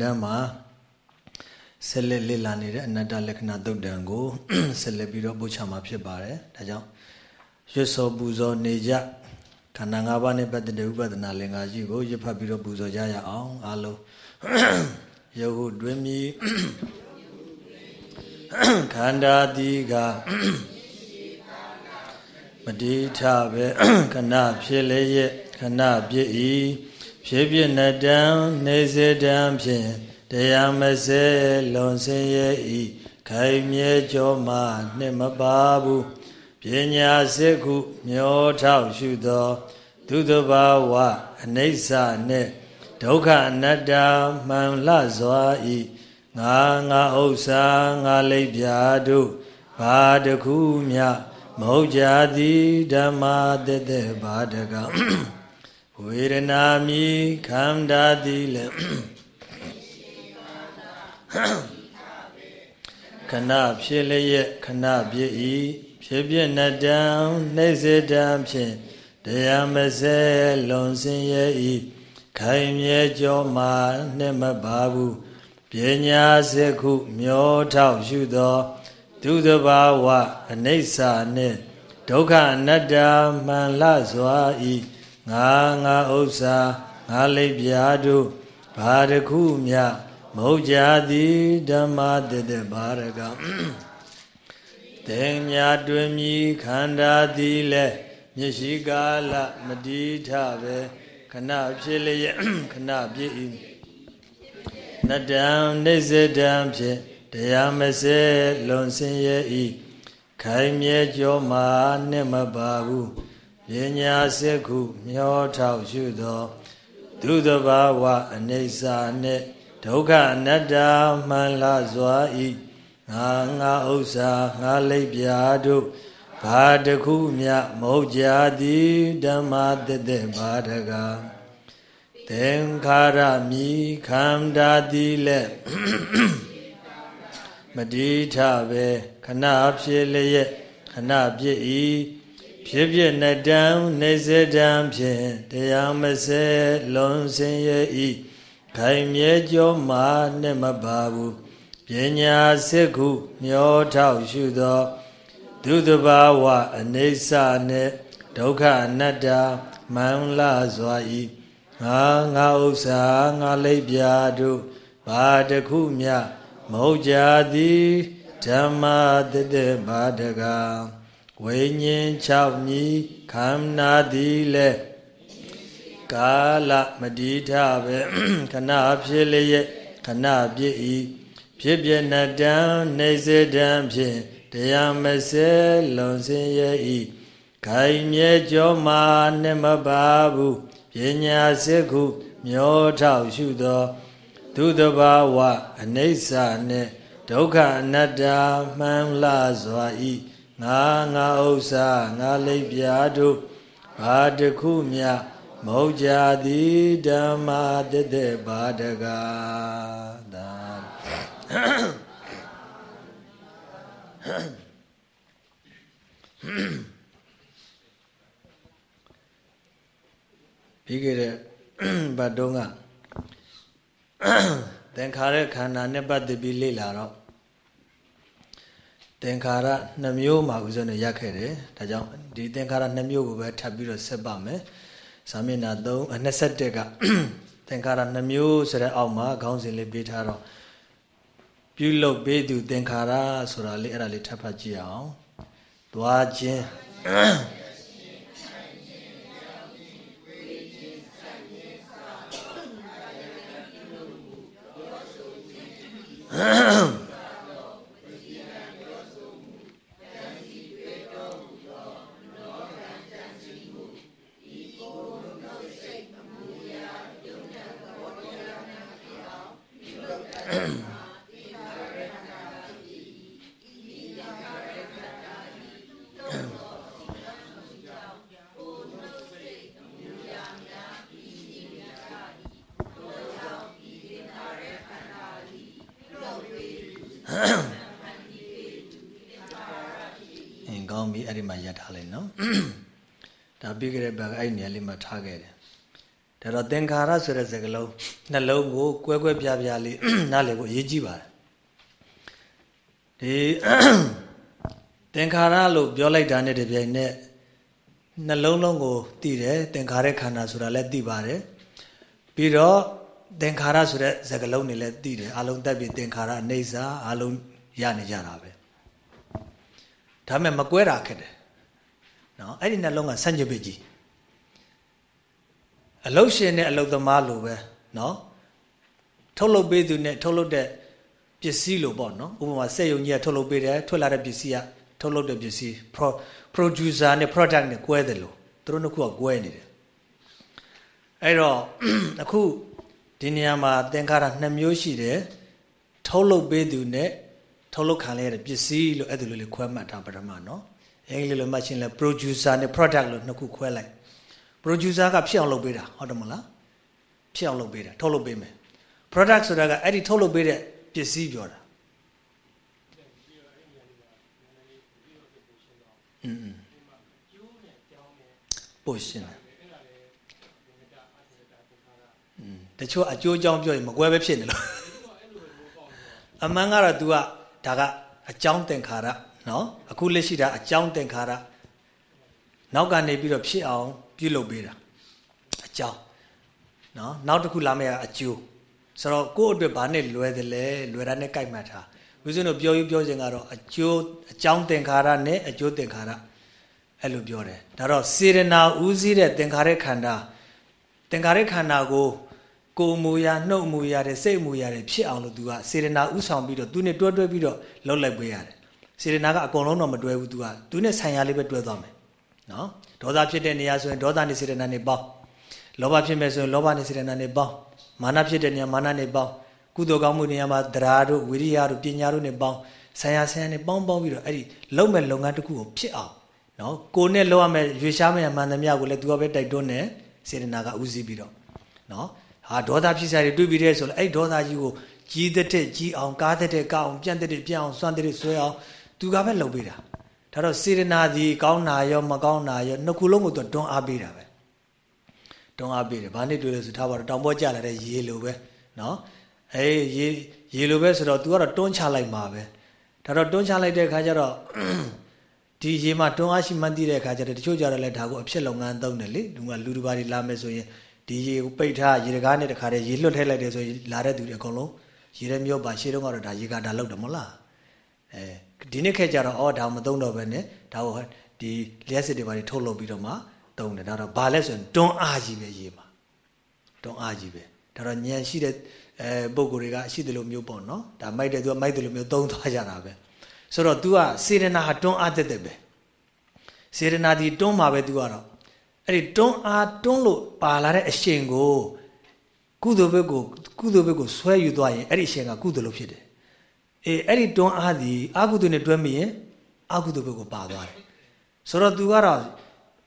တန်းမှာဆက်လက်လေ့လာနေတဲ့အနတ္တလက္ခဏာသုတ်တံကိုဆက်လက်ပြီးတော့ပို့ချမှာဖြစ်ပါတယ်ဒါကြောင့်ရွတ်စောပူဇော်နေကြခန္ဓာ၅ပါးနဲ့ပတ်သက်တဲ့ဥပဒနာလင်္ကာကြီးကိုရွတ်ဖတ်ပြီးတော့ပူဇော်ကြရအောင်အားလုံးယဟုတွင်မြည်ခန္ဓာတိကမတိထပဲခဏဖြစ်လေရဲ့ခဏပြ ည့်ဤဖြစ်ပြနတံနေစေတံဖြင့်တရားမစဲလွန်စင်ရဲ့ဤခိုင်မြဲကြောမှနှစ်မပါဘူးပညာစစ်ခုမျောထောက်ရှုသောသူတဘာဝအနိစ္စနှင့်ဒုက္ခအနတ္တမှန်လှစွာဤငါငါဥစ္စာငါလိပ်ပြာတို့ဘာတခုမြမဟုတ်ကြသည်ဓမ္မတသက်ဘာတက ဝေဒနာမိခန္ဓာသည်လည်းခဏဖြစ်လျက်ခဏပြည့်ဤဖြစ်ပြနတံနှိစေတံဖြင့်တရားမစဲလွန်စင်ရဲ့ဤခိုင်မြဲကြောမှာနှင့်မပါဘူးပညာစေခုမျောထောက်ရှုသောသူတဘာဝအနိစ္စနှင့်ဒုက္ခအနတ္တမှန်လစွာဤ ငါငါဥစ္စာငါလိပ်ပြာတို့ဘာတခုမြမဟုတ်ကြသည်ဓမ္မတတဘာရကတေမြတွင်မြီခန္ဓာသည်လဲမျက်ရှိကာလမတိထပဲခဏဖြစ်လျက်ခဏပြည့်၏နတံနေစေတံဖြင့်တရားမစဲလွန်စင်ရဲ့ဤခိုင်မြဲကြောမှာနှစ်မပါဘူး ပညာစက်ခုမျောထောက်ရှုသောဒုသဘာဝအနိစ္စနှင့်ဒုက္ခအနတ္တမှန်လာစွာဤငါငါဥစ္စာငါလိပ်ပြာတို့ဘာတခုမြမဟုတ်ကြသည်ဓမ္မတသက်ဘာတကသင်္ခါရမိခန္ဓာသည်လည်းမတိထပဲခဏဖြစ်လျက်ခဏပြည့်ဤ ဖြစ်ဖြစ်နတံနေစေတံဖြင့်တရားမစဲလွန်စင်ရဲ့ဤခိုင်မြဲကြောမှာနဲ့မပါဘူးပညာစစ်ခုမျောထောက်ရှုသောဒုသဘာဝအနိစ္စနှင့်ဒုက္ခအနတ္တမှန်လာစွာဤငါငါဥစ္စာငါလိပ်ပြာတို့ဘာတခုမြမဟုတ်ကြသည်ဓမ္မတတဘာတက ဝိညာဉ်6မြီခန္ဓာသည်လည်းကာလမတိထပဲခဏဖြစ်လျက်ခဏပြည့်ဤဖြစ်ပြနတံနေစေတံဖြင့်တရားမစဲလွန်စင်ရဲ့ဤခိုင်မြဲကြောမှာနှမပါဘူးပညာစစ်ခုမျောထောက်ရှုသောသူတဘာဝအနိစ္စနှင့်ဒုက္ခအနတ္တမှန်လာစွာဤ ငါငါဥစ္စာငါလိပ်ပြာတို့ဘာတခုမြမဟုတ်ကြသည်ဓမ္မတသက်ဘာတကသာပြီးခဲ့တဲ့ဘတ်တုံးကသင်္ခါရခန္ဓာနဲ့ပတ်သက်ပြီးလေ့လာတော့ သင်္ခါရနှမျိုးမှာဥစ္စာနဲ့ရက်ခဲ့တယ်ဒါကြောင့်ဒီသင်္ခါရနှမျိုးကိုပဲထပ်ပြီးတော့ဆက်ပါမယ်စာမျက်နှာ3 21ကသင်္ခါရနှမျိုးဆိုတဲ့အောက်မှာခေါင်းစဉ်လေးပေးထားတော့ပြုလုပ်ပေးသူသင်္ခါရဆိုတာလေးအဲ့ဒါလေးထပ်ဖတ်ကြည့်အောင်သွားခြင်း ပြီးခဲ့တဲ့ဘက်ကအဲ့နေရာလေးမှာထားခဲ့တယ်ဒါတော့သင်္ခါရဆိုတဲ့စကားလုံးနှလုံးကိုကွဲကွဲပြားပြားလေးနားလည်ဖို့အရေးကြီးပါတယ်ဒီသင်္ခါရလို့ပြောလိုက်တာနဲ့တပြိုင်နက်နှလုံးလုံးကိုသိတယ်သင်္ခါရခန္ဓာဆိုတာလည်းသိပါတယ်ပြီးတော့သင်္ခါရဆိုတဲ့စကားလုံးတွေလည်းသိတယ်အလုံးတက်ပြီးသင်္ခါရအိဋ္ဌာအလုံးရနေကြတာပဲဒါပေမဲ့မကွဲတာခက်တယ် နော်အဲ့ဒီနှလုံးကဆန့်ကျင်ဘက်ကြီးအလုတ်ရှင်နဲ့အလုတ်သမားလိုပဲနော်ထုတ်လုပ်ပေးသူနဲ့ထုတ်လုပ်တဲ့ပစ္စည်းလိုပေါ့နော်ဥပမာစက်ယုံကြီးကထုတ်လုပ်ပေးတယ်ထွက်လာတဲ့ပစ္စည်းကထုတ်လုပ်တဲ့ပစ္စည်း producer နဲ့ product နဲ့ကွဲတယ်လို့သူတို့နှစ်ခုကကွဲနေတယ်အဲ့တော့အခုဒီနေရာမှာသင်္ခါရနှစ်မျိုးရှိတယ်ထုတ်လုပ်ပေးသူနဲ့ထုတ်လုပ်ခံရတဲ့ပစ္စည်းလို့အဲ့ဒါလိုလေးခွဲမှတ်ထားပထမနော် အင်္ဂလိပ်လိုမှတ်ချင်းလဲ producer နဲ့ product လို့နှစ်ခုခွဲလိုက် producer ကဖြစ်အောင်လုပ်ပေးတာဟုတ်တယ်မလားဖြစ်အောင်လုပ်ပေးတာထုတ်လုပ်ပေးမယ် product ဆိုတာကအဲ့ဒီထုတ်လုပ်ပေးတဲ့ပစ္စည်းပြောတာอืมပို့ရှင်းတယ်တချို့အကျိုးအကြောင်းပြောရင်မကွဲပဲဖြစ်နေလို့အမှန်ကတော့ तू ကဒါကအကြောင်းသင်္ခါရ နော်အခုလက်ရှိတာအကြောင်းသင်္ခါရနောက်ကနေပြီးတော့ဖြစ်အောင်ပြုလုပ်ပေးတာအကြောင်းနော်နောက်တစ်ခုလာမယ့်အကျိုးဆိုတော့ကိုယ့်အတွက်ဘာနဲ့လွယ်တယ်လဲလွယ်တာနဲ့ကြိုက်မှတ်တာဦးဇင်းတို့ပြောယူပြောခြင်းကတော့အကျိုးအကြောင်းသင်္ခါရနဲ့အကျိုးသင်္ခါရအဲ့လိုပြောတယ်ဒါတော့စေရနာဦးစီးတဲ့သင်္ခါရခန္ဓာသင်္ခါရခန္ဓာကိုကိုယ်မူရာနှုတ်မူရာတဲ့စိတ်မူရာတဲ့ဖြစ်အောင်လို့သူကစေရနာဥဆောင်ပြီးတော့သူနဲ့တွဲတွဲပြီးတော့လှုပ်လိုက်ပေးရတယ် စေရနာကအကုန်လုံးတော့မတွဲဘူးသူကသူနဲ့ဆိုင်ရာလေးပဲတွဲသွားမယ်နော်ဒေါသဖြစ်တဲ့နေရာဆိုရင်ဒေါသနဲ့စေရနာနဲ့ပေါင်းလောဘဖြစ်မဲ့ဆိုရင်လောဘနဲ့စေရနာနဲ့ပေါင်းမာနဖြစ်တဲ့နေရာမာနနဲ့ပေါင်းကုသိုလ်ကောင်းမှုနေရာမှာတရားတို့ဝိရိယတို့ပညာတို့နဲ့ပေါင်းဆံရဆံရနဲ့ပေါင်းပေါင်းပြီးတော့အဲ့ဒီလုံးမဲ့လုပ်ငန်းတစ်ခုကိုဖြစ်အောင်နော်ကိုနဲ့လောက်ရမဲ့ရွေရှားမဲ့မှန်သမျှကိုလည်းသူကပဲတိုက်တွန်းတယ်စေတနာကဥစည်းပြီးတော့နော်ဟာဒေါသဖြစ်စားတွေတွေ့ပြီးတဲ့ဆိုလည်းအဲ့ဒေါသကြီးကိုကြီးတဲ့တဲ့ကြီးအောင်ကားတဲ့တဲ့ကားအောင်ပြန့်တဲ့တဲ့ပြန့်အောင်စွန့်တဲ့တဲ့ဆွဲအောင် သူကပဲလုပ်ပေးတာဒါတော့စေတနာဒီကောင်းတာရောမကောင်းတာရောနှစ်ခုလုံးကိုသူတွန်းအားပေးတာပဲတွန်းအားပေးတယ်ဘာနဲ့တွေ့လဲဆိုထားပါတော့တောင်ပေါ်ကျလာတဲ့ရေလိုပဲနော်အေးရေရေလိုပဲဆိုတော့ तू ကတော့တွန်းချလိုက်မှာပဲဒါတော့တွန်းချလိုက်တဲ့အခါကျတော့ဒီရေမှာတွန်းအားရှိမှန်းသိတဲ့အခါကျတော့တချို့ကြတော့လဲဒါကိုအဖြစ်လုပ်ငန်းသုံးတယ်လေလူကလူတစ်ပါးတွေလာမယ်ဆိုရင်ဒီရေကိုပိတ်ထားရေတကားနဲ့တခါတည်းရေလွတ်ထည့်လိုက်တယ်ဆိုရင်လာတဲ့သူတွေအကုန်လုံးရေထဲမျိုးပါရှေးတုန်းကတော့ဒါရေကဒါလောက်တယ်မဟုတ်လားအဲ ဒီနေ့ခက်ကြတော့အော်ဒါမသုံးတော့ပဲနဲ့ဒါကိုဒီလျှက်စစ်တွေပါတွေထုတ်လုပ်ပြီးတော့မှသုံးတယ်ဒါတော့ဘာလဲဆိုရင်တွန်းအားကြီးပဲရေမှာတွန်းအားကြီးပဲဒါတော့ညံရှိတဲ့အဲပုံကိုယ်တွေကရှိတယ်လို့မျိုးပေါ့နော်ဒါမိုက်တယ်သူကမိုက်တယ်လို့မျိုးသုံးသွားကြတာပဲဆိုတော့ तू ကစေရနာဟာတွန်းအားတက်တက်ပဲစေရနာဒီတွန်းမှာပဲ तू ကတော့အဲ့ဒီတွန်းအားတွန်းလို့ပါလာတဲ့အရှင်ကိုကုသိုလ်ဘက်ကိုကုသိုလ်ဘက်ကိုဆွဲယူသွားရင်အဲ့ဒီအရှင်ကကုသိုလ်လို့ဖြစ်တယ် အေးအဲ့ဒီတွန်းအားဒီအကုသိုလ်နဲ့တွဲမိရင်အကုသိုလ်ဘက်ကိုပါသွားတယ်ဆိုတော့ तू ကတော့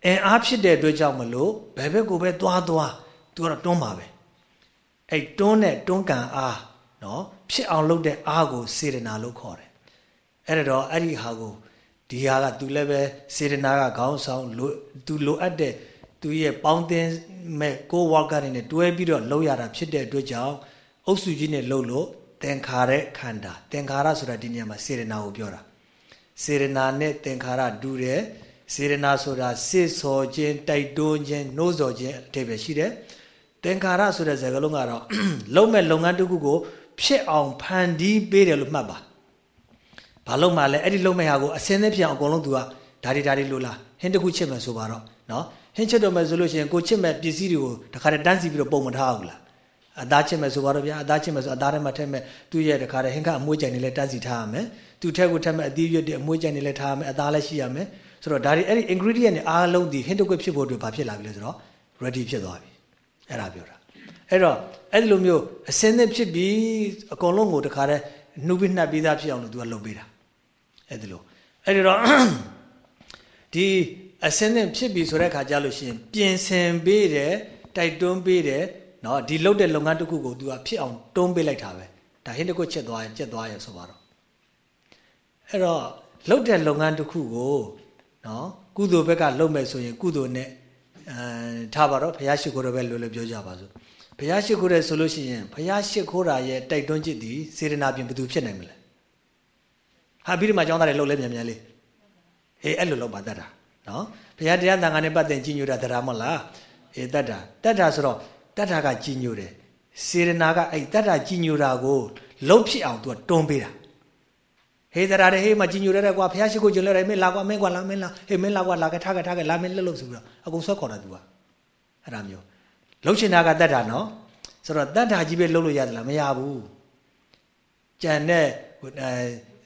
အင်အားဖြစ်တဲ့အတွက်ကြောင့်မလို့ဘယ်ဘက်ကိုပဲသွားသွား तू ကတော့တွန်းပါပဲအဲ့တွန်းတဲ့တွန်းကန်အားနော်ဖြစ်အောင်လုပ်တဲ့အားကိုစေရနာလို့ခေါ်တယ်အဲ့တော့အဲ့ဒီဟာကိုဒီဟာကသူလည်းပဲစေရနာကခေါင်းဆောင်သူလိုအပ်တဲ့သူရဲ့ပေါင်းတင်မဲ့ကိုဝါကတွေနဲ့တွဲပြီးတော့လှုပ်ရတာဖြစ်တဲ့အတွက်ကြောင့်အုပ်စုကြီးနဲ့လှုပ်လို့ သင်္ခါရခန္ဓာသင်္ခါရဆိုတာဒီနေရာမှာစေရနာကိုပြောတာစေရနာနဲ့သင်္ခါရတူတယ်စေရနာဆိုတာစစ်စော်ခြင်းတိုက်တွန်းခြင်းနှိုးဆော်ခြင်းအထည်ပဲရှိတယ်သင်္ခါရဆိုတဲ့စကားလုံးကတော့လုံးမဲ့လုပ်ငန်းတစ်ခုကို ဖြစ်အောင်ဖန်တီးပေးတယ်လို့မှတ်ပါဘာလို့မှလဲအဲ့ဒီလုံးမဲ့ဟာကိုအစင်းသင်းဖြစ်အောင်အကုန်လုံးသူကဒါတွေဒါတွေလို့လားဟင်းတစ်ခုချစ်မယ်ဆိုပါတော့နော်ဟင်းချစ်တော့မယ်ဆိုလို့ရှိရင်ကိုချစ်မဲ့ပစ္စည်းတွေကိုတခါတည်းတန်းစီပြီးတော့ပုံမထားဘူးလား အသားချစ်မယ်ဆိုပါတော့ဗျာအသားချစ်မယ်ဆိုအသားထဲမှာထည့်မဲ့သူ့ရဲ့တခါတည်းဟင်းကအမွှေးကြိုင်နေလဲတန်းစီထားရမယ်သူ့ထက်ကိုထက်မဲ့အသီးရွက်တွေအမွှေးကြိုင်နေလဲထားရမယ်အသားလည်းရှိရမယ်ဆိုတော့ဒါတွေအဲ့ဒီ ingredient တွေအားလုံးဒီဟင်းတစ်ခွက်ဖြစ်ဖို့အတွက်ဘာဖြစ်လာပြီလဲဆိုတော့ ready ဖြစ်သွားပြီအဲ့ဒါပြောတာအဲ့တော့အဲ့ဒီလိုမျိုးအစင်းသစ်ဖြစ်ပြီးအကုန်လုံးကိုတခါတည်းနှုတ်ပြီးနှက်ပြီးသားဖြစ်အောင်လို့သူကလုပ်ပေးတာအဲ့ဒီလိုအဲ့ဒီတော့ဒီအစင်းသစ်ဖြစ်ပြီဆိုတဲ့ခါကြလို့ရှိရင်ပြင်ဆင်ပေးတယ်တိုက်တွန်းပေးတယ် နော်ဒီလုပ်တဲ့လုပ်ငန်းတစ်ခုကိုသူကဖြစ်အောင်တွန်းပေးလိုက်တာပဲဒါဟင်းတစ်ခုချက်သွားရင်ချက်သွားရဆိုပါတော့အဲ့တော့လုပ်တဲ့လုပ်ငန်းတစ်ခုကိုနော်ကုသိုလ်ဘက်ကလုပ်မယ်ဆိုရင်ကုသိုလ်နဲ့အဲထားပါတော့ဘုရားရှိခိုးတော့ပဲလို့လည်းပြောကြပါစို့ဘုရားရှိခိုးတယ်ဆိုလို့ရှိရင်ဘုရားရှိခိုးတာရဲ့တိုက်တွန်းจิตဒီစေတနာပြင်ဘယ်သူဖြစ်နိုင်မလဲဟာပြီးဒီမှာကျောင်းသားတွေလှုပ်လဲမြန်မြန်လေးအေးအဲ့လိုလုပ်ပါတတ်တာနော်ဘုရားတရားတန်ခါနဲ့ပတ်သက်ကြီးညိုတာတရားမဟုတ်လားအေးတတ်တာတတ်တာဆိုတော့ တတ်တာကကြီးညိုတယ်စေရနာကအဲ့တတ်တာကြီးညိုတာကိုလှုပ်ဖြစ်အောင်သူကတွန်းပေးတာဟေးတရားတဲ့ဟေးမကြီးညိုတဲ့ကွာဖះရှိခိုးကျလဲတယ်မင်းလာကွာမင်းကွာလာမင်းလာဟေးမင်းလာကွာလာကထားကထားကလာမင်းလှုပ်လှုပ်ဆိုပြီးတော့အကုန်ဆွဲခေါ်တာသူကအဲ့ဒါမျိုးလှုပ်ချင်တာကတတ်တာနော်ဆိုတော့တတ်တာကြီးပဲလှုပ်လို့ရတယ်လားမရဘူးကြံတဲ့ဟို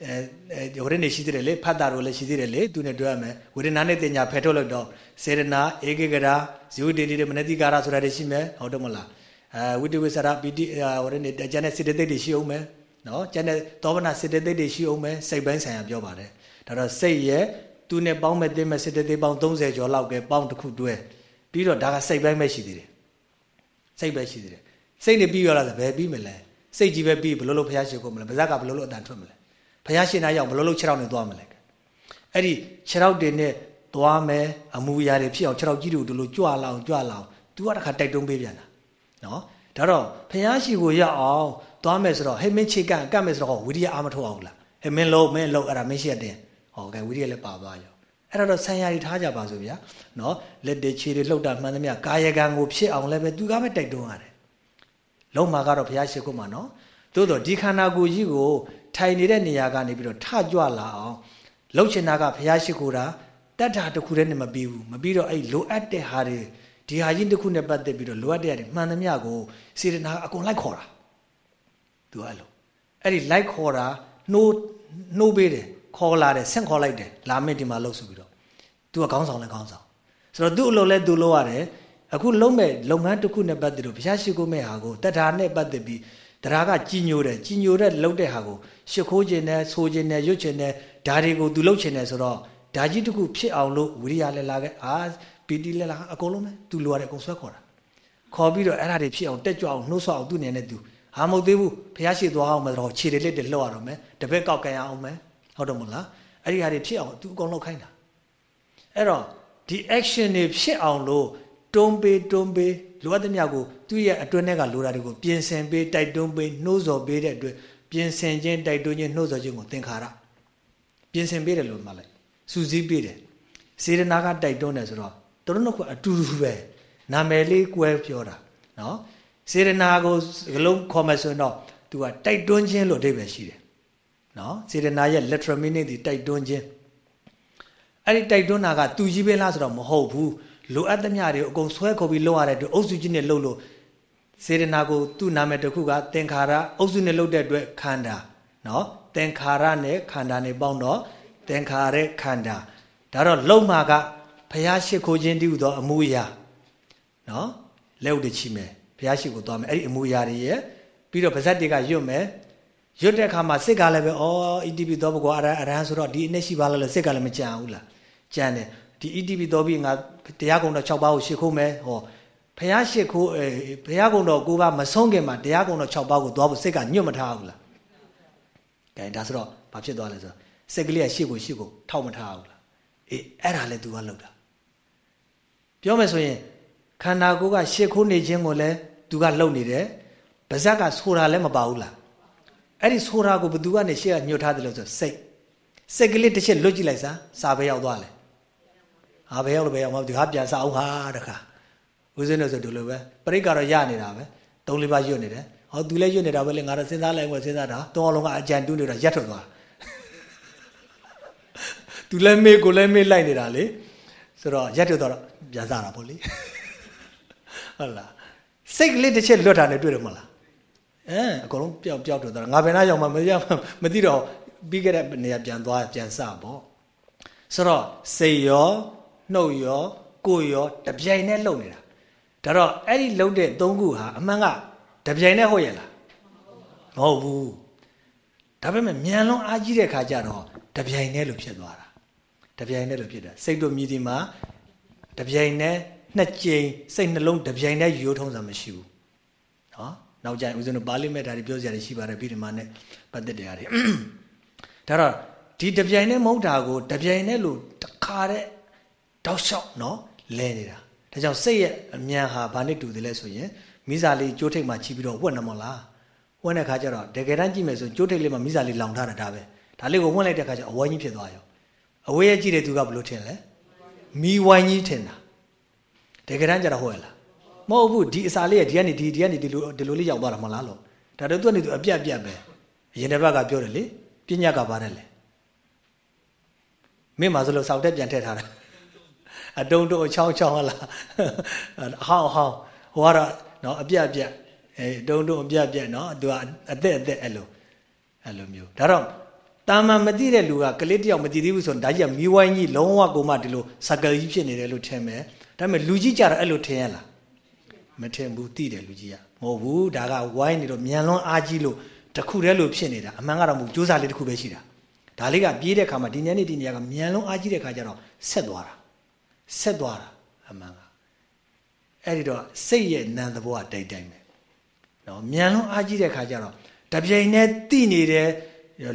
အဲဟိုရနေရှိသေးတယ်လေဖတ်တာတို့လည်းရှိသေးတယ်လေသူနဲ့တွေ့ရမယ်ဝေဒနာနဲ့တင်ညာဖယ်ထုတ်လို့တော့စေရနာဧကေကရာဇီဝတေတိမနတိကာရဆိုတာတွေရှိမယ်ဟုတ်တယ်မလားအဲဝိတဝိစရာပီတိဟိုရနေကျန်တဲ့စေတသိက်တွေရှိအောင်မယ်နော်ကျန်တဲ့သောဗနာစေတသိက်တွေရှိအောင်မယ်စိတ်ပိုင်းဆိုင်ရာပြောပါတယ်ဒါတော့စိတ်ရဲ့သူနဲ့ပေါင်းမဲ့တင်းမဲ့စေတသိက်ပေါင်း30ကျော်လောက်ကပေါင်းတစ်ခုတွဲပြီးတော့ဒါကစိတ်ပိုင်းပဲရှိသေးတယ်စိတ်ပဲရှိသေးတယ်စိတ်နဲ့ပြီးရောလားဆိုဘယ်ပြီးမလဲစိတ်ကြီးပဲပြီးဘလို့လို့ဖျားရှိခိုးမလဲဗဇက်ကဘလို့လို့အတန်ထွက်မလဲ ဘုရားရှင်နာရောက်ဘလို့လို့6ရောက်နဲ့သွားမလဲအဲ့ဒီ6ရောက်တွေနဲ့သွားမယ်အမူအရာတွေဖြစ်အောင်6ရောက်ကြီးတို့တို့လို့ကြွလာအောင်ကြွလာအောင် तू ကတခါတိုက်တွန်းပေးပြန်တာနော်ဒါတော့ဘုရားရှိကိုရအောင်သွားမယ်ဆိုတော့ဟဲ့မင်းချိကန့်ကတ်မယ်ဆိုတော့ဝိရိယအာမထုတ်အောင်လားဟဲ့မင်းလုံးမင်းလုံးအဲ့ဒါမင်းရှိတဲ့ဟောကဲဝိရိယလည်းပါသွားရောအဲ့တော့ဆံရည်ထားကြပါစို့ဗျာနော်လက်တွေခြေတွေလှုပ်တာမှန်သမျှကာယကံကိုဖြစ်အောင်လည်းပဲသူကပဲတိုက်တွန်းရတယ်လုံးမှာကတော့ဘုရားရှိခိုးမှာနော်သို့တော့ဒီခန္ဓာကိုယ်ကြီးကို ထိုင်နေတဲ့နေရာကနေပြီးတော့ထကြွလာအောင်လှုပ်ချင်တာကဘုရားရှိခိုးတာတတ်တာတစ်ခုတည်းနဲ့မပြီးဘူးမပြီးတော့အဲ့လိုအပ်တဲ့ဟာတွေဒီဟာကြီးတစ်ခုနဲ့ပတ်သက်ပြီးတော့လိုအပ်တဲ့ဟာတွေမှန်သမျှကိုစေတနာအကုန်လိုက်ခေါ်တာသူအဲ့လိုအဲ့ဒီလိုက်ခေါ်တာနှိုးနှိုးပေးတယ်ခေါ်လာတယ်ဆင့်ခေါ်လိုက်တယ်လာမင်းဒီမှာလှုပ်ဆိုပြီးတော့သူကခေါင်းဆောင်လဲခေါင်းဆောင်ဆိုတော့သူ့အလုပ်လဲသူလုပ်ရတယ်အခုလုံးမဲ့လုပ်ငန်းတစ်ခုနဲ့ပတ်သက်လို့ဘုရားရှိခိုးမဲ့ဟာကိုတတ်တာနဲ့ပတ်သက်ပြီး တရားကကြီးညိုတယ်ကြီးညိုတဲ့လှုပ်တဲ့ဟာကိုရှ िख ိုးခြင်းနဲ့ဆိုခြင်းနဲ့ရွတ်ခြင်းနဲ့ဓာတွေကိုသူလှုပ်ခြင်းနဲ့ဆိုတော့ဓာကြီးတစ်ခုဖြစ်အောင်လို့ဝိရိယလည်းလာခဲ့အာပီတိလည်းလာအကုန်လုံးပဲသူလိုရတယ်အကုန်ဆွဲခေါ်တာခေါ်ပြီးတော့အဲ့ဒါတွေဖြစ်အောင်တက်ကြွအောင်နှိုးဆွအောင်သူ့နေနဲ့သူဟာမဟုတ်သေးဘူးဖះရှိသွားအောင်မတော့ခြေတွေလက်တွေလှော့ရတော့မယ်တပည့်ကောက်ကန်ရအောင်မယ်ဟုတ်တယ်မလားအဲ့ဒီဟာတွေဖြစ်အောင်သူအကုန်လောက်ခိုင်းတာအဲ့တော့ဒီ action တွေဖြစ်အောင်လို့ တွန်းပေးတွန်းပေးလိုအပ်တဲ့မြတ်ကိုသူ့ရဲ့အတွင်းထဲကလိုတာတွေကိုပြင်ဆင်ပေးတိုက်တွန်းပေးနှိုးဆော်ပေးတဲ့အတွက်ပြင်ဆင်ခြင်းတိုက်တွန်းခြင်းနှိုးဆော်ခြင်းကိုသင်္ခါရပြင်ဆင်ပေးတယ်လို့မှလိုက်စူးစီးပေးတယ်စေရနာကတိုက်တွန်းတယ်ဆိုတော့တို့တို့ကအတူတူပဲနာမည်လေးကွဲပြောတာနော်စေရနာကိုကလုံးခေါ်မယ်ဆိုရင်တော့သူကတိုက်တွန်းခြင်းလို့အဓိပ္ပာယ်ရှိတယ်နော်စေရနာရဲ့ literal meaning ဒီတိုက်တွန်းခြင်းအဲ့ဒီတိုက်တွန်းတာကသူကြီးပဲလားဆိုတော့မဟုတ်ဘူး လိုအပ်သမျှတွေအကုန်ဆွဲခေါ်ပြီးလုပ်ရတဲ့အတွက်အုပ်စုကြီးနဲ့လှုပ်လို့စေတနာကိုသူ့နာမည်တစ်ခုကသင်္ခါရအုပ်စုနဲ့လှုပ်တဲ့အတွက်ခန္ဓာနော်သင်္ခါရနဲ့ခန္ဓာနဲ့ပေါင်းတော့သင်္ခါရခန္ဓာဒါတော့လုံမှာကဘုရားရှိခိုးခြင်းတည်းဟူသောအမှုအရာနော်လက်ဥတချီမယ်ဘုရားရှိခိုးသွားမယ်အဲ့ဒီအမှုအရာတွေရဲ့ပြီးတော့ဗဇက်တွေကရွတ်မယ်ရွတ်တဲ့အခါမှာစိတ်ကလည်းပဲဩအီတီပီတော့ဘကောအရန်အရန်ဆိုတော့ဒီအနည်းရှိပါလားလို့စိတ်ကလည်းမကြံဘူးလားကြံတယ် ဒီ ETP တော်ပြီးငါတရားကုံတော်6ပါးကိုရှ िख ိုးမယ်ဟောဘုရားရှ िख ိုးအဲဘုရားကုံတော်9ပါးမဆုံးခင်မှာတရားကုံတော်6ပါးကိုသွားဖို့စိတ်ကညွတ်မထားဘူးလားကဲဒါဆိုတော့ဘာဖြစ်သွားလဲဆိုတော့စိတ်ကလေးကရှေ့ကိုရှေ့ကိုထောက်မထားဘူးလားအေးအဲ့ဒါလည်း तू ကလုပ်တာပြောမယ်ဆိုရင်ခန္ဓာကိုယ်ကရှ िख ိုးနေခြင်းကိုလည်း तू ကလုပ်နေတယ်ပါဇက်ကဆိုတာလည်းမပါဘူးလားအဲ့ဒီဆိုတာကိုဘယ်သူကနေရှေ့ကညွတ်ထားတယ်လို့ဆိုစိတ်စိတ်ကလေးတစ်ချက်လွတ်ကြည့်လိုက်စားစာပဲရောက်သွားလဲ ဟာဘယ်ရောက်လို့ဘယ်ရောက်မှဒီဟာပြန်စအောင်ဟာတခါဦးဇင်းတို့ဆိုဒီလိုပဲပရိကတော့ရနေတာပဲသုံးလေးပါးရွတ်နေတယ်ဟောသူလည်းရွတ်နေတာပဲလေငါတော့စဉ်းစားလိုက်ဝင်စဉ်းစားတာတောင်းလုံးကအကြံတူးနေတာရက်ထွက်သွားသူလည်းမေးကိုလည်းမေးလိုက်နေတာလေဆိုတော့ရက်ထွက်သွားတော့ပြန်စားတာပေါ့လေဟုတ်လားစိတ်ကလေးတစ်ချက်လွတ်တာနဲ့တွေ့တယ်မလားအဲအကုန်လုံးပျောက်ပျောက်ထွက်သွားတာငါဘယ်နှရောက်မှမရမသိတော့ပြီးခဲ့တဲ့နေရာပြန်သွားပြန်စပေါ့ဆိုတော့စိတ်ရော နှုတ်ရောကိုယ်ရောတပြိုင်နဲ့လှုပ်နေတာဒါတော့အဲ့ဒီလှုပ်တဲ့သုံးခုဟာအမှန်ကတပြိုင်နဲ့ဟုတ်ရဲ့လားမဟုတ်ဘူးဒါပေမဲ့မြန်လွန်အားကြီးတဲ့ခါကျတော့တပြိုင်နဲ့လို့ဖြစ်သွားတာတပြိုင်နဲ့လို့ဖြစ်တာစိတ်တို့မြည်ဒီမှာတပြိုင်နဲ့နှစ်ကြိမ်စိတ်နှလုံးတပြိုင်နဲ့ရိုးထုံးစံမရှိဘူးနော်နောက်ကျရင်ဦးဇင်းတို့ပါဠိမဲ့ဓာတ်ပြောစရာရှိပါတယ်ပြီးဒီမှာနဲ့ပတ်သက်တရားတွေဒါတော့ဒီတပြိုင်နဲ့မဟုတ်တာကိုတပြိုင်နဲ့လို့တခါတဲ့ တောက်လျှောက်နော်လဲနေတာဒါဒါကြောင့်စိတ်ရဲ့အမြန်ဟာဘာနဲ့တူတယ်လဲဆိုရင်မိစာလေးကြိုးထိပ်မှာချီပြီးတော့ဝက်နေမလားဝက်တဲ့ခါကျတော့တကယ်တမ်းကြည့်မယ်ဆိုကြိုးထိပ်လေးမှာမိစာလေးလောင်ထားတာဒါပဲဒါလေးကိုဝက်လိုက်တဲ့ခါကျအဝိုင်းကြီးဖြစ်သွားရောအဝေးရဲ့ကြည့်တဲ့သူကဘယ်လိုထင်လဲမီဝိုင်းကြီးထင်တာတကယ်တမ်းကျတော့ဟုတ်ရလားမဟုတ်ဘူးဒီအစာလေးရဲ့ဒီကနေဒီဒီကနေဒီလိုဒီလိုလေးရောက်သွားတာမလားလို့ဒါတော့သူကနေသူအပြတ်အပြတ်ပဲအရင်တစ်ပတ်ကပြောတယ်လေပညာကပါတယ်လေမင်းမှာဆိုလို့စောက်တက်ပြန်ထည့်ထားတာ အတုံးတုံးအချောင်းချောင်းဟလားအဟောင်းဟောင်းဟိုကတော့နော်အပြတ်အပြတ်အဲတုံးတုံးအပြတ်အပြတ်နော်သူကအသက်အသက်အဲ့လိုအဲ့လိုမျိုးဒါတော့တာမန်မသိတဲ့လူကကလေးတယောက်မသိသေးဘူးဆိုရင်ဒါကြီးကမီးဝိုင်းကြီးလုံးဝကိုမှဒီလိုစကယ်ကြီးဖြစ်နေတယ်လို့ထင်မယ်ဒါပေမဲ့လူကြီးကြတော့အဲ့လိုထင်ရလားမထင်ဘူးသိတယ်လူကြီးကမဟုတ်ဘူးဒါကဝိုင်းနေတော့မြန်လွန်းအားကြီးလို့တခုတည်းလို့ဖြစ်နေတာအမှန်ကတော့မဟုတ်စူးစမ်းလေးတခုပဲရှိတာဒါလေးကပြေးတဲ့ခါမှာဒီညနေဒီညကမြန်လွန်းအားကြီးတဲ့ခါကျတော့ဆက်သွားတာ ဆက်သွားတာအမှန်ကအဲ့ဒီတော့စိတ်ရဲ့နံသဘောကတိတ်တိုင်းပဲနော်မြန်လွန်းအားကြီးတဲ့ခါကျတော့တပြိုင်နဲ့တိနေတယ်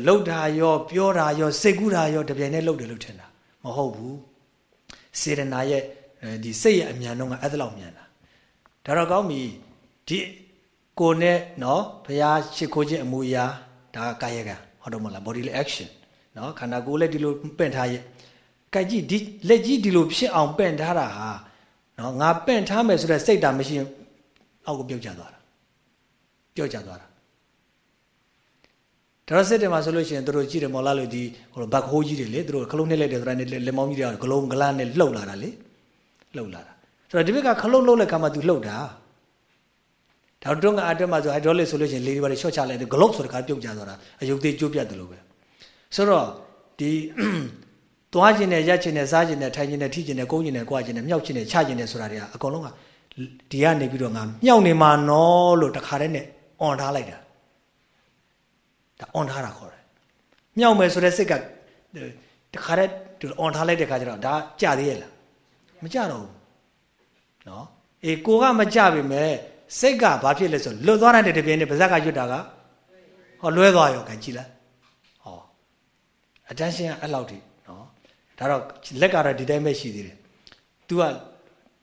လှုပ်တာရောပြောတာရောစိတ်ကူးတာရောတပြိုင်နဲ့လှုပ်တယ်လို့ထင်တာမဟုတ်ဘူးစေရနာရဲ့ဒီစိတ်ရဲ့အမြန်တော့ကအဲ့ဒါလောက်မြန်တာဒါတော့ကောင်းပြီဒီကိုနဲ့နော်ဘုရားရှိခိုးခြင်းအမူအရာဒါကကာယကံဟုတ်တော့မလား body action နော်ခန္ဓာကိုယ်လည်းဒီလိုပင့်ထားရဲ့ ကြိုက်ကြည့်ဒီလက်ကြီးဒီလိုဖြစ်အောင်ပင့်ထားတာဟာနော်ငါပင့်ထားမယ်ဆိုတဲ့စိတ်ဓာတ်မရှိရင်အောက်ကိုပြုတ်ကျသွားတာပြုတ်ကျသွားတာဒါတော့စစ်တယ်မှာဆိုလို့ရှိရင်တို့ကြည့်တယ်မော်လာလို့ဒီဟိုဘက်ဟိုးကြီးတွေလေတို့ခလုံးနှိမ့်လိုက်တယ်ဆိုတာနဲ့လက်မောင်းကြီးတွေကဂလုံးဂလန်းနဲ့လှုပ်လာတာလေလှုပ်လာတာဆိုတော့ဒီဘက်ကခလုံးလှုပ်တဲ့ခါမှာ तू လှုပ်တာဒါတော့ကအတက်မှာဆို hydraulic ဆိုလို့ရှိရင်လေတွေပါလေ short ချလိုက်တယ် globe ဆိုတဲ့ခါပြုတ်ကျသွားတာအယုတ်သေးကျိုးပြတ်တယ်လို့ပဲဆိုတော့ဒီ သွားခြင်းနဲ့ရက်ခြင်းနဲ့စားခြင်းနဲ့ထိုင်ခြင်းနဲ့ထိခြင်းနဲ့ကုန်းခြင်းနဲ့ကြွားခြင်းနဲ့မြောက်ခြင်းနဲ့ချခြင်းနဲ့ဆိုတာတွေကအကုန်လုံးကဒီကနေပြီးတော့ငါမြောက်နေမှာနော်လို့တခါတည်းနဲ့ on ထားလိုက်တာဒါ on ထားတာခေါ်တယ်မြောက်မယ်ဆိုတဲ့စိတ်ကတခါတည်းဒီ on ထားလိုက်တဲ့ခါကျတော့ဒါကြသေးရဲ့လားမကြတော့ဘူးနော်အေးကိုကမကြပြီမဲ့စိတ်ကဘာဖြစ်လဲဆိုလွတ်သွားတဲ့တပြင်းနဲ့ပါဇက်ကရွတ်တာကဟောလွဲသွားရောခံကြည်လားဟော attention ကအဲ့လောက်ထိ ဒါတော့လက်ကတော့ဒီတိုင်းပဲရှိသေးတယ် तू က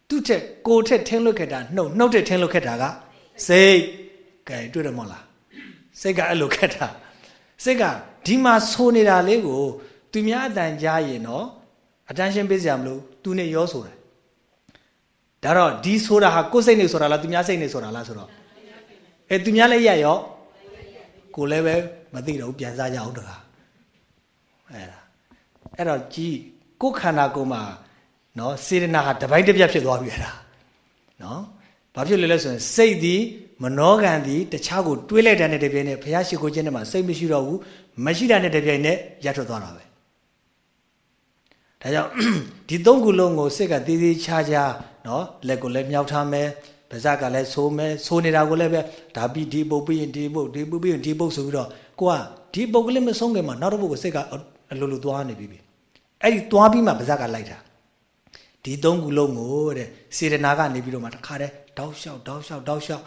သူ့ထက်ကိုထက်ထင်းလွတ်ခဲ့တာနှုတ်နှုတ်ထက်ထင်းလွတ်ခဲ့တာကစိတ်ကဲတွေ့တယ်မဟုတ်လားစိတ်ကအဲ့လိုခက်တာစိတ်ကဒီမှာဆိုနေတာလေးကို သူများအတန်ကြားရင်တော့ attention ပေးစရာမလိုသူနဲ့ရောဆိုတာဒါတော့ဒီဆိုတာဟာကိုယ်စိတ်နေဆိုတာလားသူများစိတ်နေဆိုတာလားဆိုတော့အဲသူများလည်းရရောကိုလည်းပဲမသိတော့ဘူးပြန်စားကြအောင်တကားအဲ့ဒါ အဲ့တော့ကြီးကိုယ်ခန္ဓာကိုယ်မှာနော်စေတနာဟာတပိုင်းတစ်ပြက်ဖြစ်သွားပြီအဲ့ဒါနော်ဘာဖြစ်လဲလဲဆိုရင်စိတ်သည်မနောကံသည်တခြားကိုတွေးလိုက်တဲ့တပြိုင်နဲ့ဘုရားရှိခိုးခြင်းနဲ့မှစိတ်မရှိတော့ဘူးမရှိတဲ့တပြိုင်နဲ့ရထွက်သွားတာပဲဒါကြောင့်ဒီသုံးခုလုံးကိုစိတ်ကသေးသေးချာချာနော်လက်ကိုလည်းမြောက်ထားမယ်ပါးစပ်ကလည်းဆိုးမယ်ဆိုးနေတာကိုလည်းပဲဒါပြီးဒီပုတ်ပြီးရင်ဒီပုတ်ဒီပုတ်ပြီးရင်ဒီပုတ်ဆိုပြီးတော့ကိုကဒီပုတ်ကလေးမဆုံးခင်မှာနောက်တစ်ပုတ်ကိုစိတ်ကအလိုလိုသွားနေပြီ အဲ့ဒီသွားပြီးမှပါးစပ်ကလိုက်တာဒီသုံးခုလုံးကိုတဲ့စေတနာကနေပြီးတော့မှတခါတည်းတောက်လျှောက်တောက်လျှောက်တောက်လျှောက်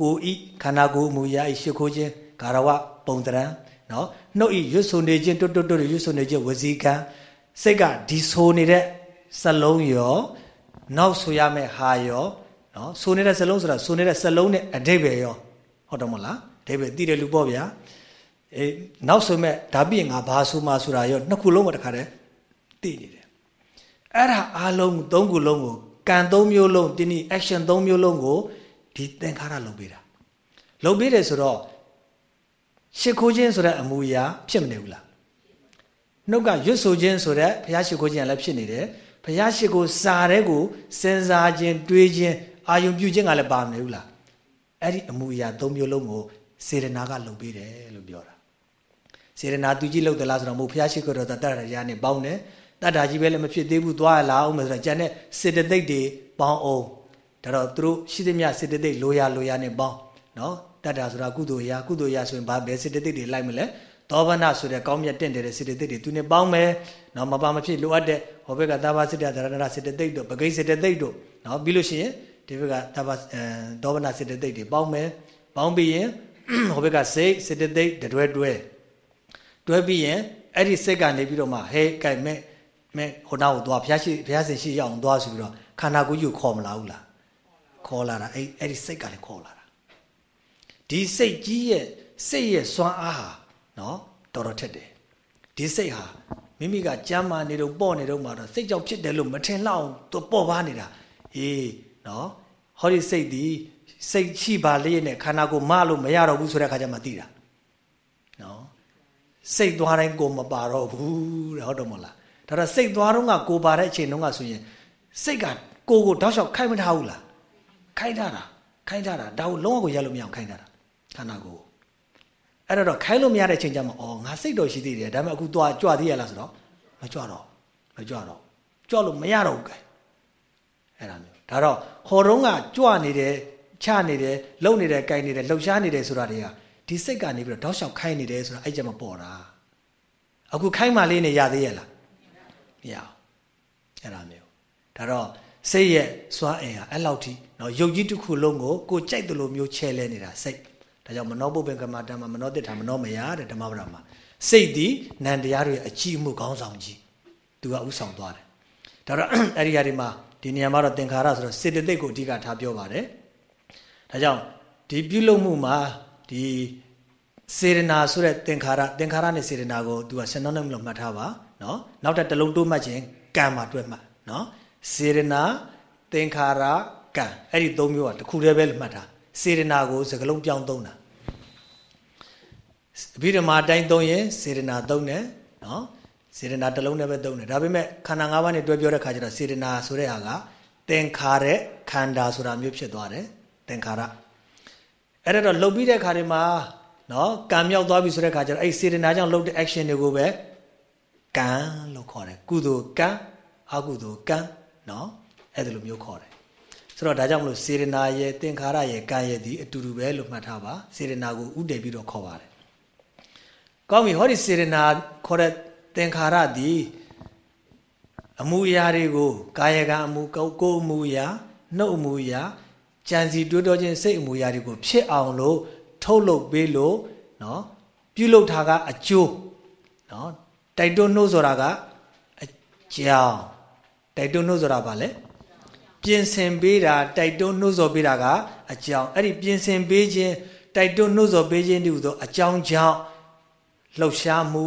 ကိုဤခန္ဓာကိုယ်မူရာဤရှ िख ိုးခြင်းဂါရဝပုံတရံနော်နှုတ်ဤရွတ်ဆိုနေခြင်းတွတ်တွတ်တွတ်ရွတ်ဆိုနေခြင်းဝစီကံစိတ်ကဒီဆိုနေတဲ့စလုံးရောနောက်ဆိုရမယ့်ဟာရောနော်ဆိုနေတဲ့စလုံးဆိုတာဆိုနေတဲ့စလုံးနဲ့အဓိပ္ပာယ်ရောဟုတ်တယ်မဟုတ်လားအဓိပ္ပာယ်သိတယ်လူပေါ့ဗျာအေးနောက်ဆိုမဲ့ဒါပြည့်ငါဘာဆိုမှဆိုတာရောနှစ်ခုလုံးကတခါတည်း သိနေတယ်အဲ့ဒါအားလုံးသုံးခုလုံးကိုကံသုံးမျိုးလုံးတင်းဒီ action သုံးမျိုးလုံးကိုဒီသင်္ခါရလုပ်ပေးတာလုပ်ပေးတယ်ဆိုတော့ရှ िख ိုးခြင်းဆိုတဲ့အမူအရာဖြစ်မနေဘူးလားနှုတ်ကရွတ်ဆိုခြင်းဆိုတဲ့ဘုရားရှ िख ိုးခြင်းလည်းဖြစ်နေတယ်ဘုရားရှိခိုးစာတဲ့ကိုစဉ်းစားခြင်းတွေးခြင်းအာယုံပြုခြင်းကလည်းပါမနေဘူးလားအဲ့ဒီအမူအရာ၃မျိုးလုံးကိုစေရနာကလုပ်ပေးတယ်လို့ပြောတာစေရနာသူကြီးလုပ်တယ်လားဆိုတော့မို့ဘုရားရှိခိုးတော်တတ္တရာနဲ့ပေါင်းတယ် တတ္တာကြီးပဲလည်းမဖြစ်သေးဘူးသွားလာအောင်မယ်ဆိုတော့ကျန်တဲ့စေတသိက်တွေပေါင်းအောင်ဒါတော့သူတို့ရှိသမျှစေတသိက်လိုရလိုရနဲ့ပေါင်းနော်တတ္တာဆိုတာကုသိုလ်ရာကုသိုလ်ရာဆိုရင်ဘာပဲစေတသိက်တွေလိုက်မလဲသောဗနာဆိုတဲ့ကောင်းမြတ်တင့်တယ်စေတသိက်တွေသူနဲ့ပေါင်းမယ်နော်မပါမဖြစ်လိုအပ်တဲ့ဟောဘက်ကသာဘာစိတ္တသရဏစေတသိက်တို့ပဂိစေတသိက်တို့နော်ပြီးလို့ရှိရင်ဒီဘက်ကသာဘာသောဗနာစေတသိက်တွေပေါင်းမယ်ပေါင်းပြီးရင်ဟောဘက်ကစိတ်စေတသိက်တွဲတွဲတွဲပြီးရင်အဲ့ဒီစိတ်ကနေပြီးတော့မှဟဲ့ကြိုက်မဲ့ မဲ့ဟိုနောက်ကိုသွားဘုရားရှိဘုရားရှင်ရှိရအောင်သွားဆိုပြီးတော့ခန္ဓာကိုယ်ကြီးကိုခေါ်မလာဘူးလားခေါ်လာတာအဲ့အဲ့ဒီစိတ်ကလည်းခေါ်လာတာဒီစိတ်ကြီးရဲ့စိတ်ရဲ့စွမ်းအားဟာနော်တော်တော်ထက်တယ်ဒီစိတ်ဟာမိမိကကြမ်းမာနေတော့ပေါ့နေတော့မှတော့စိတ်ကြောင့်ဖြစ်တယ်လို့မထင်လောက်သူပေါ့ပါနေတာဟေးနော်ဟောဒီစိတ်ဒီစိတ်ရှိပါလေနဲ့ခန္ဓာကိုယ်မလို့မရတော့ဘူးဆိုတဲ့အခါကျမှသိတာနော်စိတ်သွားတိုင်းကိုမပါတော့ဘူးတဲ့ဟုတ်တော့မလား ဒါတော့စိတ်သွားတော့ကကိုပါတဲ့အချိန်တုန်းကဆိုရင်စိတ်ကကိုကိုတောက်လျှောက်ခိုင်းမထားဘူးလားခိုင်းထားတာခိုင်းထားတာဒါကိုလုံးဝကိုရလို့မရအောင်ခိုင်းထားတာခန္ဓာကိုယ်အဲ့တော့ခိုင်းလို့မရတဲ့အချိန်ကျမှအော်ငါစိတ်တော်ရှိသေးတယ်ဒါပေမဲ့အခုသွားကြွသေးရလားဆိုတော့မကြွတော့မကြွတော့ကြွလို့မရတော့ဘူးကဲအဲ့ဒါမျိုးဒါတော့ဟောတုံးကကြွနေတယ်ချနေတယ်လုံနေတယ်ကြိုင်နေတယ်လှုပ်ရှားနေတယ်ဆိုတာတွေကဒီစိတ်ကနေပြီးတော့တောက်လျှောက်ခိုင်းနေတယ်ဆိုတာအဲ့ကြမှာပေါ်တာအခုခိုင်းမှလေးနေရသေးရဲ့လား မရအောင်အဲ့ဒါမျိုးဒါတော့စိတ်ရဲ့စွမ်းအင်ဟာအဲ့လောက်ထိနော်ယုတ်ကြီးတစ်ခုလုံးကိုကိုကြိုက်တယ်လို့မျိုးချဲလဲနေတာစိတ်ဒါကြောင့်မနောပုပ္ပင်ကမ္မတံမှာမနောတိဋ္ဌာမနောမယတဲ့ဓမ္မပဒမှာစိတ်ဒီနန္တရားတွေအကြည့်မှုခေါင်းဆောင်ကြီးသူကဥဆောင်သွားတယ်ဒါတော့အဲ့ဒီဟာဒီမှာဒီနေရာမှာတော့သင်္ခါရဆိုတော့စေတသိက်ကိုအဓိကထားပြောပါတယ်ဒါကြောင့်ဒီပြုလုပ်မှုမှာဒီစေရနာဆိုတဲ့သင်္ခါရသင်္ခါရနဲ့စေရနာကိုသူက synonym လို့မှတ်ထားပါနော်နောက်တစ်တလုံးတိုးမှတ်ခြင်းကံမှာတွဲမှတ်နော်စေရနာသင်္ခါရကံအဲ့ဒီသုံးမျိုးကတစ်ခုတည်းပဲမှတ်ထားစေရနာကိုစကလုံးပြောင်းသုံးတာအဘိဓမ္မာတိုင်းသုံးရင်စေရနာသုံးတယ်နော်စေရနာတစ်လုံးနဲ့ပဲသုံးတယ်ဒါပေမဲ့ခန္ဓာ၅ပါးနဲ့တွဲပြောတဲ့ခါကျတော့စေရနာဆိုတဲ့ဟာကသင်္ခါရခန္ဓာဆိုတာမျိုးဖြစ်သွားတယ်သင်္ခါရအဲ့ဒါတော့လှုပ်ပြီးတဲ့ခါဒီမှာနော်ကံမြောက်သွားပြီဆိုတဲ့ခါကျတော့အဲ့စေတနာကြောင့်လုပ်တဲ့ action တွေကိုပဲ ကံလို့ခေါ်တယ်ကုသိုလ်ကံအကုသိုလ်ကံနော်အဲ့ဒါလိုမျိုးခေါ်တယ်ဆိုတော့ဒါကြောင့်မလို့စေရနာရဲ့သင်္ခါရရဲ့ကံရဲ့ဒီအတူတူပဲလို့မှတ်ထားပါစေရနာကိုဥတည်ပြီးတော့ခေါ်ပါတယ်ကောင်းပြီဟောဒီစေရနာခေါ်တဲ့သင်္ခါရဒီအမှုရာတွေကိုကာယကံအမှုကိုယ်အမှုရာနှုတ်အမှုရာကြံစီတွေးတောခြင်းစိတ်အမှုရာတွေကိုဖြစ်အောင်လို့ထုတ်လုပ်ပေးလို့နော်ပြုလုပ်တာကအကျိုးနော် တိုက်တွန်းနှိုးဆိုတာကအကြောင်းတိုက်တွန်းနှိုးဆိုတာဘာလဲပြင်ဆင်ပေးတာတိုက်တွန်းနှိုးဆော်ပေးတာကအကြောင်းအဲ့ဒီပြင်ဆင်ပေးခြင်းတိုက်တွန်းနှိုးဆော်ပေးခြင်းတူသောအကြောင်းကြောင့်လှုပ်ရှားမှု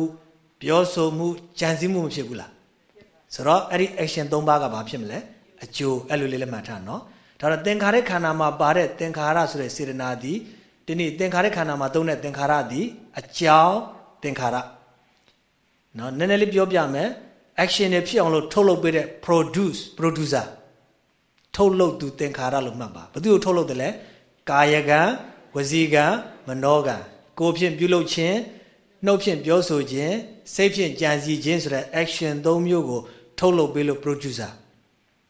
ပြောဆိုမှုကြံစည်မှုမဖြစ်ဘူးလားဆိုတော့အဲ့ဒီ action ၃ပါးကဘာဖြစ်မလဲအကျိုးအဲ့လိုလေးလည်းမှတ်ထားနော်ဒါတော့သင်္ခါရခန္ဓာမှာပါတဲ့သင်္ခါရဆိုတဲ့စေတနာသည်ဒီနေ့သင်္ခါရခန္ဓာမှာသုံးတဲ့သင်္ခါရသည်အကြောင်းသင်္ခါရ နော်နည်းနည်းလေးပြောပြမယ် action တွေဖြစ်အောင်လို့ထုတ်လုပ်ပေးတဲ့ produce producer ထုတ်လုပ်သူသင်္ခါရလို့မှတ်ပါဘယ်သူကိုထုတ်လုပ်တယ်လဲကာယကံဝစီကံမနောကံကိုယ်ဖြင့်ပြုလုပ်ခြင်းနှုတ်ဖြင့်ပြောဆိုခြင်းစိတ်ဖြင့်ကြံစည်ခြင်းဆိုတဲ့ action ၃မျိုးကို ထုတ်လုပ်ပေးလို့ producer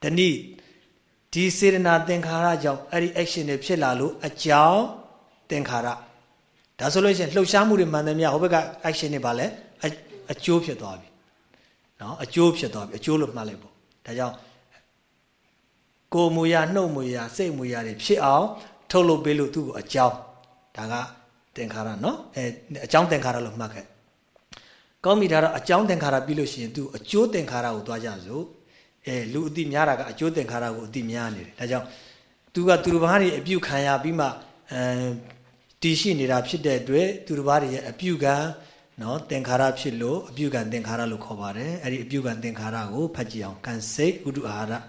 တနည်းဒီစေရနာသင်္ခါရကြောင့်အဲ့ဒီ action တွေဖြစ်လာလို့အကြောင်းသင်္ခါရဒါဆိုလို့ရှိရင်လှုပ်ရှားမှုတွေမှန်တယ်များဟိုဘက်က action တွေပါလဲ အကျိုးဖြစ်သွားပြီနော်အကျိုးဖြစ်သွားပြီအကျိုးလို့မှတ်လိုက်ပေါ့ဒါကြောင့်ကိုယ်မူရနှုတ်မူရစိတ်မူရတွေဖြစ်အောင်ထုတ်လုပ်ပေးလို့သူ့ကိုအကြောင်းဒါကသင်္ခါရနော်အဲအကြောင်းသင်္ခါရလို့မှတ်ခဲ့ကောင်းပြီဒါတော့အကြောင်းသင်္ခါရပြီးလို့ရှိရင်သူအကျိုးသင်္ခါရကိုသွားကြစို့အဲလူအတိများတာကအကျိုးသင်္ခါရကိုအတိများနေတယ်ဒါကြောင့်သူကသူတစ်ပါးတွေအပြုခံရပြီးမှအဲတည်ရှိနေတာဖြစ်တဲ့အတွက်သူတစ်ပါးတွေရဲ့အပြုကံ နော်သင်္ခါရဖြစ်လို့အပြုကံသင်္ခါရလို့ခေါ်ပါတယ်အဲ့ဒီအပြုကံသင်္ခါရကိုဖတ်ကြည့်အောင်ကံစိတ်ဥဒုအာဟာရ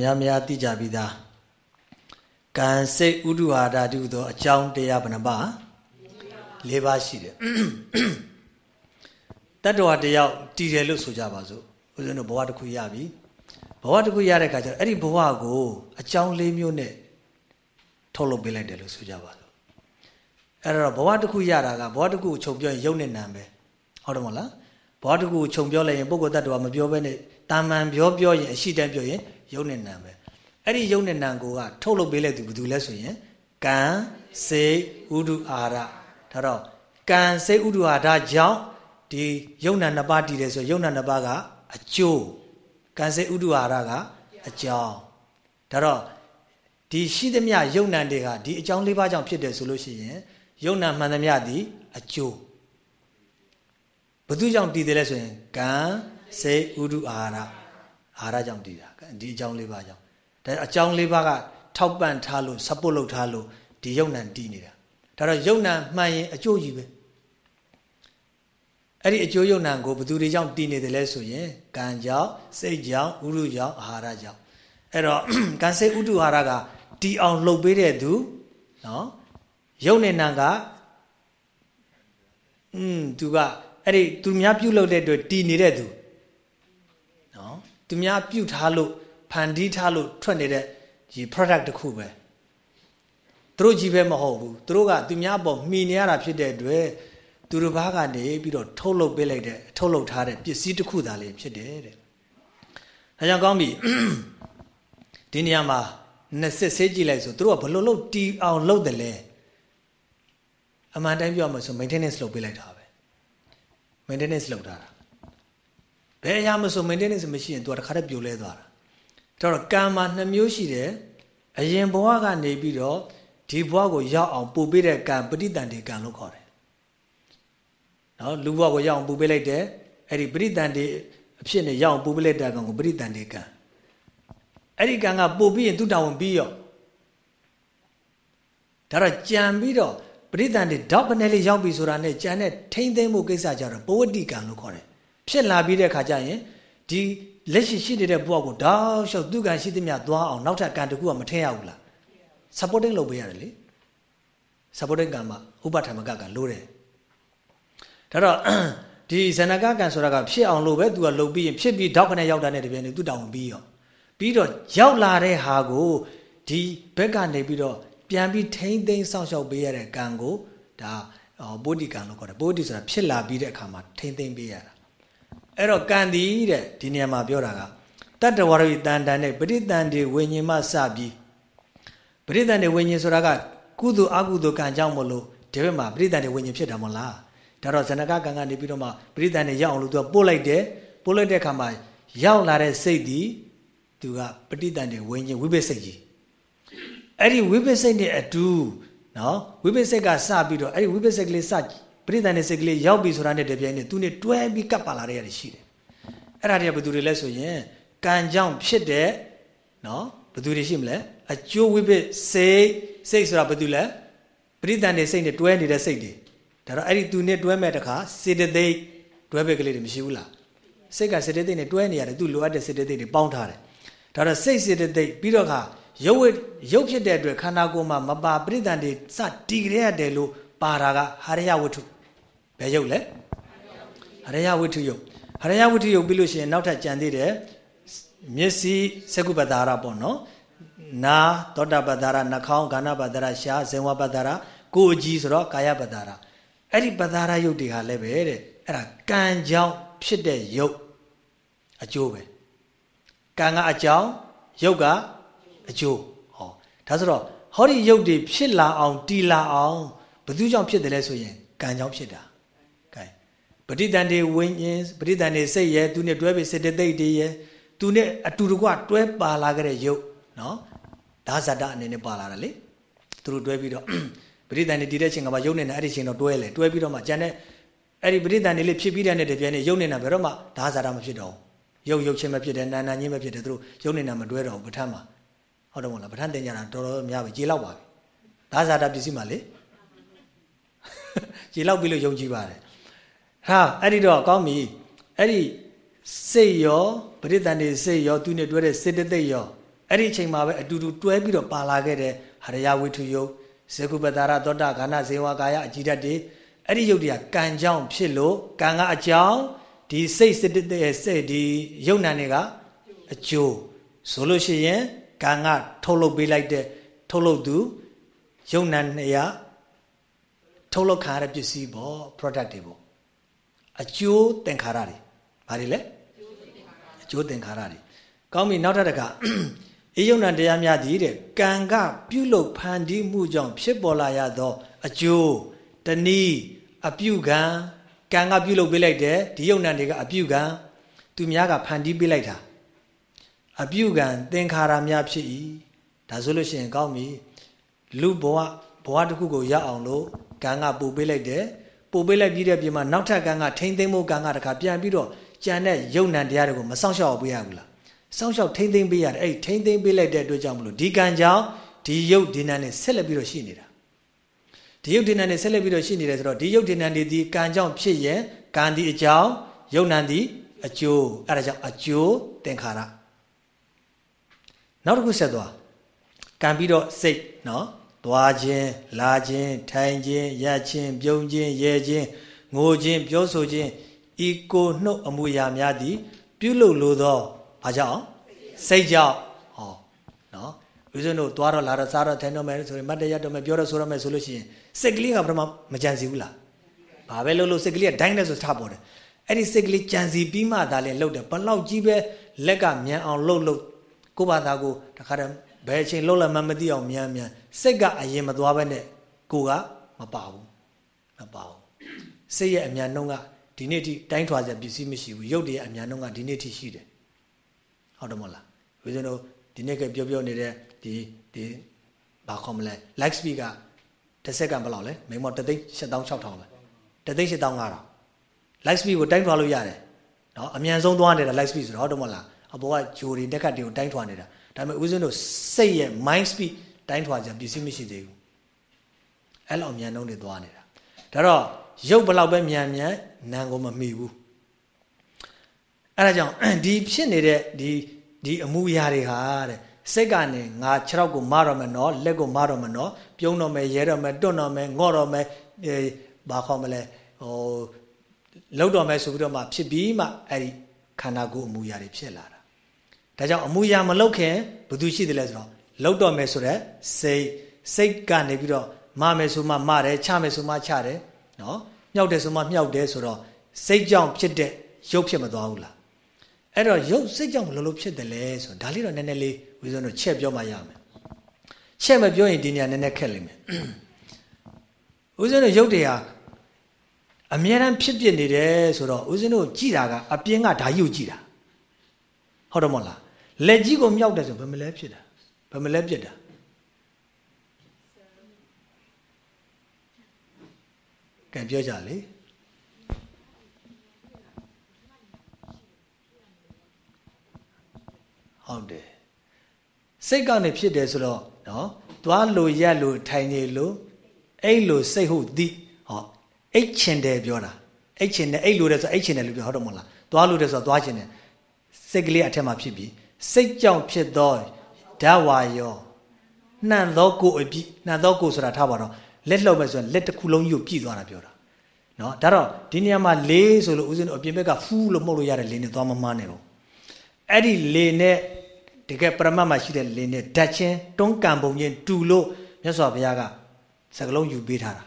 များများသိကြပြီးသားကံစိတ်ဥဒုဟာဒတုသောအကြောင်းတရားဘယ်နှပါ၄ပါးရှိတယ်တတ္တဝါတယောက်တည်တယ်လို့ဆိုကြပါစို့ဦးဇင်းတို့ဘဝတစ်ခုရပြီဘဝတစ်ခုရတဲ့အခါကျတော့အဲ့ဒီဘဝကိုအကြောင်း၄မျိုးနဲ့ထုတ်လုပ်ပေးလိုက်တယ်လို့ဆိုကြပါစို့အဲ့တော့ဘဝတစ်ခုရတာကဘဝတစ်ခုကိုခြုံပြောရင်ယုံနဲ့နံပဲဟုတ်တယ်မဟုတ်လားဘဝတစ်ခုကိုခြုံပြောလိုက်ရင်ပုဂ္ဂိုလ်တ attva မပြောဘဲနဲ့တာမန်ပြောပြောရင်အရှိတန်းပြောရင် ယုံနဲ့နံပဲအဲ့ဒီယုံနဲ့နံကိုကထုတ်လုပ်ပေးလိုက်သူဘယ်သူလဲဆိုရင်ကံစေဥဒုအာရဒါတော့ကံစေဥဒုအာရကြောင့်ဒီယုံနာနှစ်ပါးတည်တယ်ဆိုယုံနာနှစ်ပါးကအကျိုးကံစေဥဒုအာရကအကြောင်းဒါတော့ဒီရှိသမျှယုံနာတွေကဒီအကြောင်းလေးပါးကြောင့်ဖြစ်တယ်ဆိုလို့ရှိရင်ယုံနာမှန်သမျှသည်အကျိုးဘသူကြောင့်တည်တယ်လဲဆိုရင်ကံစေဥဒုအာရအာရကြောင့်တည်တာ ဒီအကြောင်းလေးပါးကြောင့်ဒါအကြောင်းလေးပါးကထောက်ပံ့ထားလို့ support လုပ်ထားလို့ဒီယုံနာတည်နေတာဒါတော့ယုံနာမှန်ရင်အကျိုးကြီးပဲအဲ့ဒီအကျိုးယုံနာကိုဘသူတွေကြောင့်တည်နေတယ်လဲဆိုရင်ကံကြောင့်စိတ်ကြောင့်ဥရုကြောင့်အာဟာရကြောင့်အဲ့တော့ကံစိတ်ဥတုအာဟာရကတည်အောင်လှုပ်ပေးတဲ့သူနော်ယုံနေနာကอืมသူကအဲ့ဒီသူများပြုတ်လုပ်တဲ့အတွက်တည်နေတဲ့သူနော် သူများပြုတ်ထားလို့ဖန်တီးထားလို့ထွက်နေတဲ့ဒီ product တစ်ခုပဲသူတို့ကြီးပဲမဟုတ်ဘူးသူတို့ကသူများပေါ်မှီနေရတာဖြစ်တဲ့အတွက်သူတို့ဘာကနေပြီးတော့ထုတ်လုပ်ပေးလိုက်တဲ့ထုတ်လုပ်ထားတဲ့ပစ္စည်းတစ်ခုသာလေးဖြစ်တယ်တဲ့။ဒါကြောင့်ကောင်းပြီဒီနေရာမှာနှစ်စစ်ဆေးကြည့်လိုက်ဆိုသူတို့ကဘလို့လို့တီအောင်လုပ်တယ်လဲအမှန်တိုင်းပြောမှဆို maintenance လုပ်ပေးလိုက်တာပဲ maintenance လုပ်တာ ဘယ်အရာမဆို maintenance မရှိရင်သူကတခါတည်းပြိုလဲသွားတာဒါတော့ကံမှာနှစ်မျိုးရှိတယ်အရင်ဘဝကနေပြီးတော့ဒီဘဝကိုရောက်အောင်ပို့ပေးတဲ့ကံပဋိတန်တေကံလို့ခေါ်တယ်နော်လူဘဝကိုရောက်အောင်ပို့ပေးလိုက်တယ်အဲ့ဒီပဋိတန်တေအဖြစ်နဲ့ရောက်အောင်ပို့ပေးလိုက်တဲ့ကံကိုပဋိတန်တေကံအဲ့ဒီကံကပို့ပြီးရင်သူတောင်းဝင်ပြီးရောဒါတော့ကြံပြီးတော့ပရိသန်တွေဒေါက်ပနယ်လေးရောက်ပြီဆိုတာနဲ့ကြံတဲ့ထိမ့်သိမ့်မှုကိစ္စကြတော့ပဝတ္တိကံလို့ခေါ်တယ် ဖြစ်လာပြီးတဲ့ခါကျရင်ဒီလက်ရှိရှိနေတဲ့ဘဝကိုတောက်လျှောက်သူကံရှိသမျှသွားအောင်နောက်ထပ်ကံတစ်ခုကမထည့်ရဘူးလား supporting လုပ်ပေးရတယ်လေ supporting ကံမှာဥပထမကကလိုတယ်ဒါတော့ဒီဇဏကကံဆိုတာကဖြစ်အောင်လို့ပဲသူကလုပ်ပြီးရင်ဖြစ်ပြီးဒေါက်ကနေရောက်တာနဲ့တပြိုင်နက်သူတောင်းပြီးရောပြီးတော့ရောက်လာတဲ့ဟာကိုဒီဘက်ကနေပြီးတော့ပြန်ပြီးထိမ့်သိမ်းစောင့်ရှောက်ပေးရတဲ့ကံကိုဒါပိုးတိကံလို့ခေါ်တယ်ပိုးတိဆိုတာဖြစ်လာပြီးတဲ့အခါမှာထိမ့်သိမ်းပေးရတာ အဲ့တော့ကံဒီတဲ့ဒီနေရာမှာပြောတာကတတ္တဝရဝိတန်တန်နဲ့ပရိတန်တွေဝိညာဉ်မှစပြီးပရိတန်တွေဝိညာဉ်ဆိုတာကကုသိုလ်အကုသိုလ်ကံကြောင့်မလို့ဒီဘက်မှာပရိတန်တွေဝိညာဉ်ဖြစ်တာမဟုတ်လားဒါတော့ဇနကကံကနေပြီးတော့မှပရိတန်တွေရောက်အောင်လို့သူကပို့လိုက်တယ်ပို့လိုက်တဲ့အခါမှာရောက်လာတဲ့စိတ်ဒီသူကပဋိတန်တွေဝိညာဉ်ဝိပဿစိတ်ကြီးအဲ့ဒီဝိပဿစိတ်နဲ့အတူနော်ဝိပဿစိတ်ကစပြီးတော့အဲ့ဒီဝိပဿစိတ်ကလေးစ ပရိသန်နဲ့စိတ်ကလေးရောက်ပြီဆိုတာနဲ့တပြိုင်နက်သူနဲ့တွဲပြီးကပ်ပါလာတဲ့ရတယ်ရှိတယ်အဲ့ဒါတွေကဘယ်သူတွေလဲဆိုရင်ကံကြောင့်ဖြစ်တဲ့နော်ဘယ်သူတွေရှိမလဲအကျိုးဝိပဿစိတ်စိတ်ဆိုတာဘယ်သူလဲပရိသန်နဲ့စိတ်နဲ့တွဲနေတဲ့စိတ်တွေဒါတော့အဲ့ဒီသူနဲ့တွဲမဲ့တခါစေတသိက်တွဲပဲကလေးတွေမရှိဘူးလားစိတ်ကစေတသိက်နဲ့တွဲနေရတယ်သူလိုအပ်တဲ့စေတသိက်တွေပေါင်းထားတယ်ဒါတော့စိတ်စေတသိက်ပြီးတော့ခါရုပ်ဝရုပ်ဖြစ်တဲ့အတွက်ခန္ဓာကိုယ်မှာမပါပရိသန်တွေစတီကြရတယ်လို့ပါတာကဟာရယဝတ္ထု ဘယ်ရုပ်လဲဟာရယဝတ္ထုရုပ်ဟာရယဝတ္ထုရုပ်ပြီးလို့ရှိရင်နောက်ထပ်ကြံသေးတယ်မျက်စိစကုပ္ပတာရပေါ့နော်နာသောတာပတ္တရာနှာခေါင်းဂာနပတ္တရာရှားဇင်ဝပတ္တရာကိုယ်အကြီးဆိုတော့ကာယပတ္တရာအဲ့ဒီပတ္တရာရုပ်တွေဟာလည်းပဲတဲ့အဲ့ဒါကံကြောင့်ဖြစ်တဲ့ရုပ်အကျိုးပဲကံကအကြောင်းရုပ်ကအကျိုးဟောဒါဆိုတော့ဟောဒီရုပ်တွေဖြစ်လာအောင်တည်လာအောင်ဘယ်သူကြောင့်ဖြစ်တယ်လဲဆိုရင်ကံကြောင့်ဖြစ်တာကဲ ပဋိသန္ဓေဝိညာဉ်ပဋိသန္ဓေစိတ်ရဲ့သူနဲ့တွဲပြီးစေတသိက်တွေရဲ့သူနဲ့အတူတကွတွဲပါလာကြတဲ့ရုပ်နော်ဒါဇာတအနေနဲ့ပါလာတာလေသူတို့တွဲပြီးတော့ပဋိသန္ဓေတည်တဲ့ချိန်ကမှရုပ်နဲ့အဲ့ဒီချိန်တော့တွဲလေတွဲပြီးတော့မှကျန်တဲ့အဲ့ဒီပဋိသန္ဓေလေးဖြစ်ပြီးတဲ့နဲ့တပြိုင်နက်ရုပ်နဲ့နာဘယ်တော့မှဒါဇာတမဖြစ်တော့ဘူးရုပ်ရုပ်ချင်းမဖြစ်တယ်နာနာချင်းမဖြစ်တယ်သူတို့ရုပ်နဲ့နာမတွဲတော့ဘူးပဋ္ဌာန်းမှာဟုတ်တယ်မဟုတ်လားပဋ္ဌာန်းတင်ကြတာတော်တော်များပြီကြေလောက်ပါပြီဒါဇာတာပစ္စည်းမှလေကြေလောက်ပြီလို့ယုံကြည်ပါတယ် ဟာအဲ့ဒီတော့ကောင်းပြီအဲ့ဒီစိတ်ရောပရိသန္တိစိတ်ရောသူနဲ့တွဲတဲ့စေတသိက်ရောအဲ့ဒီအချိန်မှာပဲအတူတူတွဲပြီးတော့ပါလာခဲ့တဲ့ဟရယဝိထုယုတ်ဇေကုပတာရသောတာခန္ဓာဇေဝကာယအကြည်ဓာတ်တွေအဲ့ဒီယုတ်တွေကကံကြောင့်ဖြစ်လို့ကံကအကြောင်းဒီစိတ်စေတသိက်ရဲ့စိတ်ဒီယုတ်နံတွေကအကျိုးဆိုလို့ရှိရင်ကံကထုတ်လုပ်ပေးလိုက်တဲ့ထုတ်လုပ်သူယုံနာနေရထုတ်လုပ်ခါရတဲ့ပစ္စည်းပေါ့ product တွေပေါ့ အကျိုးသင်္ခါရတွေဘာတွေလဲအကျိုးသင်္ခါရတွေကောင်းပြီနောက်ထပ်တစ်ခါအေယုံနာတရားများသည်တဲ့ကံကပြုလုပ်ဖန်တီးမှုကြောင့်ဖြစ်ပေါ်လာရသော အကျိုးတနည်းအပြုကံကံကပြုလုပ်ပေးလိုက်တယ်ဒီယုံနာတွေကအပြုကံသူများကဖန်တီးပေးလိုက်တာအပြုကံသင်္ခါရများဖြစ်၏ဒါဆိုလို့ရှိရင်ကောင်းပြီလူဘဝဘဝတစ်ခုကိုရအောင်လို့ကံကပူပေးလိုက်တယ် ပူပေးလိုက်ပြီးတဲ့ပြင်မှာနောက်ထပ်ကံကထိမ့်သိမ့်မှုကံကတခါပြန်ပြီးတော့ကြံတဲ့ယုံနံတရားတွေကိုမဆောင်ရှောက်ပေးရဘူးလားစောင့်ရှောက်ထိမ့်သိမ့်ပေးရတယ်အဲ့ထိမ့်သိမ့်ပေးလိုက်တဲ့အတွက်ကြောင့်မလို့ဒီကံကြောင့်ဒီယုတ်ဒီနံနဲ့ဆက်လက်ပြီးတော့ရှိနေတာဒီယုတ်ဒီနံနဲ့ဆက်လက်ပြီးတော့ရှိနေတယ်ဆိုတော့ဒီယုတ်ဒီနံတွေဒီကံကြောင့်ဖြစ်ရင်ကံဒီအကြောင်းယုတ်နံဒီအကျိုးအဲ့ဒါကြောင့်အကျိုးသင်္ခါရနောက်တစ်ခုဆက်သွားကံပြီးတော့စိတ်နော် သွားခြင်းလာခြင်းထိုင်ခြင်းရခြင်းပြုံးခြင်းရဲခြင်းငိုခြင်းပြောဆိုခြင်းဤကိုနှုတ်အမူအရာများသည် ပြုလုပ်လိုသောဘာကြောင့်စိတ်ကြောင့်ဟောနော်ဦးဇင်းတို့သွားတော့လာတော့စားတော့ထိုင်တော့မယ်ဆိုရင်မတ်တရတော့မယ်ပြောတော့ဆိုတော့မယ်ဆိုလို့ရှိရင်စိတ်ကလေးကပထမမကြံစီဘူးလားဘာပဲလုပ်လို့စိတ်ကလေးကဒိုင်းနဲ့ဆိုထားပေါ်တယ်အဲ့ဒီစိတ်ကလေးကြံစီပြီးမှသာလဲလှုပ်တယ်ဘလောက်ကြီးပဲလက်ကမြန်အောင်လှုပ်လှုပ်ကိုယ့်ဘာသာကိုတခါတည်းဘယ်အချိန်လှုပ်လဲမှမသိအောင်မြန်မြန် စိတ်ကအရင်မသွားဘဲနဲ့ကိုကမပါဘူးမပါဘူးစိတ်ရဲ့အမြန်နှုံးကဒီနေ့ထိတိုင်းထွာစရာပစ္စည်းမရှိဘူးရုပ်တည်းရဲ့အမြန်နှုံးကဒီနေ့ထိရှိတယ်ဟုတ်တယ်မဟုတ်လားဝိဇ္ဇနုဒီနေ့ကပြောပြောနေတဲ့ဒီဒီဘာခေါ်မလဲ like speed ကတစ်စက္ကန့်ဘယ်လောက်လဲမိမောတသိန်း7600လဲတသိန်း7500 like speed ကိုတိုင်းထွာလို့ရတယ်နော်အမြန်ဆုံးသွားနေတာ like speed ဆိုတော့ဟုတ်တယ်မဟုတ်လားအပေါ်ကဂျိုတွေတက်ကတ်တွေကိုတိုင်းထွာနေတာဒါပေမဲ့ဦးဇင်းတို့စိတ်ရဲ့ mind speed တိုင်းထွာကြပစ္စည်းမရှိသေးဘူးအဲ့လောက်မြန်နှုံးတွေသွားနေတာဒါတော့ရုပ်ဘလောက်ပဲမြန်မြန်နာကိုမမီဘူးအဲ့ဒါကြောင့်ဒီဖြစ်နေတဲ့ဒီဒီအမှုရာတွေဟာတဲ့စိတ်ကနေငါခြေထောက်ကိုမတော့မယ်နော်လက်ကိုမတော့မယ်နော်ပြုံးတော့မယ်ရဲတော့မယ်တွန့်တော့မယ်ငေါ့တော့မယ်အဲဘာခေါ်မလဲဟိုလှုပ်တော့မယ်ဆိုပြီးတော့မှဖြစ်ပြီးမှအဲ့ဒီခန္ဓာကိုယ်အမှုရာတွေဖြစ်လာတာဒါကြောင့်အမှုရာမလှုပ်ခင်ဘယ်သူရှိတယ်လဲဆိုတော့ လှုပ်တော့မယ်ဆိုတော့စိတ်စိတ်ကနေပြီးတော့မမယ်ဆိုမှမတယ်ချမယ်ဆိုမှချတယ်နော်မြောက်တယ်ဆိုမှမြောက်တယ်ဆိုတော့စိတ်ကြောင့်ဖြစ်တဲ့ရုပ်ဖြစ်မသွားဘူးလားအဲ့တော့ရုပ်စိတ်ကြောင့်ဘယ်လိုလုပ်ဖြစ်တယ်လဲဆိုတော့ဒါလေးတော့နည်းနည်းလေးဝိဇ္ဇုံတို့ချက်ပြောမှရမယ်ချက်မပြောရင်ဒီနေရာနည်းနည်းခက်လိမ့်မယ်ဝိဇ္ဇုံတို့ရုပ်တွေဟာအမြဲတမ်းဖြစ်ဖြစ်နေတယ်ဆိုတော့ဦးဇင်းတို့ကြည်တာကအပြင်းကဓာယုတ်ကြည်တာဟုတ်တယ်မဟုတ်လားလက်ကြီးကိုမြောက်တယ်ဆိုဘယ်မလဲဖြစ်တာ ဘယ်မလဲပြစ်တာကဲပြောကြလေဟုတ်တယ်စိတ်ကနေဖြစ်တယ်ဆိုတော့နော်သွားလို့ရက်လို့ထိုင်နေလို့အဲ့လိုစိတ်ဟုတ်သည်ဟောအိတ်ချင်တယ်ပြောတာအိတ်ချင်တယ်အိတ်လို့တယ်ဆိုအိတ်ချင်တယ်လို့ပြောဟုတ်တယ်မဟုတ်လားသွားလို့တယ်ဆိုတော့သွားချင်တယ်စိတ်ကလေးအထက်မှာဖြစ်ပြီးစိတ်ကြောင့်ဖြစ်သော ဓာဝါယောနှံသောကိုအပြည့်နှံသောကိုဆိုတာထားပါတော့လက်လှုပ်မဲ့ဆိုရင်လက်တစ်ခုလုံးကြီးကိုပြည့်သွားတာပြောတာနော်ဒါတော့ဒီနေရာမှာလေးဆိုလို့ဦးဇင်းတို့အပြင်ဘက်ကဖူးလို့မှုတ်လို့ရတဲ့လေးနဲ့သွားမမှန်းနဲ့ပေါ့အဲ့ဒီလေးနဲ့တကယ်ပရမတ်မှာရှိတဲ့လေးနဲ့ဓာတ်ချင်းတွန်းကံပုံချင်းတူလို့မြတ်စွာဘုရားကစကလုံးယူပေးထားတာ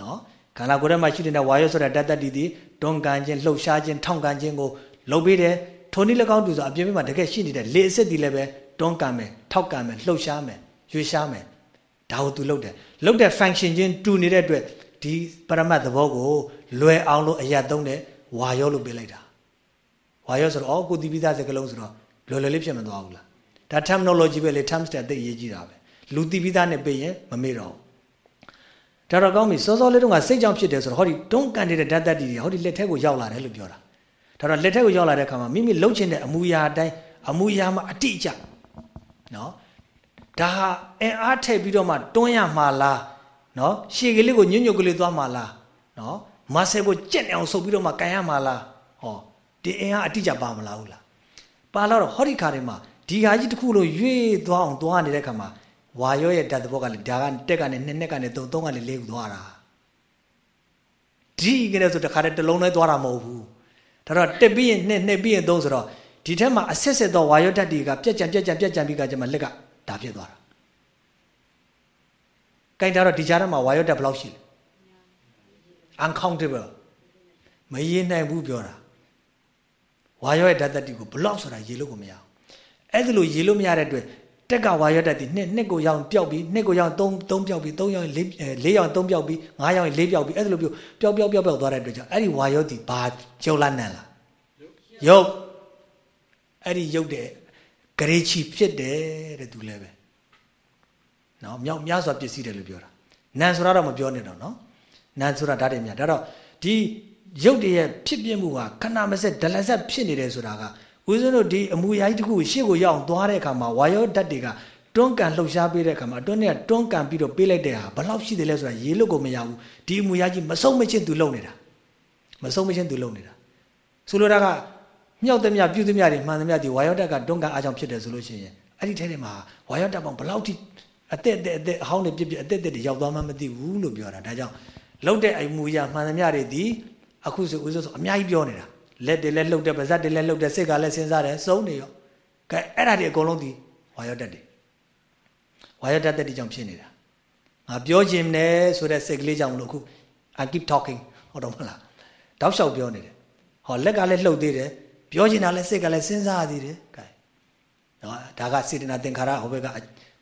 နော်ခန္ဓာကိုယ်ထဲမှာရှိတဲ့ဝါယောဆိုတဲ့တတ္တတိတိတွန်းကန်ခြင်းလှုပ်ရှားခြင်းထောင့်ကန်ခြင်းကိုလုပ်ပေးတယ်ထိုနည်း၎င်းတူဆိုအပြင်ဘက်မှာတကယ်ရှိနေတဲ့လေအစ်စ်ဒီလည်းပဲ တွန်းကန်မယ်ထောက်ကန်မယ်လှုပ်ရှားမယ်ရွေ့ရှားမယ်ဒါကိုသူလုပ်တယ်လုပ်တဲ့ function ချင်းတူနေတဲ့အတွက်ဒီပရမတ်သဘောကိုလွယ်အောင်လို့အရာသုံးတဲ့ဝါယောလို့ပေးလိုက်တာဝါယောဆိုတော့အော်ကိုတီးပြီးသားစကားလုံးဆိုတော့လွယ်လွယ်လေးဖြစ်မသွားဘူးလားဒါ terminology ပဲလေ terms တဲ့အသိအရေးကြီးတာပဲလူတီးပြီးသားနဲ့ပေးရင်မမေ့တော့ဒါတော့ကောင်းပြီစောစောလေးတုန်းကစိတ်ကြောင့်ဖြစ်တယ်ဆိုတော့ဟောဒီတွန်းကန်နေတဲ့ဓာတ်တတိတွေဟောဒီလက်ထက်ကိုရောက်လာတယ်လို့ပြောတာဒါတော့လက်ထက်ကိုရောက်လာတဲ့အခါမှာမိမိလှုပ်ချင်တဲ့အမူအရာအတိုင်းအမူအရာမှာအတိအကျ နော်ဒါဟာအင်အားထည့်ပြီးတော့မှတွန်းရမှာလားနော်ရှည်ကလေးကိုညွညွတ်ကလေးသွားမှာလားနော်မဆယ်ကိုကြက်နေအောင်ဆုပ်ပြီးတော့မှကန်ရမှာလားဟောဒီအင်အားအတိအကျပါမလားဘူးလားပါလာတော့ဟောဒီခါတွေမှာဒီဟာကြီးတစ်ခုလုံးရွေ့သွားအောင်သွားနေတဲ့ခါမှာဝါရောရဲ့ဓာတ်သဘောကလည်းဒါကတက်ကနေနှစ်နှစ်ကနေသုံးသုံးကနေလေးခုသွားတာဒီကလေးဆိုတခါတည်းတစ်လုံးနဲ့သွားတာမဟုတ်ဘူးဒါတော့တက်ပြီးရင်နှစ်နှစ်ပြီးရင်သုံးဆိုတော့ ဒီထက်မှာအဆက်ဆက်သောဝါရောဓာတ်တွေကပြက်ကြံပြက်ကြံပြက်ကြံပြီးကကျမှလက်ကဒါဖြစ်သွားတာကြိုက်တာတော့ဒီကြားထဲမှာဝါရောဓာတ်ဘယ်လောက်ရှိလဲ uncountable မရေးနိုင်ဘူးပြောတာဝါရောရဲ့ဓာတ်တတိကိုဘလောက်ဆိုတာရေးလို့ကိုမရအောင်အဲ့ဒါလို့ရေးလို့မရတဲ့အတွက်တက်ကဝါရောဓာတ်တိနှစ်နှစ်ကိုရောက်ပျောက်ပြီးနှစ်ကိုရောက်သုံးသုံးပျောက်ပြီးသုံးရောက်လေးလေးရောက်သုံးပျောက်ပြီးငါးရောက်လေးပျောက်ပြီးအဲ့ဒါလို့ပြောပျောက်ပျောက်ပျောက်ပျောက်သွားတဲ့အတွက်ကြောင့်အဲ့ဒီဝါရောတိဘာကျော်လာနန်လားယုတ် အဲ့ဒီယုတ်တဲ့ဂရေချီဖြစ်တယ်တဲ့သူလည်းပဲနော်မြောက်များစွာပစ္စည်းတယ်လို့ပြောတာနန်ဆိုတာတော့မပြောနဲ့တော့နော်နန်ဆိုတာဓာတ်တွေများဒါတော့ဒီရုပ်တည်းရဲ့ဖြစ်ပြမှုဟာခဏမစက်ဒလဆက်ဖြစ်နေတယ်ဆိုတာကဦးဇင်းတို့ဒီအမူအရာကြီးတစ်ခုရှေ့ကိုရောက်အောင်သွားတဲ့အခါမှာဝါယောဓာတ်တွေကတွန်းကန်လှုပ်ရှားပေးတဲ့အခါမှာတွန်းနဲ့တွန်းကန်ပြီးတော့ပေးလိုက်တဲ့ဟာဘယ်လောက်ရှိတယ်လဲဆိုတာရေးလို့ကိုမရဘူးဒီအမူအရာကြီးမဆုံးမချင်းသူလုံနေတာမဆုံးမချင်းသူလုံနေတာဆိုလိုတာက မြောက်သမျှပြုသမျှတွေမှန်သမျှဒီဝါယောဓာတ်ကတွန်းကန်အားကြောင့်ဖြစ်တယ်ဆိုလို့ရှိရင်အဲ့ဒီထဲထဲမှာဝါယောဓာတ်ပေါင်းဘယ်လောက်ထိအသက်အသက်အသက်အဟောင်းတွေပြစ်ပြအသက်အသက်တွေရောက်သွားမှမသိဘူးလို့ပြောတာဒါကြောင့်လုံတဲ့အမူအရာမှန်သမျှတွေဒီအခုဆိုဦးစိုးဆိုအများကြီးပြောနေတာလက်တွေလည်းလှုပ်တယ်ပါးစပ်တွေလည်းလှုပ်တယ်စိတ်ကလည်းစဉ်းစားတယ်စုံနေရောကဲအဲ့ဒါတွေအကုန်လုံးဒီဝါယောတက်တယ်ဝါယောတက်တဲ့ကြောင့်ဖြစ်နေတာငါပြောခြင်းနဲ့ဆိုတဲ့စိတ်ကလေးကြောင့်မလို့အခု I keep talking ဟုတ်တော့မလားတောက်လျှောက်ပြောနေတယ်ဟောလက်ကလည်းလှုပ်သေးတယ် ပြောချင်တာလည်းစိတ်ကလည်းစဉ်းစားသေးတယ်ကဲနော်ဒါကစေတနာသင်္ခါရဟိုဘက်က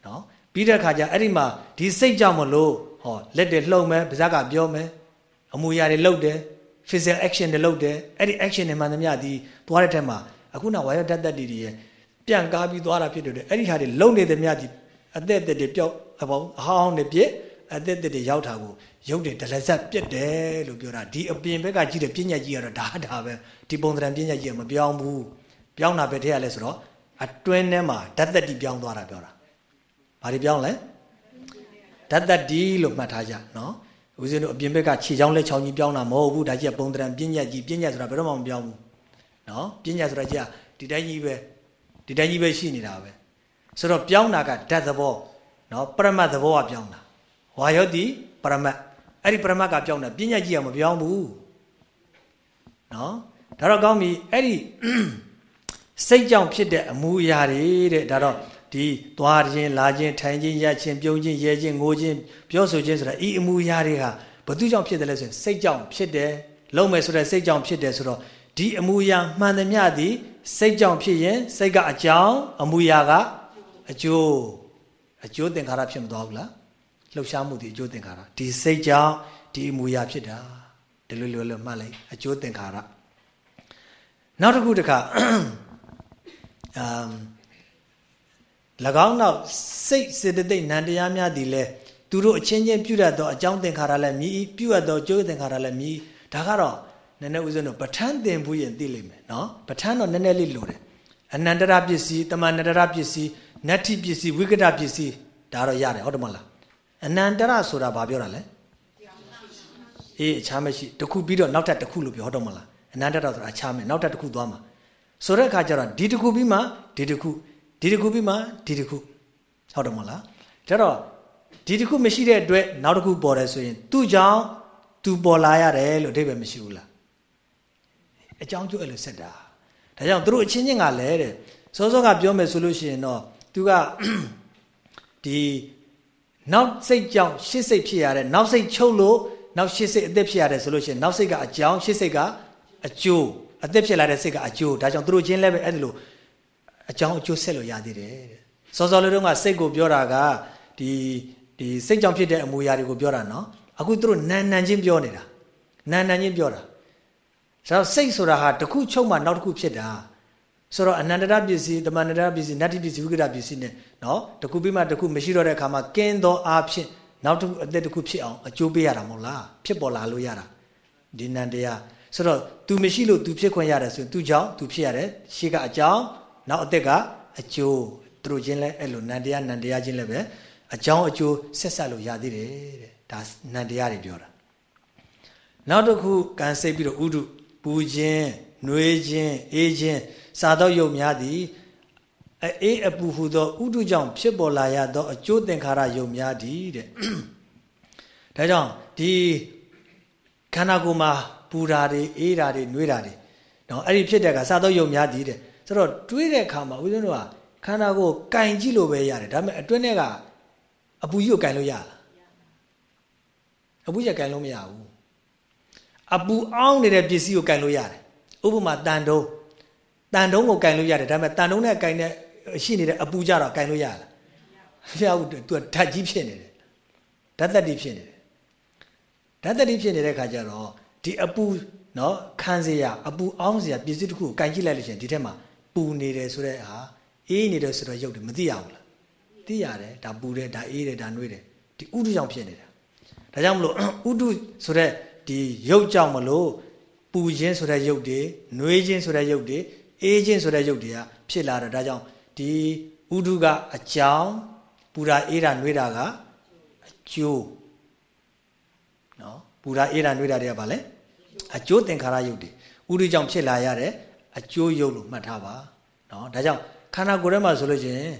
နော်ပြီးတဲ့အခါကျအဲ့ဒီမှာဒီစိတ်ကြောင့်မလို့ဟောလက်တွေလှုပ်မယ်ပါးစပ်ကပြောမယ်အမူအရာတွေလှုပ်တယ် physical action တွေလုပ်တယ်အဲ့ဒီ action တွေမှန်သမျှဒီသွားတဲ့ထက်မှာအခုနောက်ဝါရတတ်တတ်တွေရဲ့ပြန်ကားပြီးသွားတာဖြစ်တယ်အဲ့ဒီဟာတွေလုံနေသမျှဒီအသက်အသက်တွေပျောက်အပေါင်းအဟောင်းတွေပြည့်အသက်အသက်တွေရောက်တာကို ရုပ်တွေဒလဇက်ပြက်တယ်လို့ပြောတာဒီအပြင်ဘက်ကကြည့်တဲ့ပြဉ္ညာကြီးကတော့ဒါဒါပဲဒီပုံသဏ္ဍာန်ပြဉ္ညာကြီးကမပြောင်းဘူးပြောင်းတာပဲတည်းရလဲဆိုတော့အတွင်းထဲမှာဓာတ်သက်တီပြောင်းသွားတာပြောတာဘာတွေပြောင်းလဲဓာတ်သက်တီလို့မှတ်ထားကြနော်ဦးဇင်းတို့အပြင်ဘက်ကခြေချောင်းလက်ချောင်းကြီးပြောင်းတာမဟုတ်ဘူးဒါကြီးကပုံတရံပြဉ္ညာကြီးပြဉ္ညာဆိုတာဘယ်တော့မှမပြောင်းဘူးနော်ပြဉ္ညာဆိုတာကြီးကဒီတိုင်းကြီးပဲဒီတိုင်းကြီးပဲရှိနေတာပဲဆိုတော့ပြောင်းတာကဓာတ်သဘောနော်ပရမတ်သဘောကပြောင်းတာဝါယောတိပရမတ် အဲ့ဒီပရမတ်ကပြောင်းတာပြဉ္ညာကြီးကမပြောင်းဘူးနော်ဒါတော့ကောင်းပြီအဲ့ဒီစိတ်ကြောင့်ဖြစ်တဲ့အမူအရာတွေတဲ့ဒါတော့ဒီသွားခြင်းလာခြင်းထိုင်ခြင်းရခြင်းပြုံးခြင်းရဲခြင်းငိုခြင်းပြောဆိုခြင်းဆိုတာဤအမူအရာတွေဟာဘသူကြောင့်ဖြစ်တယ်လဲဆိုရင်စိတ်ကြောင့်ဖြစ်တယ်လုံးမယ်ဆိုတဲ့စိတ်ကြောင့်ဖြစ်တယ်ဆိုတော့ဒီအမူအရာမှန်သမျှသည်စိတ်ကြောင့်ဖြစ်ရင်စိတ်ကအကြောင်းအမူအရာကအကျိုးအကျိုးသင်္ခါရဖြစ်မသွားဘူးလား လှုပ်ရှားမှုဒီအကျိုးသင်္ခါရဒီစိတ်ကြောင့်ဒီအမူအရာဖြစ်တာဒီလိုလိုလိုမှတ်လိုက်အကျိုးသင်္ခါရနောက်တစ်ခုတစ်ခါအမ်၎င်းနောက်စိတ်စေတသိက်နံတရားများသည်လဲသူတို့အချင်းချင်းပြုတတ်သောအကြောင်းသင်္ခါရလည်းမြည်ပြုတ်သောအကျိုးသင်္ခါရလည်းမြည်ဒါကတော့နည်းနည်းဦးဇင်းတို့ပဋ္ဌာန်းသင်ဘူးရင်သိလိမ့်မယ်နော်ပဋ္ဌာန်းတော့နည်းနည်းလေးလိုတယ်အနန္တရပစ္စည်းတမန်တရပစ္စည်းနတ္ထိပစ္စည်းဝိကတပစ္စည်းဒါတော့ရတယ်ဟုတ်တယ်မလား အနန္တရဆိုတာဘာပြောတာလဲအေးအခြားမရှိတခုပြီးတော့နောက်ထပ်တခုလို့ပြောဟုတ်တယ်မလားအနန္တရဆိုတာအခြားမယ်နောက်ထပ်တခုသွားမှာဆိုတဲ့အခါကျတော့ဒီတခုပြီးမှဒီတခုဒီတစ်ခုပြီးမှဒီတစ်ခုဟုတ်တယ်မဟုတ်လားဒါတော့ဒီတစ်ခုမရှိတဲ့အတွက်နောက်တစ်ခုပေါ်တယ်ဆိုရင်သူ့ကြောင့်သူပေါ်လာရတယ်လို့အဓိပ္ပာယ်မရှိဘူးလားအကြောင်းကျိုးအဲ့လိုဆက်တာဒါကြောင့်သူတို့အချင်းချင်းကလည်းတဲ့စောစောကပြောမယ်ဆိုလို့ရှိရင်တော့သူကဒီ နောက်စိတ်ကြောင့်ရှစ်စိတ်ဖြစ်ရတဲ့နောက်စိတ်ချုပ်လို့နောက်ရှစ်စိတ်အသက်ဖြစ်ရတယ်ဆိုလို့ရှိရင်နောက်စိတ်ကအကြောင်းရှစ်စိတ်ကအကျိုးအသက်ဖြစ်လာတဲ့စိတ်ကအကျိုးဒါကြောင့်သူတို့ချင်းလည်းပဲအဲ့လိုအကြောင်းအကျိုးဆက်လို့ရသေးတယ်တဲ့စောစောလေးတုန်းကစိတ်ကိုပြောတာကဒီဒီစိတ်ကြောင့်ဖြစ်တဲ့အမူအရာတွေကိုပြောတာနော်အခုသူတို့နန်နန်ချင်းပြောနေတာနန်နန်ချင်းပြောတာဆိုတော့စိတ်ဆိုတာဟာတစ်ခုချုပ်မှနောက်တစ်ခုဖြစ်တာ ဆိုတော့အနန္တရပစ္စည်းတမန္တရပစ္စည်းနတ္တိပစ္စည်းဝိကရပစ္စည်းနဲ့နော်တစ်ခုပြီးမှတစ်ခုမရှိတော့တဲ့အခါမှာကင်းသောအားဖြင့်နောက်တစ်ခုအသက်တစ်ခုဖြစ်အောင်အကျိုးပေးရတာမဟုတ်လားဖြစ်ပေါ်လာလို့ရတာဒီနန္တရားဆိုတော့ तू မရှိလို့ तू ဖြစ်ခွင့်ရတယ်ဆိုရင် तू ကြောင့် तू ဖြစ်ရတယ်ရှေ့ကအကြောင်းနောက်အသက်ကအကျိုးသူတို့ချင်းလဲအဲ့လိုနန္တရားနန္တရားချင်းလဲပဲအကြောင်းအကျိုးဆက်ဆက်လို့ရသေးတယ်တဲ့ဒါနန္တရားတွေပြောတာနောက်တစ်ခုကံစိတ်ပြီးတော့ဥဒုပူခြင်း နှွေးခြင်းအေးခြင်း စာသောယုတ်များသည်အေးအပူဟုသောဥဒုကြောင့်ဖြစ်ပေါ်လာရသောအကျိုးသင်္ခါရယုတ်များသည်တဲ့ဒါကြောင့်ဒီခန္ဓာကိုယ်မှာပူတာတွေအေးတာတွေနှွေးတာတွေနော်အဲ့ဒီဖြစ်တဲ့ကစာသောယုတ်များသည်တဲ့ဆိုတော့တွေးတဲ့အခါမှာဦးဇင်းတို့ကခန္ဓာကိုယ်ကင်ကြည့်လို့ပဲရတယ်ဒါပေမဲ့အတွင်းထဲကအပူကြီးကိုကင်လို့ရလားအပူကြီးကင်လို့မရဘူးအပူအောင်းနေတဲ့ပစ္စည်းကိုကင်လို့ရတယ်ဥပမာတန်တုံး တန်တုံးကိုကင်လို့ရတယ်ဒါပေမဲ့တန်တုံးနဲ့ကင်တဲ့ရှိနေတဲ့အပူကြတော့ကင်လို့ရလားမရဘူးသူကဓာတ်ကြီးဖြစ်နေတယ်ဓာတ်သက်တိဖြစ်နေတယ်ဓာတ်သက်တိဖြစ်နေတဲ့ခါကျတော့ဒီအပူနော်ခံစရာအပူအောင်းစရာပစ္စည်းတစ်ခုကိုကင်ကြည့်လိုက်လို့ရှိရင်ဒီထဲမှာပူနေတယ်ဆိုတဲ့ဟာအေးနေတယ်ဆိုတော့ရုပ်တယ်မသိရဘူးလားသိရတယ်ဒါပူတယ်ဒါအေးတယ်ဒါနှွေးတယ်ဒီဥဒုကြောင့်ဖြစ်နေတာဒါကြောင့်မလို့ဥဒုဆိုတဲ့ဒီရုပ်ကြောင့်မလို့ပူခြင်းဆိုတဲ့ရုပ်တွေနှွေးခြင်းဆိုတဲ့ရုပ်တွေ အေးခြင်းဆိုတဲ့ရုပ်တွေကဖြစ်လာတာဒါကြောင့်ဒီဥဒုကအကြောင်းပူတာအေးတာနှွေးတာကအကျိုးနော်ပူတာအေးတာနှွေးတာတွေကဘာလဲအကျိုးသင်္ခါရရုပ်တွေဥဒုကြောင့်ဖြစ်လာရတဲ့အကျိုးရုပ်လို့မှတ်ထားပါနော်ဒါကြောင့်ခန္ဓာကိုယ်ထဲမှာဆိုလို့ရှိရင်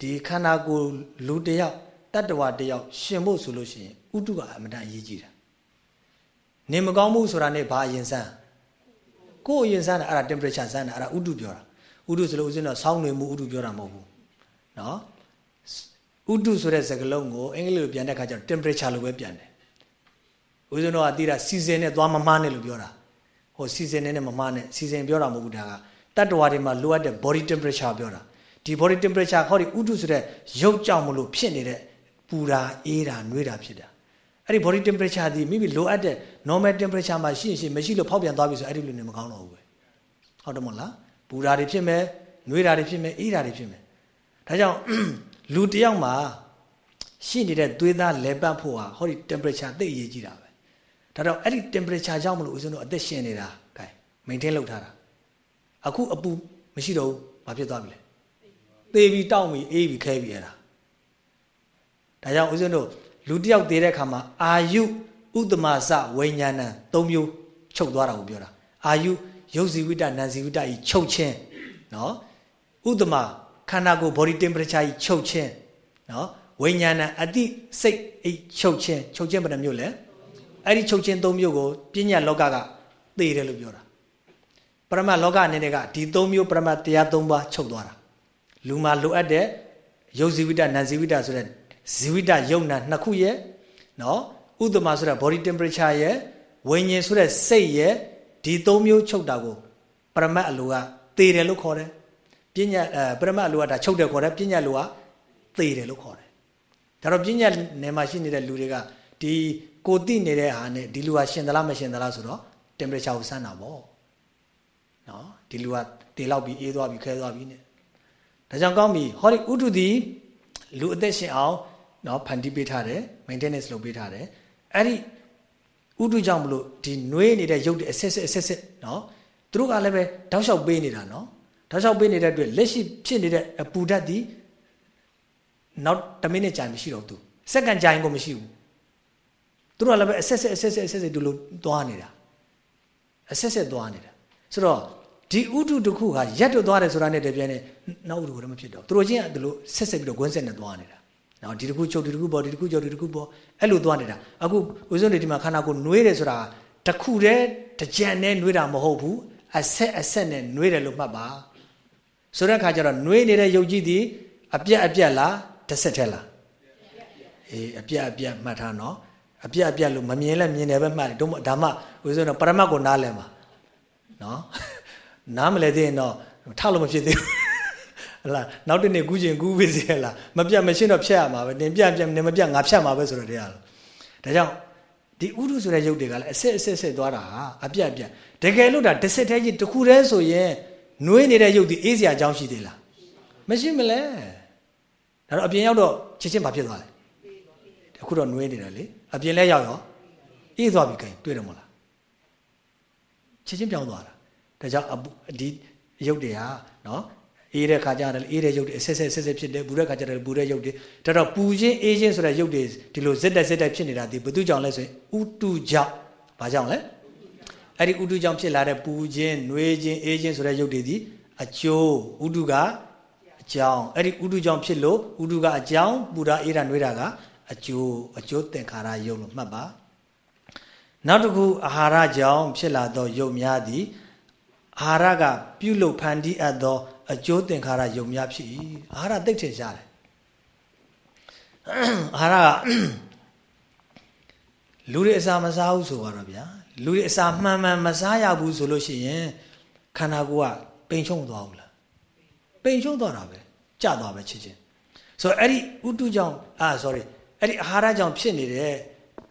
ဒီခန္ဓာကိုယ်လူတယောက်တတ္တဝါတယောက်ရှင်ဖို့ဆိုလို့ရှိရင်ဥတုကအမတန်အရေးကြီးတာနေမကောင်းမှုဆိုတာနဲ့ဘာအရင်စမ်း ကိုယ်အရင်စမ်းတာအဲ့ဒါ temperature စမ်းတာအဲ့ဒါဥတုပြောတာဥတုဆိုလို့ဥစဉ်တော့ဆောင်းနေမှုဥတုပြောတာမဟုတ်ဘူးနော်ဥတုဆိုတဲ့စကားလုံးကိုအင်္ဂလိပ်လိုပြန်တဲ့အခါကျတော့ temperature လို့ပဲပြန်တယ်ဥစဉ်တော့အတိတာ season နဲ့သွားမမှားနဲ့လို့ပြောတာဟို season နဲ့မမှားနဲ့ season ပြောတာမဟုတ်ဘူးဒါကတတ္တဝါတွေမှာလိုအပ်တဲ့ body temperature ပြောတာဒီ body temperature ခေါ်ဒီဥတုဆိုတဲ့ရုပ်ကြောင့်မလို့ဖြစ်နေတဲ့ပူတာအေးတာနှွေးတာဖြစ်တာအဲ့ဒီ body temperature ဒီမိမိလိုအပ်တဲ့ normal temperature မှာရှိရင်ရှိမရှိလို့ဖောက်ပြန်သွားပြီဆိုအဲ့ဒီလိုနေမကောင်းတော့ဘူးပဲဟုတ်တယ်မဟုတ်လားပူတာတွေဖြစ်မယ်နှွေးတာတွေဖြစ်မယ်အေးတာတွေဖြစ်မယ်ဒါကြောင့်လူတယောက်မှာရှိနေတဲ့သွေးသားလဲပတ်ဖို့ဟာဟောဒီ temperature သိအရေးကြီးတာပဲဒါတော့အဲ့ဒီ temperature ကြောင့်မလို့ဦးဇင်းတို့အသက်ရှင်နေတာ gain maintain လုပ်ထားတာအခုအပူမရှိတော့ဘူးဘာဖြစ်သွားပြီလဲသေပြီးတောက်ပြီးအေးပြီးခဲပြီးအဲ့ဒါဒါကြောင့်ဦးဇင်းတို့လူတယောက်သေးတဲ့အခါမှာအာယု ဥတမစဝိညာဏသုံးမျိုးချုပ်သွားတာကိုပြောတာအာယုရုပ်ဇီဝိတနာဇီဝိတဤချုပ်ခြင်းနော်ဥတမခန္ဓာကိုယ် body temperature ဤချုပ်ခြင်းနော်ဝိညာဏအတိစိတ်ဤချုပ်ခြင်းချုပ်ခြင်းဘယ်နှမျိုးလဲအဲ့ဒီချုပ်ခြင်းသုံးမျိုးကိုပညာလောကကသိတယ်လို့ပြောတာပရမတ်လောကအနေနဲ့ကဒီသုံးမျိုးပရမတ်တရားသုံးပါးချုပ်သွားတာလူမှာလိုအပ်တဲ့ယုတ်ဇီဝိတနန်ဇီဝိတဆိုတဲ့ဇီဝိတယုံနာနှစ်ခုရဲ့နော် ဥဒ္ဓမာဆိုတဲ့ body temperature ရဲ့ဝိညာဉ်ဆိုတဲ့စိတ်ရဲ့ဒီသုံးမျိုးချုပ်တာကိုပရမတ်အလိုကသေတယ်လို့ခေါ်တယ်ပညာအဲပရမတ်အလိုကဒါချုပ်တယ်ခေါ်တယ်ပညာလိုကသေတယ်လို့ခေါ်တယ်ဒါတော့ပညာနယ်မှာရှိနေတဲ့လူတွေကဒီကိုတိနေတဲ့ဟာနဲ့ဒီလူကရှင်သလားမရှင်သလားဆိုတော့ temperature ကိုစမ်းတာပေါ့နော်ဒီလူကတေလောက်ပြီးအေးသွားပြီးခဲသွားပြီးနဲ့ဒါကြောင့်ကောင်းပြီဟောဒီဥတုသည်လူအသက်ရှင်အောင်နော်ဖန်တီးပေးထားတယ် maintenance လုပ်ပေးထားတယ် အဲ့ဒီဥတုကြောင့်မလို့ဒီနှွေးနေတဲ့ရုပ်တွေအဆက်ဆက်အဆက်ဆက်နော်သူတို့ကလည်းပဲတောက်လျှောက်ပေးနေတာနော်တောက်လျှောက်ပေးနေတဲ့အတွက်လက်ရှိဖြစ်နေတဲ့အပူဓာတ်ဒီနောက်10မိနစ်ကြာမရှိတော့ဘူးစက္ကန့်ကြာရင်ကိုမရှိဘူးသူတို့ကလည်းပဲအဆက်ဆက်အဆက်ဆက်အဆက်ဆက်ဒီလိုသွားနေတာအဆက်ဆက်သွားနေတာဆိုတော့ဒီဥဒုတစ်ခုဟာရက်တော့သွားတယ်ဆိုတာနဲ့တပြိုင်နက်နောက်ဥဒုကတော့မဖြစ်တော့သူတို့ချင်းကဒီလိုဆက်ဆက်ပြီးတော့ဂွန်းဆက်နဲ့သွားနေတာ နော်ဒီတစ်ခုချုပ်ဒီတစ်ခုပေါ်ဒီတစ်ခုချုပ်ဒီတစ်ခုပေါ်အဲ့လိုသွားနေတာအခုဦးစွန်းတွေဒီမှာခန္ဓာကိုယ်နှွေးတယ်ဆိုတာတစ်ခုတည်းတကြံနဲ့နှွေးတာမဟုတ်ဘူးအဆက်အဆက်နဲ့နှွေးတယ်လို့မှတ်ပါဆိုတဲ့အခါကျတော့နှွေးနေတဲ့ယုတ်ကြီးဒီအပြက်အပြက်လားတစ်ဆက်ထဲလားအေးအပြက်အပြက်မှတ်ထားနော်အပြက်အပြက်လို့မမြင်လဲမြင်တယ်ပဲမှတ်တယ်တို့ဒါမှဦးစွန်းတော့ပရမတ်ကိုနားလဲမှာနော်နားမလဲသေးရင်တော့ထောက်လို့မဖြစ်သေးဘူး ဟလားနောက်တနေ့ကူးခြင်းကူးပေးစီဟလားမပြတ်မရှင်းတော့ဖြတ်ရမှာပဲတင်ပြပြနေမပြတ်ငါဖြတ်မှာပဲဆိုတော့တရားလို့ဒါကြောင့်ဒီဥဒုဆိုတဲ့ရုပ်တွေကလည်းအစစ်အစစ်စစ်သွားတာဟာအပြတ်အပြတ်တကယ်လို့ဒါတစ်စစ်သေးကြီးတစ်ခုတည်းဆိုရင်နှွေးနေတဲ့ရုပ်ဒီအေးစရာအကြောင်းရှိသေးလားမရှိမလဲဒါတော့အပြင်ရောက်တော့ချက်ချင်းဘာဖြစ်သွားလဲအခုတော့နှွေးနေတယ်လေအပြင်လဲရောက်ရောအေးသွားပြီခိုင်းတွေ့တယ်မဟုတ်လားချက်ချင်းပြောင်းသွားတာဒါကြောင့်ဒီရုပ်တွေဟာနော် အေးတဲ့ခါကျတော့အေးတဲ့ရုပ်တွေအဆက်ဆက်ဆက်ဆက်ဖြစ်တယ်ပူတဲ့ခါကျတော့ပူတဲ့ရုပ်တွေဒါတော့ပူခြင်းအေးခြင်းဆိုတဲ့ရုပ်တွေဒီလိုဇက်တက်ဇက်တက်ဖြစ်နေတာဒီဘယ်သူကြောင့်လဲဆိုရင်ဥတုကြောင့်ဘာကြောင့်လဲအဲ့ဒီဥဒုကြောင့်ဖြစ်လာတဲ့ပူခြင်း၊နှွေးခြင်း၊အေးခြင်းဆိုတဲ့ရုပ်တွေဒီအကျိုးဥဒုကအကြောင်းအဲ့ဒီဥဒုကြောင့်ဖြစ်လို့ဥဒုကအကြောင်းပူတာအေးတာနှွေးတာကအကျိုးအကျိုးသင်္ခါရယုတ်လို့မှတ်ပါနောက်တစ်ခုအာဟာရကြောင့်ဖြစ်လာသောယုတ်များသည် အာဟာရကပြုလုပ်ဖန်တီးအပ်သောအကျိုးသင်္ခါရယုတ်များဖြစ်၏အာဟာရသိတ်ထင်ရှားတယ်အာဟာရကလူတွေအစာမစားဘူးဆိုတော့ဗျာလူတွေအစာမှန်မှန်မစားရဘူးဆိုလို့ရှိရင်ခန္ဓာကိုယ်ကပိန်ချုံသွားဘူးလားပိန်ချုံသွားတာပဲကြသွားပဲချစ်ချင်းဆိုတော့အဲ့ဒီဥတုကြောင့်အာ sorry အဲ့ဒီအာဟာရကြောင့်ဖြစ်နေတဲ့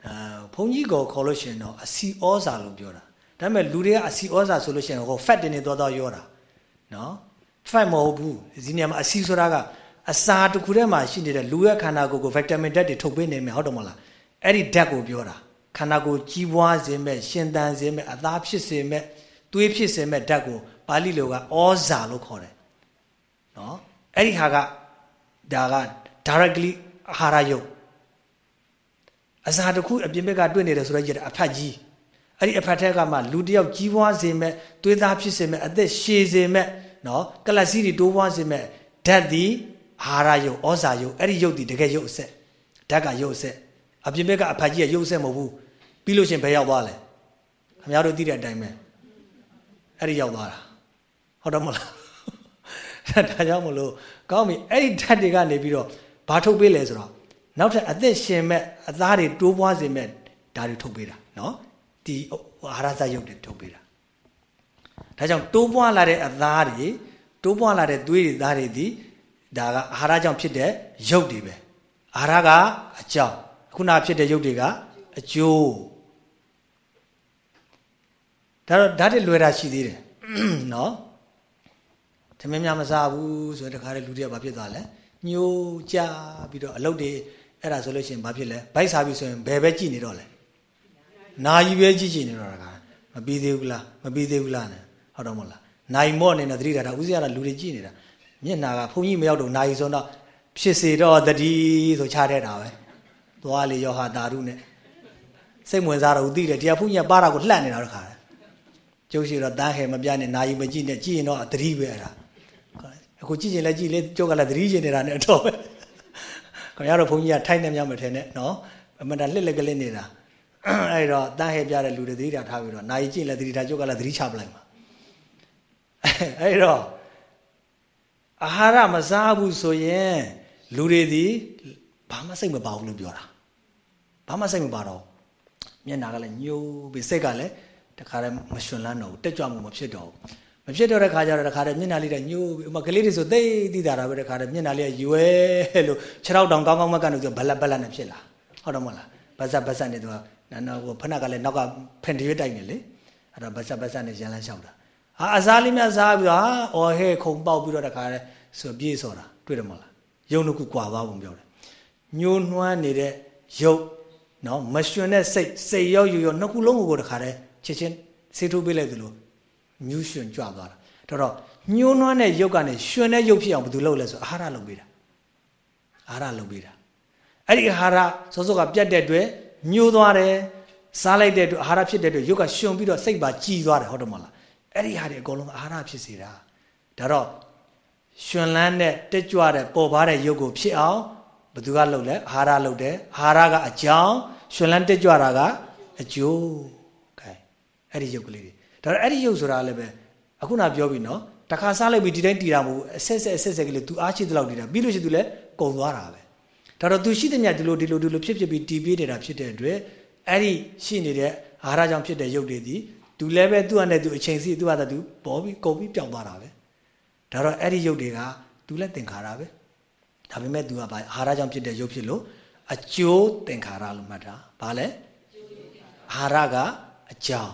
အာဘုန်းကြီးကိုခေါ်လို့ရှိရင်တော့အစီဩဇာလို့ပြောတာ ဒါပေမဲ့လူတွေကအစီဩဇာဆိုလို့ရှိရင်ဟို fat တင်နေသွားသွားရောတာနော် fat မဟုတ်ဘူးဒီနေရာမှာအစီဆိုတာကအစာတစ်ခုထဲမှာရှိနေတဲ့လူရဲ့ခန္ဓာကိုယ်ကို vitamin ဓာတ်တွေထုတ်ပေးနေမယ်ဟုတ်တယ်မဟုတ်လားအဲ့ဒီဓာတ်ကိုပြောတာခန္ဓာကိုယ်ကြီးပွားစေမဲ့ရှင်သန်စေမဲ့အသားဖြစ်စေမဲ့သွေးဖြစ်စေမဲ့ဓာတ်ကိုပါဠိလိုကဩဇာလို့ခေါ်တယ်နော်အဲ့ဒီဟာကဒါက directly အာဟာရယုတ်အစာတစ်ခုအပြင်ဘက်ကတွေ့နေတယ်ဆိုတော့ကြည့်အဖတ်ကြီး အဲ့ဒီအဖတ်ထက်ကမှလူတယောက်ကြီးပွားစေမဲ့သွေးသားဖြစ်စေမဲ့အသက်ရှည်စေမဲ့နော်ကလစီတွေတိုးပွားစေမဲ့ဓာတ်ဒီအာဟာရယုတ်ဩဇာယုတ်အဲ့ဒီယုတ်ဒီတကယ်ယုတ်အဆက်ဓာတ်ကယုတ်အဆက်အပြင်ဘက်ကအဖတ်ကြီးကယုတ်အဆက်မဟုတ်ဘူးပြီးလို့ရှင်ဘယ်ရောက်သွားလဲခင်ဗျားတို့သိတဲ့အတိုင်းပဲအဲ့ဒီရောက်သွားတာဟုတ်တယ်မလားဒါကြောင့်မလို့ကောင်းပြီအဲ့ဒီဓာတ်တွေကနေပြီးတော့ဘာထုတ်ပေးလဲဆိုတော့နောက်ထပ်အသက်ရှင်မဲ့အသားတွေတိုးပွားစေမဲ့ဒါတွေထုတ်ပေးတာနော် ဒီအာဟာရဇယုတ်တွေထုတ်ပေးတာဒါကြောင့်တိုးပွားလာတဲ့အသားတွေတိုးပွားလာတဲ့သွေးတွေသားတွေဒီဒါကအာဟာရကြောင့်ဖြစ်တဲ့ရုပ်တွေပဲအာဟာရကအကြောင်းခုနဖြစ်တဲ့ရုပ်တွေကအကျိုးဒါတော့ဓာတ်တွေလွယ်တာရှိသေးတယ်နော်သမင်းများမစားဘူးဆိုရင်တခါလေလူတွေကဘာဖြစ်သွားလဲညိုကြပြီးတော့အလုတ်တွေအဲ့ဒါဆိုလို့ရှိရင်ဘာဖြစ်လဲဘိုက်စားပြီဆိုရင်ဘယ်ပဲကြည့်နေတော့လဲ နာယီပဲကြည့်ကြည့်နေတော့တာမပြီးသေးဘူးလားမပြီးသေးဘူးလားနဲ့ဟုတ်တော့မဟုတ်လားနိုင်မော့နေတော့သတိထားတာဦးဇင်းကတော့လူတွေကြည့်နေတာမျက်နာကဘုန်းကြီးမရောက်တော့နိုင်ဆိုတော့ဖြစ်စေတော့တတိဆိုချတဲ့တာပဲသွားလေရောဟာတာရုနဲ့စိတ်ဝင်စားတော့ဦးသိတယ်တရားဘုန်းကြီးကပါတာကိုလှန့်နေတာတော့ခါတယ်ကျုပ်ရှိတော့တန်းဟဲမပြနဲ့နာယီမကြည့်နဲ့ကြည့်ရင်တော့သတိပဲအဲ့ဒါအခုကြည့်ရင်လည်းကြည့်လေကျုပ်ကလည်းသတိရှင်နေတာနဲ့အတော့ပဲခင်ဗျားတို့ဘုန်းကြီးကထိုက်နေမြမထင်နဲ့နော်အမှန်တလှစ်လက်ကလေးနေတာ အဲ့တော့တန်းဟဲပြတဲ့လူတွေသတိထားပြီးတော့နာယီကြည့်လည်းသတိထားကျုပ်ကလည်းသတိချပလိုက်မှာအဲ့တော့အာဟာရမစားဘူးဆိုရင်လူတွေဒီဘာမှစိတ်မပါဘူးလို့ပြောတာဘာမှစိတ်မပါတော့မျက်နာကလည်းညှိုးပြီးစိတ်ကလည်းတခါတည်းမရှင်လန်းတော့ဘူးတက်ကြွမှုမဖြစ်တော့ဘူးမဖြစ်တော့တဲ့ခါကျတော့တခါတည်းမျက်နာလေးတွေညှိုးပြီးဥမာကလေးတွေဆိုသိသိတာပဲတခါတည်းမျက်နာလေးကရွယ်လို့ခြေထောက်တောင်ကောင်းကောင်းမကန်လို့ဆိုဘလတ်ဘလတ်နဲ့ဖြစ်လာဟုတ်တော့မဟုတ်လားဗဇက်ဗဇက်နဲ့သူက နော်ဟိုဖနက်ကလည်းနောက်ကဖင်တရွေးတိုက်နေလေအဲ့တော့ဗဇက်ဗဇက်နဲ့ရန်လန်းလျှောက်တာဟာအစားလေးများစားပြီးတော့ဟာအော်ဟဲခုံပေါက်ပြီးတော့တခါတည်းဆိုပြေးစော်တာတွေ့တယ်မဟုတ်လားယုံတစ်ခုကွာသွားပုံပြောတယ်ညှိုးနှွမ်းနေတဲ့ယုတ်နော်မရှင်တဲ့စိတ်စိတ်ရောယူရောနှစ်ခုလုံးကိုတခါတည်းချစ်ချင်းဆေးထိုးပေးလိုက်သလိုမြူးရှင်ကြွသွားတာတော်တော့ညှိုးနှွမ်းတဲ့ယုတ်ကနေရှင်တဲ့ယုတ်ဖြစ်အောင်ဘယ်သူလုပ်လဲဆိုအာဟာရလုပ်ပေးတာအာဟာရလုပ်ပေးတာအဲ့ဒီအာဟာရစောစောကပြတ်တဲ့အတွက် ညှိုးသွားတယ်စားလိုက်တဲ့အတွက်အာဟာရဖြစ်တဲ့အတွက်ယုတ်ကရှင်ပြီးတော့စိတ်ပါကြည်သွားတယ်ဟုတ်တယ်မလားအဲ့ဒီဟာတွေအကုန်လုံးအာဟာရဖြစ်စေတာဒါတော့ရှင်လန်းတဲ့တက်ကြွတဲ့ပေါ်ပါတဲ့ယုတ်ကိုဖြစ်အောင်ဘယ်သူကလုပ်လဲအာဟာရလုပ်တယ်အာဟာရကအကြောင်းရှင်လန်းတက်ကြွတာကအကျိုးကဲအဲ့ဒီယုတ်ကလေးတွေဒါတော့အဲ့ဒီယုတ်ဆိုတာလည်းပဲအခုနပြောပြီနော်တခါစားလိုက်ပြီးဒီတိုင်းတည်တာမဟုတ်အဆက်ဆက်အဆက်ဆက်ကလေး तू အားရှိတဲ့လောက်တည်တာပြီးလို့ရှိ तू လည်းကုံသွားတာပဲ ဒါတော့သူရှိသမျှဒီလိုဒီလိုဒီလိုဖြစ်ဖြစ်ပြီးတည်ပြေးနေတာဖြစ်တဲ့အတွက်အဲ့ဒီရှိနေတဲ့အာဟာရကြောင့်ဖြစ်တဲ့ရုပ်တွေဒီသူလည်းပဲသူ့အနေနဲ့သူအချိန်စီသူ့ဟာသူပေါ်ပြီးကုန်ပြီးပြောင်းသွားတာပဲဒါတော့အဲ့ဒီရုပ်တွေကသူလည်းသင်္ခါရပဲဒါပေမဲ့သူကဘာအာဟာရကြောင့်ဖြစ်တဲ့ရုပ်ဖြစ်လို့အကျိုးသင်္ခါရလို့မှတ်တာဘာလဲအာဟာရကအကြောင်း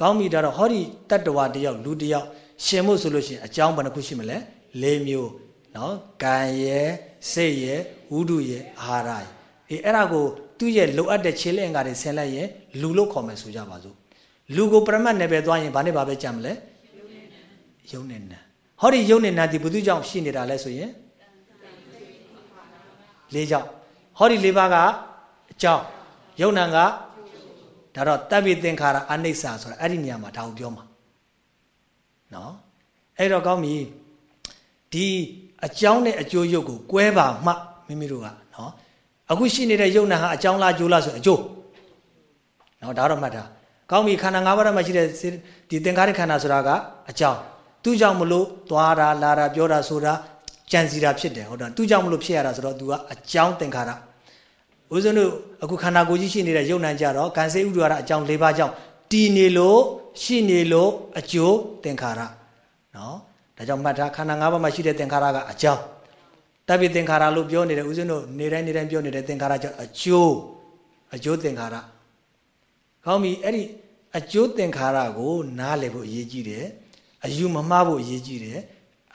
ကောင်းပြီဒါတော့ဟောဒီတတ္တဝတယောက်လူတယောက်ရှင်မှုဆိုလို့ရှိရင်အကြောင်းဘယ်နှခုရှိမလဲ၄မျိုးနော်ကံရယ်စိတ်ရယ် ဝုဒုရယ်အာဟာရရယ်အေးအဲ့ဒါကိုသူ့ရဲ့လိုအပ်တဲ့ခြေလက်အင်္ဂါတွေဆင်လိုက်ရင်လူလို့ခေါ်မယ်ဆိုကြပါစို့လူကိုပရမတ်နယ်ပယ်သွားရင်ဘာနဲ့ဘာပဲကြံမလဲယုံနဲ့နာဟောဒီယုံနဲ့နာဒီဘုသူကြောင့်ရှိနေတာလဲဆိုရင်လေးကြောင့်ဟောဒီလေးပါးကအကြောင်းယုံနာကဒါတော့တပ်ပိသင်္ခါရအနိစ္စဆိုတာအဲ့ဒီနေရာမှာဒါကိုပြောမှာနော်အဲ့တော့ကောင်းပြီဒီအကြောင်းနဲ့အကျိုးရုပ်ကိုကွဲပါမှ မိမိတို့ကနော်အခုရှိနေတဲ့ယုံနာဟာအကြောင်းလားအကျိုးလားဆိုအကျိုးနော်ဒါတော့မှတ်တာကောင်းပြီခန္ဓာ၅ပါးမှာရှိတဲ့ဒီသင်္ခါရခန္ဓာဆိုတာကအကြောင်းသူ့ကြောင့်မလို့သွားတာလာတာပြောတာဆိုတာကြံစီတာဖြစ်တယ်ဟုတ်တယ်သူ့ကြောင့်မလို့ဖြစ်ရတာဆိုတော့ तू ကအကြောင်းသင်္ခါရဦးဇင်းတို့အခုခန္ဓာကိုယ်ကြီးရှိနေတဲ့ယုံနာကြတော့ကံစေဥဒ္ဒရာအကြောင်း၄ပါးကြောင့်တည်နေလို့ရှိနေလို့အကျိုးသင်္ခါရနော်ဒါကြောင့်မှတ်ထားခန္ဓာ၅ပါးမှာရှိတဲ့သင်္ခါရကအကြောင်း တပိသင်္ခါရလို့ပြောနေတယ်ဦးဇင်းတို့နေတိုင်းနေတိုင်းပြောနေတဲ့သင်္ခါရကြောင့်အကျိုးအကျိုးသင်္ခါရကောင်းပြီအဲ့ဒီအကျိုးသင်္ခါရကိုနားလည်ဖို့အရေးကြီးတယ်အယူမမှားဖို့အရေးကြီးတယ်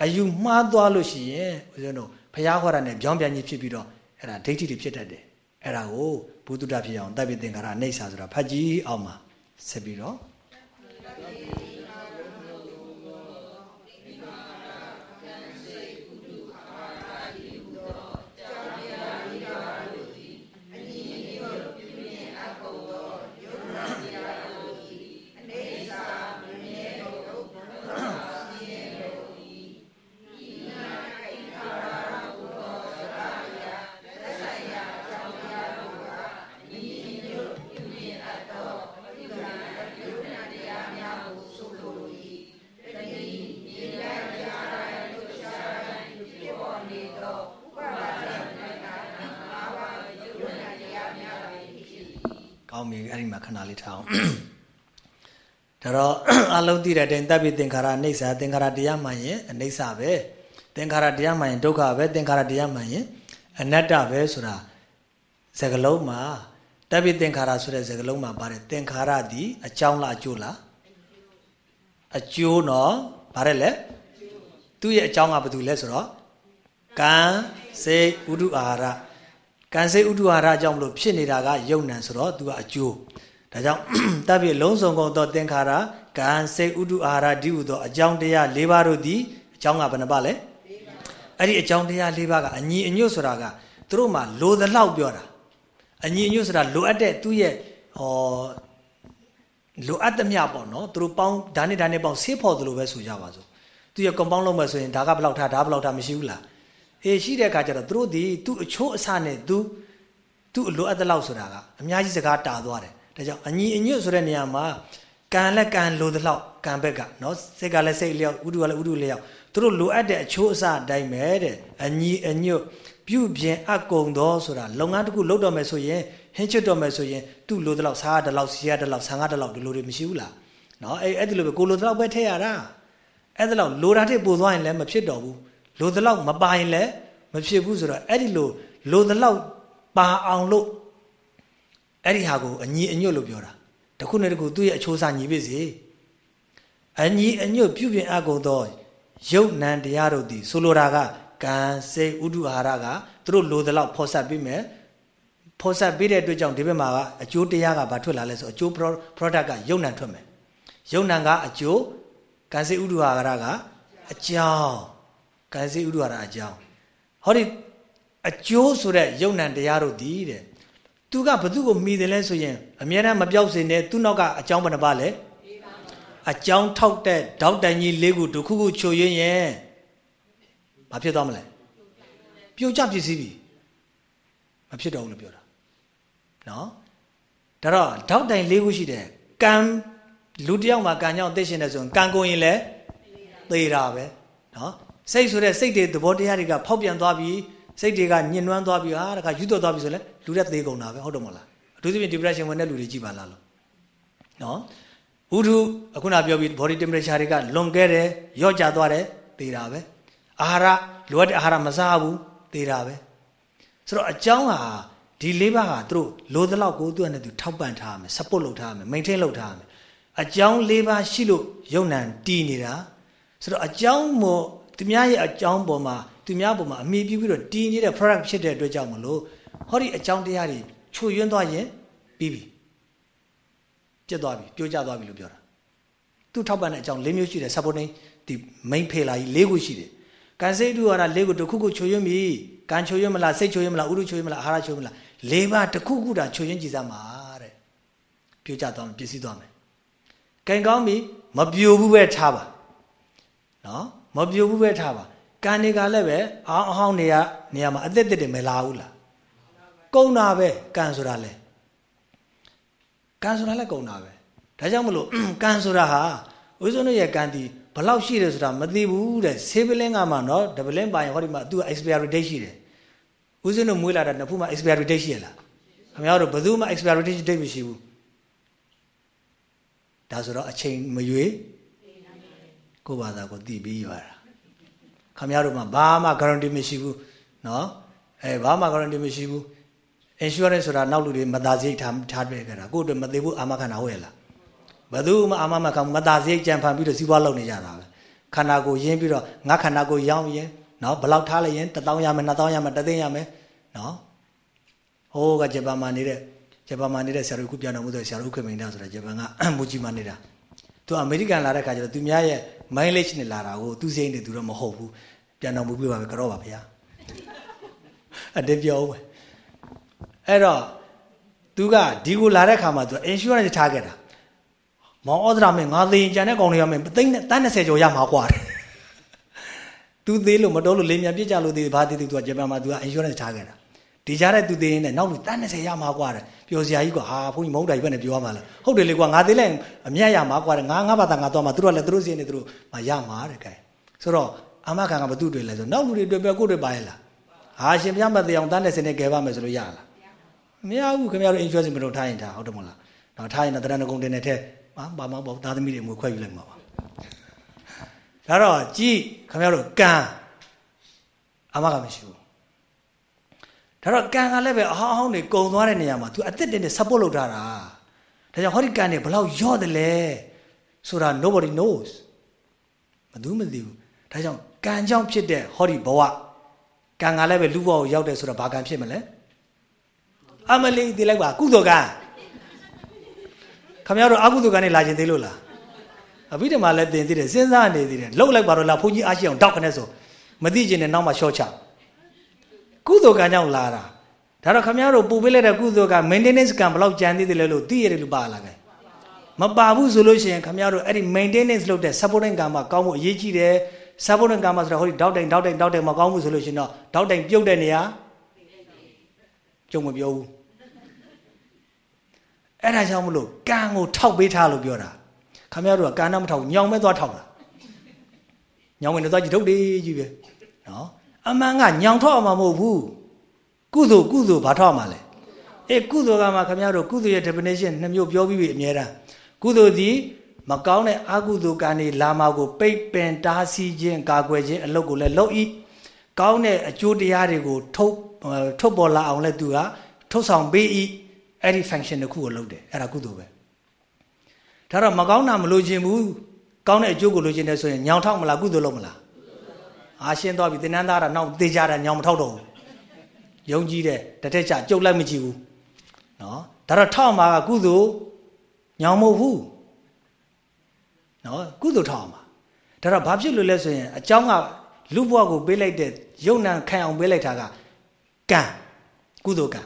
အယူမှားသွားလို့ရှိရင်ဦးဇင်းတို့ဘုရားဟောတာနဲ့ကြောင်းပြန်ကြီးဖြစ်ပြီးတော့အဲ့ဒါဒိဋ္ဌိတွေဖြစ်တတ်တယ်အဲ့ဒါကိုဘုဒ္ဓတဖြစ်အောင်တပ်ပိသင်္ခါရအိဋ္ဌာဆိုတာဖတ်ကြည့်အောင်ပါဆက်ပြီးတော့ ကောင်းပြီအဲ့ဒီမှာခဏလေးထားအောင်ဒါတော့အလုံးသိတဲ့အတိုင်းတပ်ပြီးသင်္ခါရအိဋ္ဌာသင်္ခါရတရားမှန်ရင်အိဋ္ဌာပဲသင်္ခါရတရားမှန်ရင်ဒုက္ခပဲသင်္ခါရတရားမှန်ရင်အနတ္တပဲဆိုတာစကလုံးမှာတပ်ပြီးသင်္ခါရဆိုတဲ့စကလုံးမှာပါတယ်သင်္ခါရသည်အကြောင်းလားအကျိုးလားအကျိုးနော်ဗါတယ်လေသူ့ရဲ့အကြောင်းကဘာတူလဲဆိုတော့ကံစေဥဒုအာဟာရ ကံစိတ်ဥဒ္ဓဝါဒကြောင့်မလို့ဖြစ်နေတာကယုံ nant ဆိုတော့ तू ကအကျိုးဒါကြောင့်တပ်ပြလုံးစုံကုန်သောသင်္ခါရကံစိတ်ဥဒ္ဓအာဟာရဒီဟုသောအကြောင်းတရား၄ပါးတို့သည်အကြောင်းကဘယ်နှပါလဲအဲ့ဒီအကြောင်းတရား၄ပါးကအညီအညွတ်ဆိုတာကသူတို့မှလိုသလောက်ပြောတာအညီအညွတ်ဆိုတာလိုအပ်တဲ့သူ့ရဲ့ဟောလိုအပ်သမျှပေါ့နော်သူတို့ပေါင်းဒါနဲ့ဒါနဲ့ပေါင်းဆေးဖော်သလိုပဲဆိုကြပါစို့သူရဲ့ compound လုပ်မယ်ဆိုရင်ဒါကဘယ်လောက်ထားဒါဘယ်လောက်ထားမရှိဘူးလား အေးရှိတဲ့အခါကျတော့သူတို့ဒီသူ့အချိုးအဆနဲ့သူသူ့လိုအပ်တဲ့လောက်ဆိုတာကအများကြီးစကားတာသွားတယ်ဒါကြောင့်အညီအညွတ်ဆိုတဲ့နေရာမှာကံလည်းကံလိုတဲ့လောက်ကံဘက်ကနော်စိတ်ကလည်းစိတ်လျောက်ဥဒုကလည်းဥဒုလျောက်သူတို့လိုအပ်တဲ့အချိုးအဆအတိုင်းပဲတဲ့အညီအညွတ်ပြုပြင်အကုံသောဆိုတာလုပ်ငန်းတစ်ခုလုပ်တော့မယ်ဆိုရင်ဟင်းချွတ်တော့မယ်ဆိုရင်သူ့လိုတဲ့လောက်စားတဲ့လောက်စီရတဲ့လောက်ဆန်ကားတဲ့လောက်ဒီလိုတွေမရှိဘူးလားနော်အဲ့အဲ့ဒီလိုပဲကိုလိုတဲ့လောက်ပဲထည့်ရတာအဲ့ဒီလောက်လိုတာတစ်ပို့သွားရင်လည်းမဖြစ်တော့ဘူး လိုတဲ့လောက်မပါရင်လည်းမဖြစ်ဘူးဆိုတော့အဲ့ဒီလိုလိုတဲ့လောက်ပါအောင်လို့အဲ့ဒီဟာကိုအညီအညွတ်လို့ပြောတာတခုနဲ့တခုသူ့ရဲ့အချိုးစားညီပါစေအညီအညွတ်ပြုပြင်အကုန်သောယုတ်နံတရားတို့သည်ဆိုလိုတာကကံစိတ်ဥဒုအာဟာရကသူတို့လိုတဲ့လောက်ဖော်ဆက်ပြီးမယ်ဖော်ဆက်ပြီးတဲ့အတွက်ကြောင့်ဒီဘက်မှာကအကျိုးတရားကဘာထွက်လာလဲဆိုအကျိုး product ကယုတ်နံထွက်မယ်ယုတ်နံကအကျိုးကံစိတ်ဥဒုအာဟာရကအကြောင်း ကံစိတ်ဥဒုအာဟာရအကြောင်းဟောဒီအကျိုးဆိုတဲ့ယုံ nant တရားတို့ဒီတဲ့သူကဘသူကိုမိတယ်လဲဆိုရင်အမြဲတမ်းမပြောက်စင်နဲ့သူ့နောက်ကအကြောင်းဘယ်နှပါလဲအကြောင်းထောက်တဲ့ဒေါက်တိုင်ကြီးလေးခုတစ်ခုခုချိုရင်းရဲ့ဘာဖြစ်သွားမလဲပြိုကျပစ္စည်းပြီမဖြစ်တော့ဘူးလို့ပြောတာနော်ဒါတော့ဒေါက်တိုင်လေးခုရှိတယ်ကံလူတယောက်မှာကံကြောင့်သိရှင်တယ်ဆိုရင်ကံကိုရင်လည်းသေတာပဲနော် စိတ်ဆိုတဲ့စိတ်တွေသဘောတရားတွေကဖောက်ပြန်သွားပြီးစိတ်တွေကညှဉ်းနှွမ်းသွားပြီးဟာတခါယူတော့သွားပြီဆိုလဲလူတဲ့သေးကုန်တာပဲဟုတ်တယ်မဟုတ်လားအထူးသဖြင့် depression ဝင်တဲ့လူတွေကြည်ပါလားလို့နော်ဥဒုအခုနပြောပြီး body temperature တွေကလွန်ခဲ့တယ်ရော့ကျသွားတယ်သေတာပဲအာဟာရလိုအပ်တဲ့အာဟာရမစားဘူးသေတာပဲဆိုတော့အကြောင်းဟာဒီလေးပါးဟာသူတို့လိုသလောက်ကိုသူ့အနေနဲ့သူထောက်ပံ့ထားရမယ် support လုပ်ထားရမယ် maintain လုပ်ထားရမယ်အကြောင်းလေးပါးရှိလို့ယုံ nant တည်နေတာဆိုတော့အကြောင်းမို့ သူများရဲ့အကြောင်းပေါ်မှာသူများပေါ်မှာအမိပြုပြီးတော့တည်နေတဲ့ product ဖြစ်တဲ့အတွက်ကြောင့်မလို့ဟောဒီအကြောင်းတရားတွေချိုယွင်းသွားရင်ပြီးပြီပြတ်သွားပြီပြိုကျသွားပြီလို့ပြောတာသူထောက်ပံ့တဲ့အကြောင်း၄မျိုးရှိတယ် supporting ဒီ main pillar ကြီး၄ခုရှိတယ်ကံစိတ်ဥဟာရ၄ခုတစ်ခုခုချိုယွင်းပြီကံချိုယွင်းမလားစိတ်ချိုယွင်းမလားဥရုချိုယွင်းမလားအာဟာရချိုယွင်းမလား၄ပါးတစ်ခုခုတာချိုယွင်းကြည်စမ်းပါတဲ့ပြိုကျသွားမယ်ပျက်စီးသွားမယ်ကံကောင်းပြီမပြိုဘူးပဲထားပါနော် မပြိုဘူးပဲထားပါကံတွေကလည်းပဲအောင်းအဟောင်းနေရနေရာမှာအသက်သက်တွေမလာဘူးလားကုံတာပဲကံဆိုတာလဲကံဆိုတာလည်းကုံတာပဲဒါကြောင့်မလို့ကံဆိုတာဟာဦးဇုံတို့ရဲ့ကံဒီဘလောက်ရှိတယ်ဆိုတာမသိဘူးတဲ့ဆေးပလင်းကမှနော်ဒပလင်းပိုင်ဟောဒီမှာသူက expiry date ရှိတယ်ဦးဇုံတို့မွေးလာတာနှစ်ဖူးမှာ expiry date ရှိရလားခင်ဗျားတို့ဘယ်သူမှ expiry date မရှိဘူးဒါဆိုတော့အချိန်မရွေး ကိုယ့်ဘာသာကိုသိပြီးရတာခင်ဗျားတို့မှဘာမှ guarantee မရှိဘူးနော်အဲဘာမှ guarantee မရှိဘူး insurance ဆိုတာနောက်လူတွေမသားစရိတ်ထားထားပြခဲ့တာကိုယ့်အတွက်မသိဘူးအာမခံတာဟုတ်ရဲ့လားဘယ်သူမှအာမမခံမသားစရိတ်ကြံဖန်ပြီးတော့စီးပွားလုပ်နေကြတာပဲခန္ဓာကိုရင်းပြီးတော့ငါခန္ဓာကိုရောင်းရင်နော်ဘယ်လောက်ထားလိုက်ရင်1000ရမယ်2000ရမယ်တသိန်းရမယ်နော်ဟိုးကဂျပန်မှာနေတဲ့ဂျပန်မှာနေတဲ့ဆရာတို့ခုပြန်တော်မူတဲ့ဆရာတို့ခေမိန်တာဆိုတာဂျပန်ကမူကြီးမှာနေတာသူအမေရိကန်လာတဲ့ခါကျတော့သူများရဲ့ mileage နဲ့လာတာကိုသူစိမ့်နေသူတော့မဟုတ်ဘူးပြန်တော်မူပြပါမယ်ကတော့ပါဗျာအတင်းပြောဦးပဲအဲ့တော့သူကဒီကိုလာတဲ့ခါမှာသူ insurance ထားခဲ့တာမောင်ဩဒရာမင်းငါသိရင်ကြံတဲ့ကောင်တွေကမင်းသိန်းတန်း20ကျော်ရမှာကွာတယ်သူသေးလို့မတော်လို့လေမြန်ပြစ်ကြလို့သေးဘာသေးသူကဂျပန်မှာသူက insurance ထားခဲ့တာဒီကြားတဲ့သူသေးရင်လည်းနောက်လူတန်း20ရမှာကွာတယ် ပျော်စရာကြီးကွာဟာဘုန်းကြီးမဟုတ်တာကြီးပဲနဲ့ပြောရမှာလားဟုတ်တယ်လေကွာငါသေးလဲအမြတ်ရမှာကွာငါငါဘာသာငါတော့မှာသူတို့လည်းသူတို့စီနေသူတို့မရမှာတဲ့ကဲဆိုတော့အာမခံကဘသူတွေလဲဆိုနောက်လူတွေတွေ့ပဲကိုယ်တွေပါရလားဟာရှင်ပြမတရားတန်းတဲ့စင်နဲ့ကဲပါမယ်ဆိုလို့ရလားမရဘူးခင်ဗျားတို့ insurance မလုပ်ထားရင်ဒါဟုတ်တယ်မလားတော့ထားရင်တော့တရဏဂုံတင်တဲ့ထဲဘာမှမဟုတ်သားသမီးတွေငွေခွဲယူလိုက်မှာပါဒါတော့ကြည်ခင်ဗျားတို့ကံအာမခံမရှိဘူး ဒါတော့ကံကလည်းပဲအဟောင်းအဟောင်းတွေကုံသွားတဲ့နေရာမှာ तू အသက်တင်နဲ့ support လုပ်ထားတာဒါကြောင့်ဟောဒီကံတွေဘလောက်ရော့တယ်လဲဆိုတာ nobody knows မသူမသိဘူးဒါကြောင့်ကံကြောင့်ဖြစ်တဲ့ဟောဒီဘဝကံကလည်းပဲလူဘဝကိုရောက်တယ်ဆိုတော့ဘာကံဖြစ်မလဲအမလေးသိလိုက်ပါကုသိုလ်ကံခမရတို့အကုသိုလ်ကံနဲ့လာခြင်းသေးလို့လားအဘိဓမ္မာလည်းသင်သေးတယ်စဉ်းစားနေသေးတယ်လှုပ်လိုက်ပါတော့လားဘုန်းကြီးအားရှိအောင်တောက်ခနဲ့ဆိုမသိခြင်းနဲ့နောက်မှရှော့ချ ကုသိုလ်ကံကြောင့်လာတာဒါတော့ခမရတို့ပူပေးလိုက်တဲ့ကုသိုလ်က maintenance ကံဘယ်လောက်ကြံသေးတယ်လဲလို့သိရတယ်လို့ပါလာခဲ့မပါဘူးဆိုလို့ရှိရင်ခမရတို့အဲ့ဒီ maintenance လုပ်တဲ့ supporting ကံမှာကောင်းဖို့အရေးကြီးတယ် supporting ကံမှာဆိုတော့ဟိုဒီတောက်တိုင်တောက်တိုင်တောက်တိုင်မကောင်းဘူးဆိုလို့ရှိရင်တော့တောက်တိုင်ပြုတ်တဲ့နေရာကျုံမပြောဘူးအဲ့ဒါကြောင့်မလို့ကံကိုထောက်ပေးထားလို့ပြောတာခမရတို့ကကံတော့မထောက်ညောင်မဲသွားထောက်တာညောင်ဝင်တော့ကြည့်ထုတ်တယ်ကြီးပဲနော် အမှန်ကညောင်ထောက်အောင်မဟုတ်ဘူးကုသိုလ်ကုသိုလ်ဘာထောက်မှာလဲအေးကုသိုလ်ကမှခမရတို့ကုသိုလ်ရဲ့ definition နှစ်မျိုးပြောပြီးပြီအများအားကုသိုလ်သည်မကောင်းတဲ့အကုသိုလ်ကံတွေလာမှာကိုပိတ်ပင်တားဆီးခြင်းကာကွယ်ခြင်းအလုပ်ကိုလည်းလုပ်ဤကောင်းတဲ့အကျိုးတရားတွေကိုထုတ်ထုတ်ပေါ်လာအောင်လည်းသူကထုတ်ဆောင်ပေးဤအဲ့ဒီ function တစ်ခုကိုလုပ်တယ်အဲ့ဒါကုသိုလ်ပဲဒါတော့မကောင်းတာမလိုချင်ဘူးကောင်းတဲ့အကျိုးကိုလိုချင်တယ်ဆိုရင်ညောင်ထောက်မလားကုသိုလ်လုပ်မလား အာရှင်းသွားပြီသင်္นานသားတာနောက်သေချာတာညောင်မထောက်တော့ဘူးယုံကြည်တယ်တထက်ချကြုတ်လိုက်မကြည့်ဘူးနော်ဒါတော့ထောက်မှာကကုသိုလ်ညောင်မဟုတ်ဘူးနော်ကုသိုလ်ထောက်မှာဒါတော့ဘာဖြစ်လို့လဲဆိုရင်အเจ้าကလူဘဝကိုပေးလိုက်တဲ့ယုံ nant ခံအောင်ပေးလိုက်တာကကံကုသိုလ်ကံ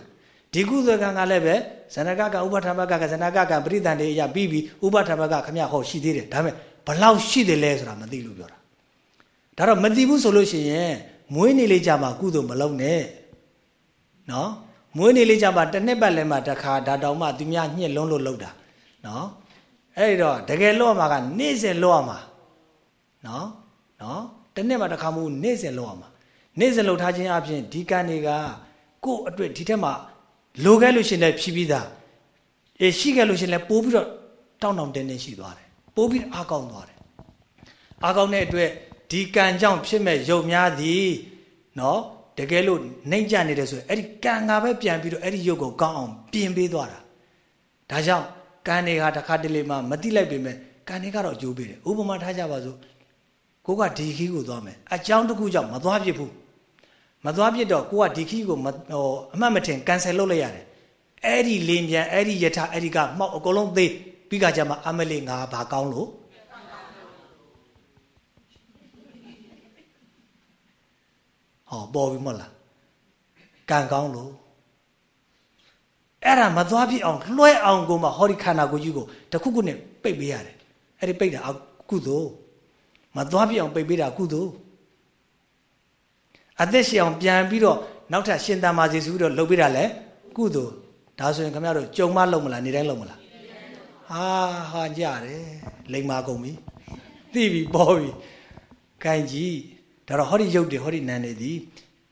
ဒီကုသိုလ်ကံကလည်းပဲဇဏကကဥပထမကကဇဏကကပရိသန်တွေရပြီးပြီးဥပထမကခမရဟောရှိသေးတယ်ဒါပေမဲ့ဘလောက်ရှိတယ်လဲဆိုတာမသိလို့ပြောတာ ဒါတော့မသိဘူးဆိုလို့ရှိရင်မွေးနေလေးကြမှာကုသိုလ်မလုံးနဲ့နော်မွေးနေလေးကြမှာတစ်နှစ်ပတ်လည်းမှတစ်ခါဒါတောင်မှသူများညှစ်လုံးလို့လောက်တာနော်အဲ့တော့တကယ်လို့မှာကနေ့စဉ်လို့ရမှာနော်နော်တစ်နှစ်မှတစ်ခါမဟုတ်နေ့စဉ်လို့ရမှာနေ့စဉ်လို့ထားခြင်းအပြင်ဒီကံတွေကကို့အတွက်ဒီထက်မှလိုခဲ့လို့ရှင်လည်းဖြီးပြီးသားအေးရှိခဲ့လို့ရှင်လည်းပိုးပြီးတော့တောင်းတောင်းတင်းတင်းရှိသွားတယ်ပိုးပြီးအားကောင်းသွားတယ်အားကောင်းတဲ့အတွက် ဒီကံကြောင့်ဖြစ်မဲ့ယုံများသည်နော်တကယ်လို့နှိမ့်ကြနေတယ်ဆိုရင်အဲ့ဒီကံကပဲပြန်ပြီးတော့အဲ့ဒီယုတ်ကိုကောင်းအောင်ပြင်ပေးသွားတာဒါကြောင့်ကံတွေဟာတစ်ခါတလေမှမတိလိုက်ပေမဲ့ကံတွေကတော့အကျိုးပေးတယ်ဥပမာထားကြပါစို့ကိုကဒီခီးကိုသွားမယ်အကြောင်းတစ်ခုကြောင့်မသွားဖြစ်ဘူးမသွားဖြစ်တော့ကိုကဒီခီးကိုဟိုအမှတ်မထင်ကန်ဆယ်လုပ်လိုက်ရတယ်အဲ့ဒီလင်းပြန်အဲ့ဒီယထာအဲ့ဒီကမှောက်အကုန်လုံးသေးပြီးကကြမှာအမလေးငါဘာကောင်းလို့ ဟောပေါ်ပြီမဟုတ်လားကံကောင်းလို့အဲ့ဒါမသွားပြစ်အောင်လွှဲအောင်ကိုမှဟောဒီခန္ဓာကိုယ်ကြီးကိုတခုခုနဲ့ပိတ်ပေးရတယ်အဲ့ဒီပိတ်တာကုသိုလ်မသွားပြစ်အောင်ပိတ်ပေးတာကုသိုလ်အသက်ရှင်အောင်ပြန်ပြီးတော့နောက်ထပ်ရှင်တန်ပါစေဆိုပြီးတော့လုပ်ပေးတာလဲကုသိုလ်ဒါဆိုရင်ခင်ဗျားတို့ကြုံမလုံးမလားနေတိုင်းလုံးမလားဟာဟာကြတယ်လိမ္မာကုန်ပြီသိပြီပေါ်ပြီကံကြီး ဒါတော့ဟောဒီရုပ်တွေဟောဒီနာမ်တွေဒီ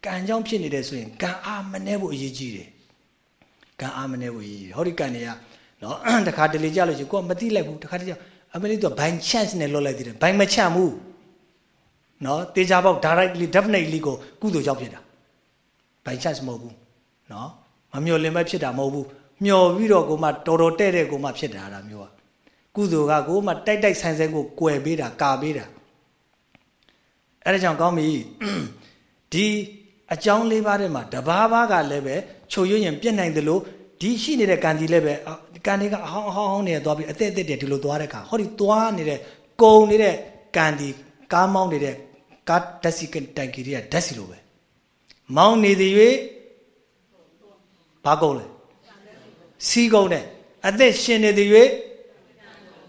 ကံကြောင့်ဖြစ်နေတယ်ဆိုရင်ကံအားမနှဲဖို့အရေးကြီးတယ်ကံအားမနှဲဖို့အရေးကြီးတယ်ဟောဒီကံတွေကနော်တခါတလေကြလို့ရှိရင်ကိုကမသိလိုက်ဘူးတခါတလေအမလေးတော့ by chance နဲ့လွတ်လိုက်သေးတယ် by မချဘူးနော်တေချာပေါက် directly definitely ကိုကုသိုလ်ကြောင့်ဖြစ်တာ by chance မဟုတ်ဘူးနော်မမျော်လင့်မဲ့ဖြစ်တာမဟုတ်ဘူးမျော်ပြီးတော့ကိုမှတော်တော်တဲ့တဲ့ကိုမှဖြစ်တာဒါမျိုးอ่ะကုသိုလ်ကကိုမှတိုက်တိုက်ဆိုင်ဆိုင်ကိုကွယ်ပေးတာကာပေးတာ အဲဒါကြောင့်ကောင်းပြီဒီအကြောင်းလေးပါးထဲမှာတဘာဘာကလည်းပဲချုပ်ရွရင်ပြက်နိုင်တယ်လို့ဒီရှိနေတဲ့ကံဒီလည်းပဲကံတွေကအဟောင်းအဟောင်းဟောင်းနေသွားပြီးအသက်အသက်တည်းဒီလိုသွားတဲ့ခါဟောဒီသွားနေတဲ့ကုံနေတဲ့ကံဒီကားမောင်းနေတဲ့ကားဓာတ်စီတိုင်ကီတွေကဓာတ်စီလိုပဲမောင်းနေသည်၍ဘာကုံလဲစီးကုံနဲ့အသက်ရှင်နေသည်၍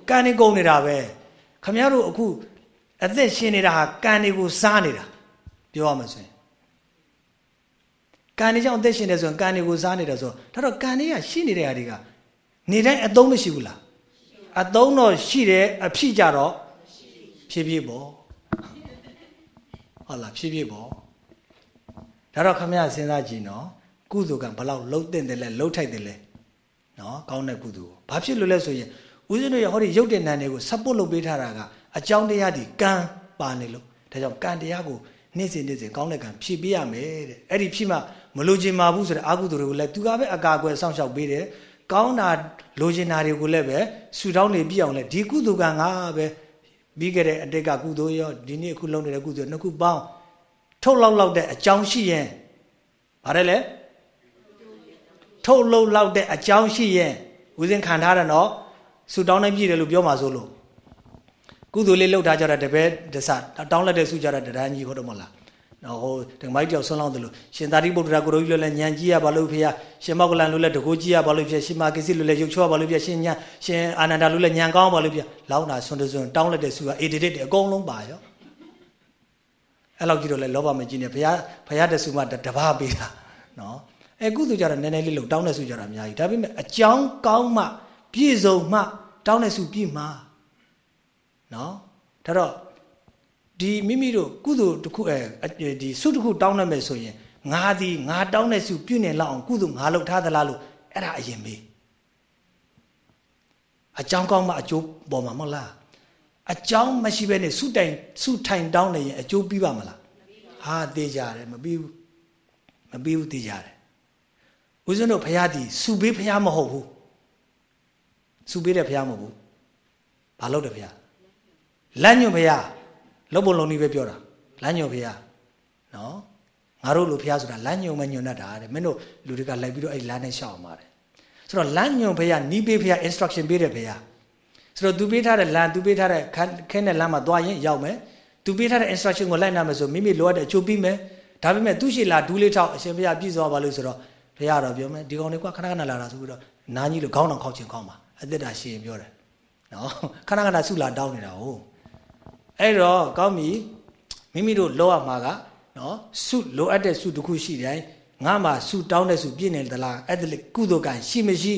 ကံနေကုံနေတာပဲခမရတို့အခု အသက်ရှင်နေတာဟာကံတွေကိုစားနေတာပြောရမှာဆိုရင်ကံတွေကြောင့်အသက်ရှင်နေဆိုရင်ကံတွေကိုစားနေတယ်ဆိုတော့ဒါတော့ကံတွေကရှိနေတဲ့ဟာတွေကနေတိုင်းအသုံးမရှိဘူးလားအသုံးတော့ရှိတယ်အဖြစ်ကြတော့ဖြည်းဖြည်းပေါ့ဟုတ်လားဖြည်းဖြည်းပေါ့ဒါတော့ခမရစဉ်းစားကြည့်နော်ကုသိုလ်ကဘလောက်လှုပ်တဲ့တယ်လဲလှုပ်ထိုက်တယ်လဲနော်ကောင်းတဲ့ကုသိုလ်ဘာဖြစ်လို့လဲဆိုရင်ဦးဇင်းတို့ရဟောဒီရုပ်တဲ့နံတွေကို support လုပ်ပေးထားတာက အကြောင်းတရားဒီကံပါနေလို့ဒါကြောင့်ကံတရားကိုနေ့စဉ်နေ့စဉ်ကောင်းတဲ့ကံဖြည့်ပေးရမယ်တဲ့အဲ့ဒီဖြည့်မှမလိုချင်ပါဘူးဆိုတဲ့အကုသိုလ်တွေကိုလည်းသူကပဲအကာအကွယ်စောင့်ရှောက်ပေးတယ်ကောင်းတာလိုချင်တာတွေကိုလည်းပဲဆူတောင်းနေပြအောင်လဲဒီကုသိုလ်ကငါပဲပြီးခဲ့တဲ့အတိတ်ကကုသိုလ်ရောဒီနေ့အခုလုပ်နေတဲ့ကုသိုလ်နှစ်ခုပေါင်းထုတ်လောက်လောက်တဲ့အကြောင်းရှိရင်ဗါတယ်လေထုတ်လောက်လောက်တဲ့အကြောင်းရှိရင်ဦးစင်ခံထားတယ်နော်ဆူတောင်းနေပြည့်တယ်လို့ပြောမှာဆိုလို့ ကုသိုလ်လေးလှုပ်ထားကြတာတပည့်တစတောင်းလက်တဲ့ဆုကြတာတဒန်းကြီးဟုတ်တော့မလားနော်ဟိုဓမ္မကြီးတယောက်ဆွမ်းလောင်းတယ်လို့ရှင်သာတိပုတ္တရာကိုရိုကြီးလွယ်လဲညံကြီးရပါလို့ဖေရရှင်မောကလန်လွယ်လဲတကိုးကြီးရပါလို့ဖေရှင်မာကိစီလွယ်လဲရုပ်ချောပါလို့ဖေရှင်ညာရှင်အာနန္ဒာလွယ်လဲညံကောင်းပါလို့ဖေလောင်းတာဆွန်တဆွန်တောင်းလက်တဲ့ဆုကအေဒစ်တဲ့အကုန်လုံးပါရောအဲ့လောက်ကြီးတော့လဲလောဘမကြီးနေဘုရားဘုရားတဲ့ဆုမှတပါးပေးတာနော်အဲကုသိုလ်ကြတော့နည်းနည်းလေးလို့တောင်းတဲ့ဆုကြတာအများကြီးဒါပေမဲ့အကြောင်းကောင်းမှပြည့်စုံမှတောင်းတဲ့ဆုပြည့်မှာ နော်ဒါတော့ဒီမိမိတို့ကုသိုလ်တစ်ခုအဲဒီဆုတစ်ခုတောင်းနိုင်မယ်ဆိုရင်ငါဒီငါတောင်းတဲ့ဆုပြုနေလောက်အောင်ကုသိုလ်ငါလုပ်ထားသလားလို့အဲ့ဒါအရင်မေးအကြောင်းကောင်းမှအကျိုးပေါ်မှာမဟုတ်လားအကြောင်းမရှိဘဲနဲ့ဆုတိုင်ဆုထိုင်တောင်းနေရင်အကျိုးပြီးပါမလားဟာသိကြတယ်မပြီးဘူးမပြီးဘူးသိကြတယ်ဦးဇင်းတို့ဖရာဒီစုပေးဖရာမဟုတ်ဘူးစုပေးတဲ့ဖရာမဟုတ်ဘူးဘာလုပ်တယ်ဖရာ လမ်းညွန်ဖရာလုံပုံလုံနည်းပဲပြောတာလမ်းညွန်ဖရာနော်ငါတို့လူဖရာဆိုတာလမ်းညွန်မညွန်တတ်တာတဲ့မင်းတို့လူတွေကလိုက်ပြီးတော့အဲ့လမ်းနဲ့ရှောက်အောင်ပါတယ်ဆိုတော့လမ်းညွန်ဖရာနီးပေးဖရာ instruction ပေးတယ်ဖရာဆိုတော့သူပေးထားတဲ့လမ်းသူပေးထားတဲ့ခဲနဲ့လမ်းမှာသွားရင်ရောက်မယ်သူပေးထားတဲ့ instruction ကိုလိုက်နာမယ်ဆိုမိမိလိုအပ်တဲ့အကျိုးပြီးမယ်ဒါပေမဲ့သူရှိလာဒူးလေးထောက်အရှင်ဘုရားပြည့်စုံပါလို့ဆိုတော့ဘုရားတော့ပြောမယ်ဒီကောင်လေးကခဏခဏလာတာဆိုပြီးတော့နားကြီးလိုခေါင်းတော်ခောက်ချင်ခေါင်းပါအသက်တာရှင်ပြောတယ်နော်ခဏခဏဆုလာတောင်းနေတာဟုတ် အဲ့တော့ကောင်းပြီမိမိတို့လောရမှာကနော်ဆုလိုအပ်တဲ့ဆုတစ်ခုရှိတယ်ငါမှဆုတောင်းတဲ့ဆုပြည့်နေသလားအဲ့ဒါလေကုသိုလ်ကံရှိမရှိ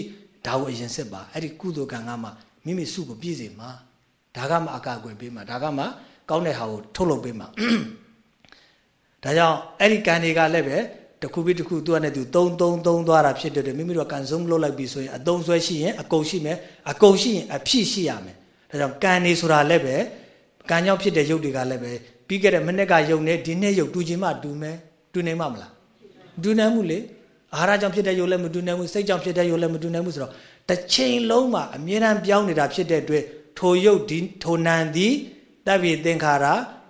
ဒါကိုအရင်စစ်ပါအဲ့ဒီကုသိုလ်ကံကမှမိမိဆုကိုပြည့်စေမှာဒါကမှအကာအကွယ်ပေးမှာဒါကမှကောင်းတဲ့ဟာကိုထုတ်လုပ်ပေးမှာဒါကြောင့်အဲ့ဒီကံတွေကလည်းပဲတခုပြီးတခုသူကနဲ့သူသုံးသုံးသုံးသွားတာဖြစ်တဲ့မိမိတို့ကန်စုံလုပ်လိုက်ပြီဆိုရင်အသုံးဆွဲရှိရင်အကုန်ရှိမယ်အကုန်ရှိရင်အဖြစ်ရှိရမယ်ဒါကြောင့်ကံနေဆိုတာလည်းပဲ ကံကြောင့်ဖြစ်တဲ့ရုပ်တွေကလည်းပဲပြီးခဲ့တဲ့မနေ့ကရုပ်နဲ့ဒီနေ့ရုပ်တူချင်းမှတူမယ်တူနိုင်မှာမလားတူနိုင်မှုလေအာဟာရကြောင့်ဖြစ်တဲ့ရုပ်လည်းမတူနိုင်ဘူးစိတ်ကြောင့်ဖြစ်တဲ့ရုပ်လည်းမတူနိုင်ဘူးဆိုတော့တစ်ချိန်လုံးမှာအမြဲတမ်းပြောင်းနေတာဖြစ်တဲ့အတွက်ထိုရုပ်ဒီထိုနံသည်တပ်ပြီးသင်္ခါရ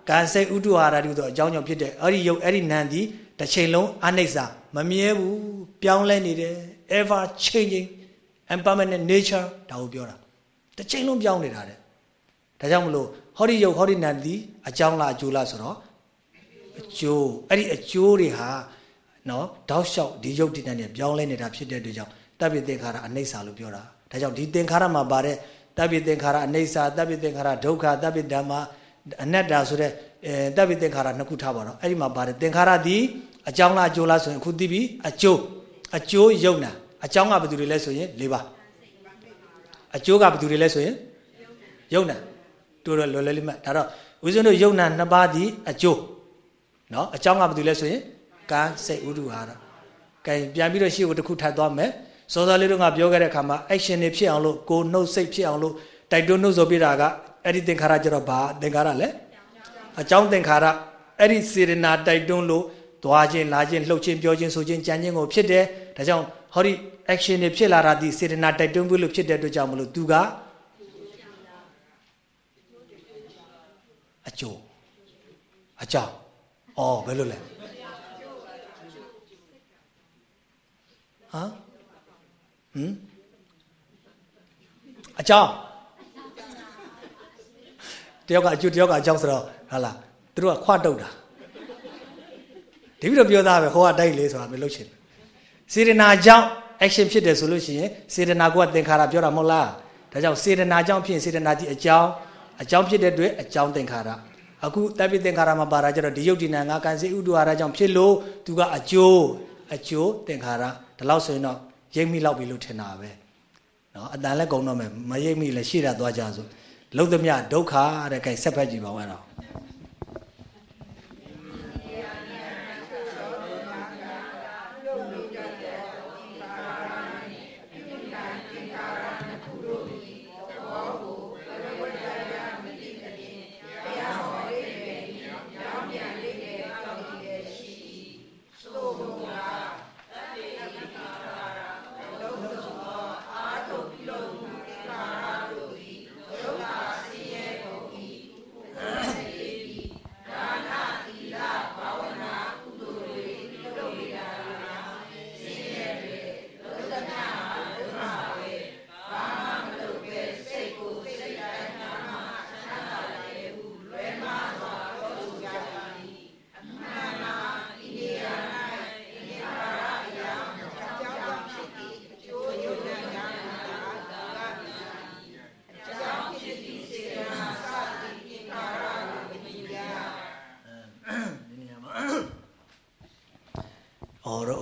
ကံစိတ်ဥဒ္ဓဟာရတုဆိုအကြောင်းကြောင့်ဖြစ်တဲ့အဲ့ဒီရုပ်အဲ့ဒီနံသည်တစ်ချိန်လုံးအနိစ္စမမြဲဘူးပြောင်းလဲနေတယ် ever changing and permanent nature ဒါကိုပြောတာတစ်ချိန်လုံးပြောင်းနေတာတဲ့ဒါကြောင့်မလို့ ဟောဒီယုတ်ဟောဒီနတ်ဒီအကြောင်းလားအကျိုးလားဆိုတော့အကျိုးအဲ့ဒီအကျိုးတွေဟာနော်တောက်လျှောက်ဒီယုတ်ဒီနတ်တွေပြောင်းလဲနေတာဖြစ်တဲ့အတွက်ကြောင့်တပ်ပိသင်္ခါရအနိစ္စလို့ပြောတာဒါကြောင့်ဒီသင်္ခါရမှာပါတဲ့တပ်ပိသင်္ခါရအနိစ္စတပ်ပိသင်္ခါရဒုက္ခတပ်ပိဓမ္မအနတ္တဆိုတဲ့အဲတပ်ပိသင်္ခါရနှစ်ခုထားပါတော့အဲ့ဒီမှာပါတယ်သင်္ခါရဒီအကြောင်းလားအကျိုးလားဆိုရင်အခုသိပြီအကျိုးအကျိုးယုံနာအကြောင်းကဘယ်သူတွေလဲဆိုရင်၄ပါးအကျိုးကဘယ်သူတွေလဲဆိုရင်ယုံနာ တို့တော့လွယ်လွယ်လေးမှဒါတော့ဦးဇင်းတို့ယုံနာနှစ်ပါးသည်အကျိုးနော်အကြောင်းကဘာတူလဲဆိုရင်ကာစိတ်ဥဒုဟာရကဲပြန်ပြီးတော့ရှေ့ကိုတစ်ခုထပ်သွားမယ်စောစောလေးတို့ကပြောခဲ့တဲ့အခါမှာ action တွေဖြစ်အောင်လို့ကိုနှုတ်စိတ်ဖြစ်အောင်လို့တိုက်တွန်းနှုတ်ဆိုပြတာကအဲ့ဒီသင်္ခါရကျတော့ဘာသင်္ခါရလဲအကြောင်းသင်္ခါရအဲ့ဒီစေရနာတိုက်တွန်းလို့သွားခြင်းလာခြင်းလှုပ်ခြင်းပြောခြင်းဆိုခြင်းကြံခြင်းကိုဖြစ်တယ်ဒါကြောင့်ဟောဒီ action တွေဖြစ်လာတာဒီစေရနာတိုက်တွန်းပြီးလို့ဖြစ်တဲ့အတွက်ကြောင့်မလို့သူက ကျိုးအကြောင်းအော်ဘယ်လိုလဲဟမ်ဟမ်အကြောင်းတယောက်ကအကျိုးတယောက်ကအကြောင်းဆိုတော့ဟာလားသူတို့ကခွတုတ်တာဒီပြီးတော့ပြောသားပဲဟောကတိုက်လေဆိုတာမလုပ်ချင်စေတနာကြောင့် action ဖြစ်တယ်ဆိုလို့ရှိရင်စေတနာကသင်္ခါရပြောတာမဟုတ်လားဒါကြောင့်စေတနာကြောင့်ဖြစ်စေတနာဒီအကြောင်းအကြောင်းဖြစ်တဲ့အတွက်အကြောင်းသင်္ခါရ အခုတပ်ပိသင်္ခါရမှာပါတာကျတော့ဒီယုတ်ဒီနာငါကံစေဥဒ္ဒဝါဒကြောင့်ဖြစ်လို့သူကအကျိုးအကျိုးသင်္ခါရဒီလောက်ဆိုရင်တော့ရိပ်မိလောက်ပြီလို့ထင်တာပဲနော်အတန်လည်းကုံတော့မယ်မရိပ်မိလည်းရှေ့ရသွားကြဆိုလုံးသမျှဒုက္ခတဲ့ကဲဆက်ဖက်ကြည့်ပါဦးအဲ့တော့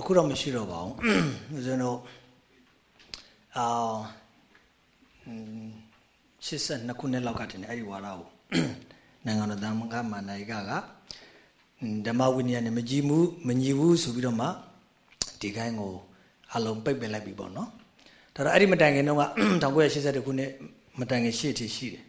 အခုတော့မရှိတော့ပါဘူးဦးဇင်းတို့အာ82ခုနှစ်လောက်ကတင်အဲ့ဒီဝါဒကိုနိုင်ငံတော်သမ္မကမန္တရိကကဓမ္မဝိနည်းနဲ့မကြည်မှုမညီဘူးဆိုပြီးတော့မှဒီခိုင်းကိုအလုံးပိတ်ပင်လိုက်ပြီပေါ့နော်ဒါတော့အဲ့ဒီမတိုင်ခင်တော့က1982ခုနှစ်မတိုင်ခင်ရှေ့ထိရှိတယ်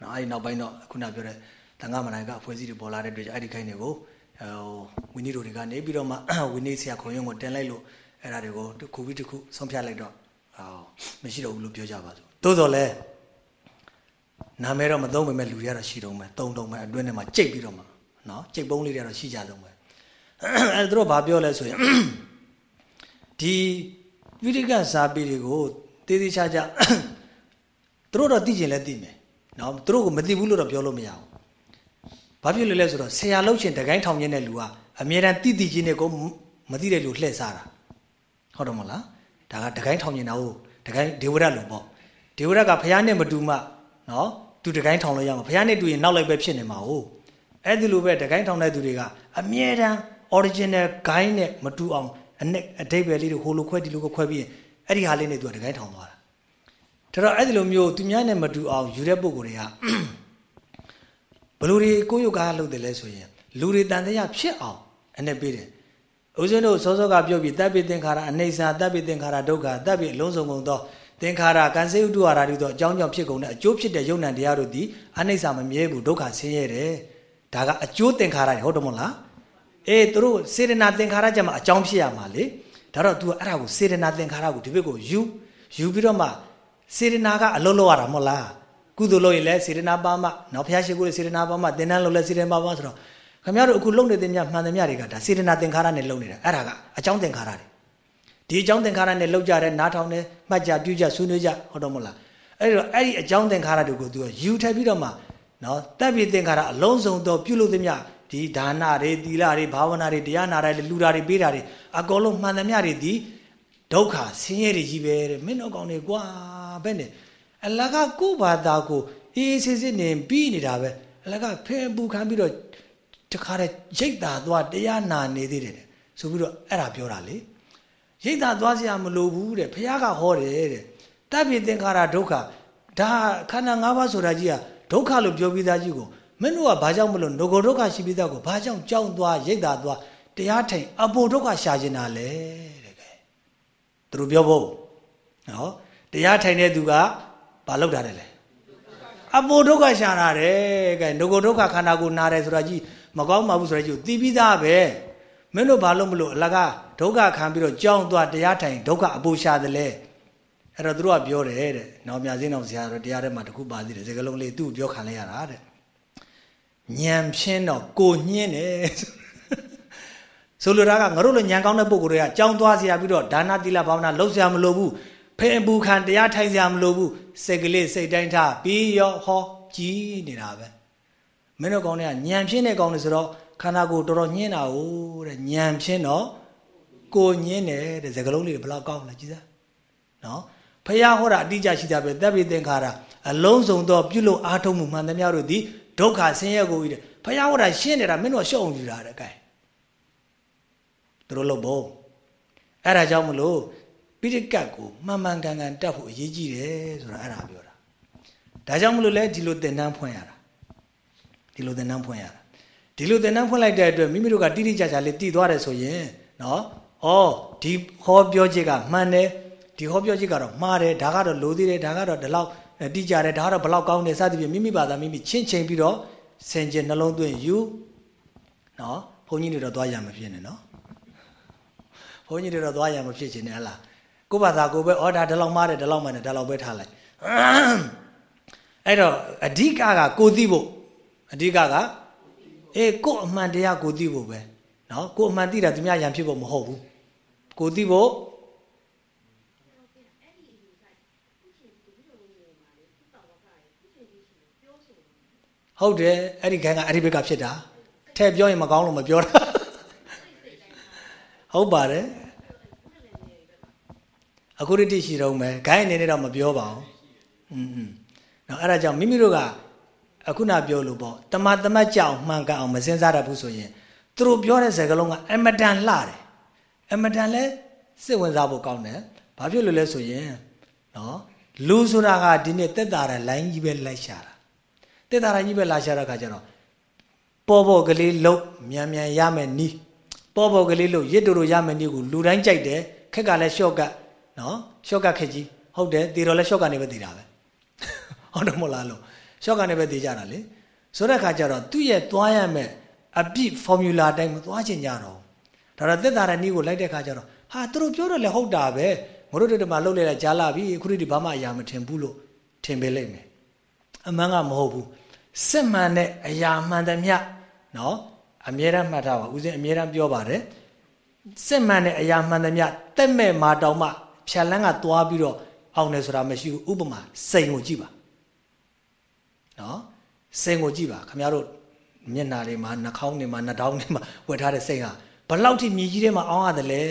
နော်အဲ့ဒီနောက်ပိုင်းတော့ခုနပြောတဲ့သံဃာမန္တရိကအဖွဲ့အစည်းတွေပေါ်လာတဲ့တွေ့ကြအဲ့ဒီခိုင်းတွေကို ဟိုဝီနီတို့တွေကနေပြီးတော့မှဝီနီဆရာခွန်ရုံကိုတင်လိုက်လို့အဲ့ဒါတွေကိုတစ်ခုပြီးတစ်ခုဆုံးဖြတ်လိုက်တော့ဟောမရှိတော့ဘူးလို့ပြောကြပါစို့သို့တော်လဲနာမည်တော့မသုံးပေမဲ့လူတွေကတော့ရှိတော့မယ်တုံတုံမယ်အတွင်းထဲမှာကြိတ်ပြီးတော့မှနော်ကြိတ်ပုံးလေးတွေကတော့ရှိကြတော့မယ်အဲ့ဒါတို့ဘာပြောလဲဆိုရင်ဒီဝိရိကဇာပိတွေကိုတေးသေးချာချာသူတို့တော့သိကျင်လဲသိမယ်နော်သူတို့ကမသိဘူးလို့တော့ပြောလို့မရဘူး ဘာဖြစ်လို့လဲဆိုတော့ဆရာလောက်ရှင်တကိုင်းထောင်ခြင်းတဲ့လူကအမြဲတမ်းတိတိချင်းနဲ့ကိုမသိတဲ့လူလှည့်စားတာဟုတ်တယ်မလားဒါကတကိုင်းထောင်ခြင်းတာဟုတ်တကိုင်းဒေဝရလူပေါ့ဒေဝရကဖះနဲ့မတူမှနော်သူတကိုင်းထောင်လို့ရမှာဖះနဲ့တူရင်နောက်လိုက်ပဲဖြစ်နေမှာဟုတ်အဲ့ဒီလိုပဲတကိုင်းထောင်တဲ့သူတွေကအမြဲတမ်း original ဂိုင်းနဲ့မတူအောင်အနဲ့အတိတ်ပဲလေးတွေဟိုလိုခွဲဒီလိုခွဲပြီးရင်အဲ့ဒီဟာလေးနဲ့သူကတကိုင်းထောင်သွားတာဒါတော့အဲ့ဒီလိုမျိုးသူများနဲ့မတူအောင်ယူတဲ့ပုံကိုယ်တွေက ဘလူတွေကိုယုတ်ကားလုပ်တယ်လဲဆိုရင်လူတွေတန်တရားဖြစ်အောင်အနေပေးတယ်ဦးဇင်းတို့စောစောကပြောပြီးတပ်ပိသင်္ခါရအနေစာတပ်ပိသင်္ခါရဒုက္ခတပ်ပိအလုံးစုံကုန်သောသင်္ခါရကံစေဥဒ္ဒဝါဒတို့သောအကြောင်းကြောင့်ဖြစ်ကုန်တဲ့အကျိုးဖြစ်တဲ့ယုံ nant တရားတို့သည်အနေစာမမြဲဘူးဒုက္ခဆင်းရဲတယ်ဒါကအကျိုးသင်္ခါရဟုတ်တယ်မဟုတ်လားအေးသူတို့စေရနာသင်္ခါရကြမှာအကြောင်းဖြစ်ရမှာလေဒါတော့ तू အဲ့ဒါကိုစေရနာသင်္ခါရကိုဒီဘက်ကိုယူယူပြီးတော့မှစေရနာကအလုံးလုံးရတာမဟုတ်လား ကုသိုလ်လုပ်ရင်လည်းစေတနာပါမှနောက်ဖျားရှိခိုးစေတနာပါမှသင်္ဍန်းလုပ်လည်းစေတနာပါမှဆိုတော့ခင်ဗျားတို့အခုလုပ်နေတဲ့မြတ်မှန်တဲ့မြတ်တွေကဒါစေတနာသင်္ခါရနဲ့လုပ်နေတာအဲ့ဒါကအကြောင်းသင်္ခါရတွေဒီအကြောင်းသင်္ခါရနဲ့လုပ်ကြတဲ့နားထောင်တဲ့မှတ်ကြပြုကြဆွေးနွေးကြဟုတ်တော့မလားအဲ့တော့အဲ့ဒီအကြောင်းသင်္ခါရတွေကိုသူကယူထည့်ပြီးတော့မှနော်တပ်ပြီးသင်္ခါရအလုံးစုံတော့ပြုလုပ်သမျှဒီဒါနတွေသီလတွေဘာဝနာတွေတရားနာတွေလူတာတွေပေးတာတွေအကုန်လုံးမှန်သမျှတွေဒီဒုက္ခဆင်းရဲတွေကြီးပဲတဲ့မင်းတို့ကောင်းနေကွာဘယ်နဲ့ အလကကိုဘာသာကိုအေးစစ်စစ်နေပြီးနေတာပဲအလကဖဲပူခံပြီးတော့တခါတည်းရိတ်တာသွားတရားနာနေသေးတယ်ဆိုပြီးတော့အဲ့ဒါပြောတာလေရိတ်တာသွားစရာမလိုဘူးတဲ့ဘုရားကဟောတယ်တဲ့တပ်ပိသင်္ခါရဒုက္ခဒါခန္ဓာ၅ပါးဆိုတာကြီးကဒုက္ခလို့ပြောပြီးသားကြီးကိုမင်းတို့ကဘာကြောင့်မလို့ငကိုဒုက္ခရှိပြီးသားကိုဘာကြောင့်ကြောင်းသွားရိတ်တာသွားတရားထိုင်အပေါ်ဒုက္ခရှာကျင်တာလဲတဲ့ကဲသူတို့ပြောဖို့နော်တရားထိုင်တဲ့သူက ဘာလုပ်တာလဲအပေါ်ဒုက္ခရှာတာတဲ့ကဲငကိုဒုက္ခခန္ဓာကိုနာတယ်ဆိုတာကြီးမကောင်းပါဘူးဆိုတာကြီးကိုသိပြီးသားပဲမင်းတို့ဘာလို့မလို့အလကဒုက္ခခံပြီးတော့ကြောင်းသွားတရားထိုင်ဒုက္ခအပေါ်ရှာတယ်လဲအဲ့တော့သူတို့ကပြောတယ်တဲ့။နောက်မြစင်းအောင်ဆရာတော်တရားထဲမှာတခုပါသေးတယ်။စကလုံးလေးသူ့ပြောခံလိုက်ရတာတဲ့။ညံဖြင်းတော့ကိုညင်းတယ်ဆိုလိုတာကငါတို့လိုညံကောင်းတဲ့ပုံကိုယ်တွေကကြောင်းသွားစရာပြီးတော့ဒါနသီလဘာဝနာလုပ်စရာမလိုဘူး။ ဖဲအပူခံတရားထိုင်စရာမလိုဘူး။စိတ်ကလေးစိတ်တိုင်းထားပြီးရောဟောကြည်နေတာပဲ။မင်းတို့ကောင်းတဲ့ကညံဖြင်းတဲ့ကောင်းတယ်ဆိုတော့ခန္ဓာကိုယ်တော်တော်ညင်းတာ哦တဲ့ညံဖြင်းတော့ကိုညင်းတယ်တဲ့စကလုံးလေးဘယ်လောက်ကောင်းလဲကြည်စား။နော်။ဖះဟောတာအတိအကျရှိတာပဲတပ်ပိသင်္ခါရအလုံးစုံသောပြုလို့အားထုတ်မှုမှန်သမျှတို့သည်ဒုက္ခဆင်းရဲကိုဤတယ်ဖះဟောတာရှင်းနေတာမင်းတို့ရှုံယူတာတဲ့ကဲသူတို့လို့ဘုံအဲ့ဒါကြောင့်မလို့ ပိဋကတ်ကိုမှန်မှန်ကန်ကန်တတ်ဖို့အရေးကြီးတယ်ဆိုတာအဲ့ဒါပြောတာဒါကြောင့်မလို့လဲဒီလိုသင်တန်းဖွင့်ရတာဒီလိုသင်တန်းဖွင့်ရတာဒီလိုသင်တန်းဖွင့်လိုက်တဲ့အတွက်မိမိတို့ကတိတိကျကျလေးတည်သွားတယ်ဆိုရင်နော်ဩဒီဟောပြောချက်ကမှန်တယ်ဒီဟောပြောချက်ကတော့မှားတယ်ဒါကတော့လိုသေးတယ်ဒါကတော့ဒီလောက်တိကျတယ်ဒါကတော့ဘလောက်ကောင်းတယ်စသဖြင့်မိမိဘာသာမိမိချင်းချင်းပြီးတော့ဆင်ခြင်နှလုံးသွင်းယူနော်ဘုန်းကြီးတွေတော့သွားရမှာဖြစ်နေနော်ဘုန်းကြီးတွေတော့သွားရမှာဖြစ်ချင်တယ်ဟလား ကိုဘာသာကိုပဲအော်ဒါဒီလောက်မှားတယ်ဒီလောက်မှန်တယ်ဒါလောက်ပဲထားလိုက်အဲ့တော့အဓိကကကိုသိဖို့အဓိကကအေးကိုအမှန်တရားကိုသိဖို့ပဲနော်ကိုအမှန်သိတာသူများရံဖြစ်ဖို့မဟုတ်ဘူးကိုသိဖို့ဟုတ်တယ်အဲ့ဒီခိုင်းကအဲ့ဒီဘက်ကဖြစ်တာထဲပြောရင်မကောင်းလို့မပြောတာဟုတ်ပါတယ် အခုတည်းရှိတော့မယ်ခိုင်းအနေနဲ့တော့မပြောပါဘူးอืมနော်အဲ့ဒါကြောင့်မိမိတို့ကအခုနပြောလို့ပေါ့တမတမတ်ကြောင်မှန်ကန်အောင်မစင်စားတတ်ဘူးဆိုရင်သူတို့ပြောတဲ့စကားလုံးကအမတန်လှတယ်အမတန်လဲစိတ်ဝင်စားဖို့ကောင်းတယ်ဘာဖြစ်လို့လဲဆိုရင်နော်လူဆိုတာကဒီနေ့တက်တာတဲ့လိုင်းကြီးပဲလိုက်ရှာတာတေတာရာကြီးပဲလာရှာတဲ့ခါကျတော့ပေါ်ပေါ်ကလေးလုံးမြန်မြန်ရမယ်နီးပေါ်ပေါ်ကလေးလို့ရစ်တူတူရမယ်နီးကိုလူတိုင်းကြိုက်တယ်ခက်ကလည်းရှော့ကတ် နော်ရှော့ကတ်ခက်ကြီးဟုတ်တယ်တီတော်လည်းရှော့ကနေပဲတီတာပဲဟုတ်တယ်မဟုတ်လားလို့ရှော့ကနေပဲတီကြတာလေဆိုတဲ့ခါကျတော့သူ့ရဲ့သွားရမယ်အပြည့် formula အတိုင်းမသွားချင်ကြတော့ဒါတော့သက်တာရနီးကိုလိုက်တဲ့ခါကျတော့ဟာသူတို့ပြောတော့လည်းဟုတ်တာပဲငါတို့တို့ဒီမှာလှုပ်လိုက်ကြားလာပြီအခုဒီဘာမှအရာမထင်ဘူးလို့ထင်ပေးလိုက်မယ်အမှန်ကမဟုတ်ဘူးစစ်မှန်တဲ့အရာမှန်သမျှနော်အမြဲတမ်းမှတ်ထားပါဦးဇင်းအမြဲတမ်းပြောပါတယ်စစ်မှန်တဲ့အရာမှန်သမျှတက်မဲ့မာတောင်မှ ဖြတ်လန်းကသွားပြီးတော့အောင်တယ်ဆိုတာမရှိဘူးဥပမာစိန်ကိုကြည့်ပါနော်စိန်ကိုကြည့်ပါခင်ဗျားတို့မျက်နာတွေမှာနှာခေါင်းတွေမှာနှာတောင်းတွေမှာဝယ်ထားတဲ့စိန်ဟာဘလောက်ထိမြည်ကြီးထဲမှာအောင်းရတယ်လဲ